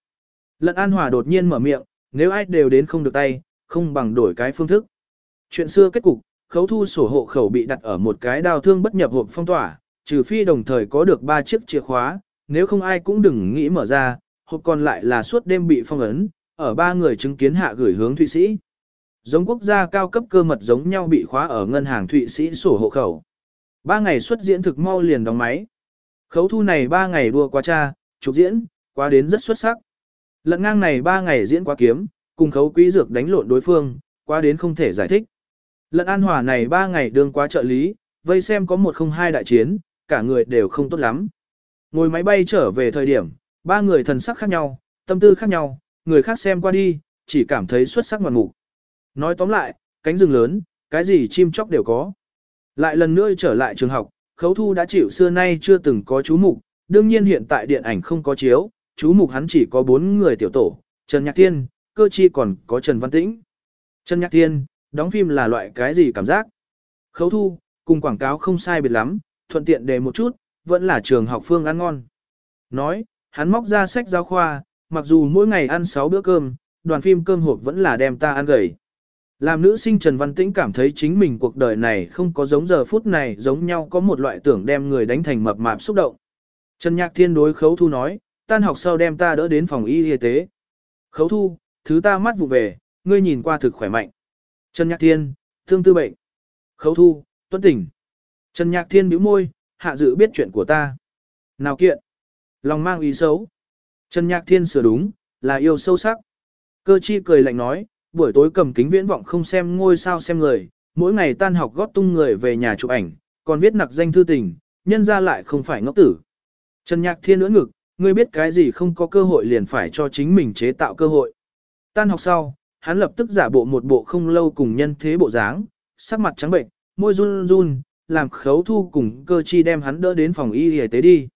Lận An Hòa đột nhiên mở miệng, nếu ai đều đến không được tay, không bằng đổi cái phương thức. Chuyện xưa kết cục, khấu thu sổ hộ khẩu bị đặt ở một cái đào thương bất nhập hộp phong tỏa, trừ phi đồng thời có được ba chiếc chìa khóa, nếu không ai cũng đừng nghĩ mở ra, hộp còn lại là suốt đêm bị phong ấn, ở ba người chứng kiến hạ gửi hướng Thụy Sĩ. Giống quốc gia cao cấp cơ mật giống nhau bị khóa ở ngân hàng Thụy Sĩ sổ hộ khẩu. Ba ngày xuất diễn thực mau liền đóng máy. Khấu thu này ba ngày đua qua cha, chụp diễn, quá đến rất xuất sắc. Lận ngang này ba ngày diễn quá kiếm, cùng khấu quý dược đánh lộn đối phương, quá đến không thể giải thích. Lận an hòa này ba ngày đương quá trợ lý, vây xem có một không hai đại chiến, cả người đều không tốt lắm. Ngồi máy bay trở về thời điểm, ba người thần sắc khác nhau, tâm tư khác nhau, người khác xem qua đi, chỉ cảm thấy xuất sắc ngoạn mục. Nói tóm lại, cánh rừng lớn, cái gì chim chóc đều có. Lại lần nữa trở lại trường học, khấu thu đã chịu xưa nay chưa từng có chú mục, đương nhiên hiện tại điện ảnh không có chiếu, chú mục hắn chỉ có bốn người tiểu tổ, Trần Nhạc Thiên, cơ chi còn có Trần Văn Tĩnh. Trần Nhạc Thiên, đóng phim là loại cái gì cảm giác? Khấu thu, cùng quảng cáo không sai biệt lắm, thuận tiện đề một chút, vẫn là trường học phương ăn ngon. Nói, hắn móc ra sách giáo khoa, mặc dù mỗi ngày ăn 6 bữa cơm, đoàn phim cơm hộp vẫn là đem ta ăn gầy. Làm nữ sinh Trần Văn Tĩnh cảm thấy chính mình cuộc đời này không có giống giờ phút này giống nhau có một loại tưởng đem người đánh thành mập mạp xúc động. Trần Nhạc Thiên đối khấu thu nói, tan học sau đem ta đỡ đến phòng y y tế. Khấu thu, thứ ta mắt vụ về, ngươi nhìn qua thực khỏe mạnh. Trần Nhạc Thiên, thương tư bệnh. Khấu thu, tuấn tỉnh. Trần Nhạc Thiên bĩu môi, hạ dự biết chuyện của ta. Nào kiện. Lòng mang ý xấu. Trần Nhạc Thiên sửa đúng, là yêu sâu sắc. Cơ chi cười lạnh nói, buổi tối cầm kính viễn vọng không xem ngôi sao xem người, mỗi ngày tan học gót tung người về nhà chụp ảnh, còn viết nặc danh thư tình, nhân ra lại không phải ngốc tử. Trần Nhạc Thiên ưỡn ngực, ngươi biết cái gì không có cơ hội liền phải cho chính mình chế tạo cơ hội. Tan học sau, hắn lập tức giả bộ một bộ không lâu cùng nhân thế bộ dáng, sắc mặt trắng bệnh, môi run run, làm khấu thu cùng cơ chi đem hắn đỡ đến phòng y y tế đi.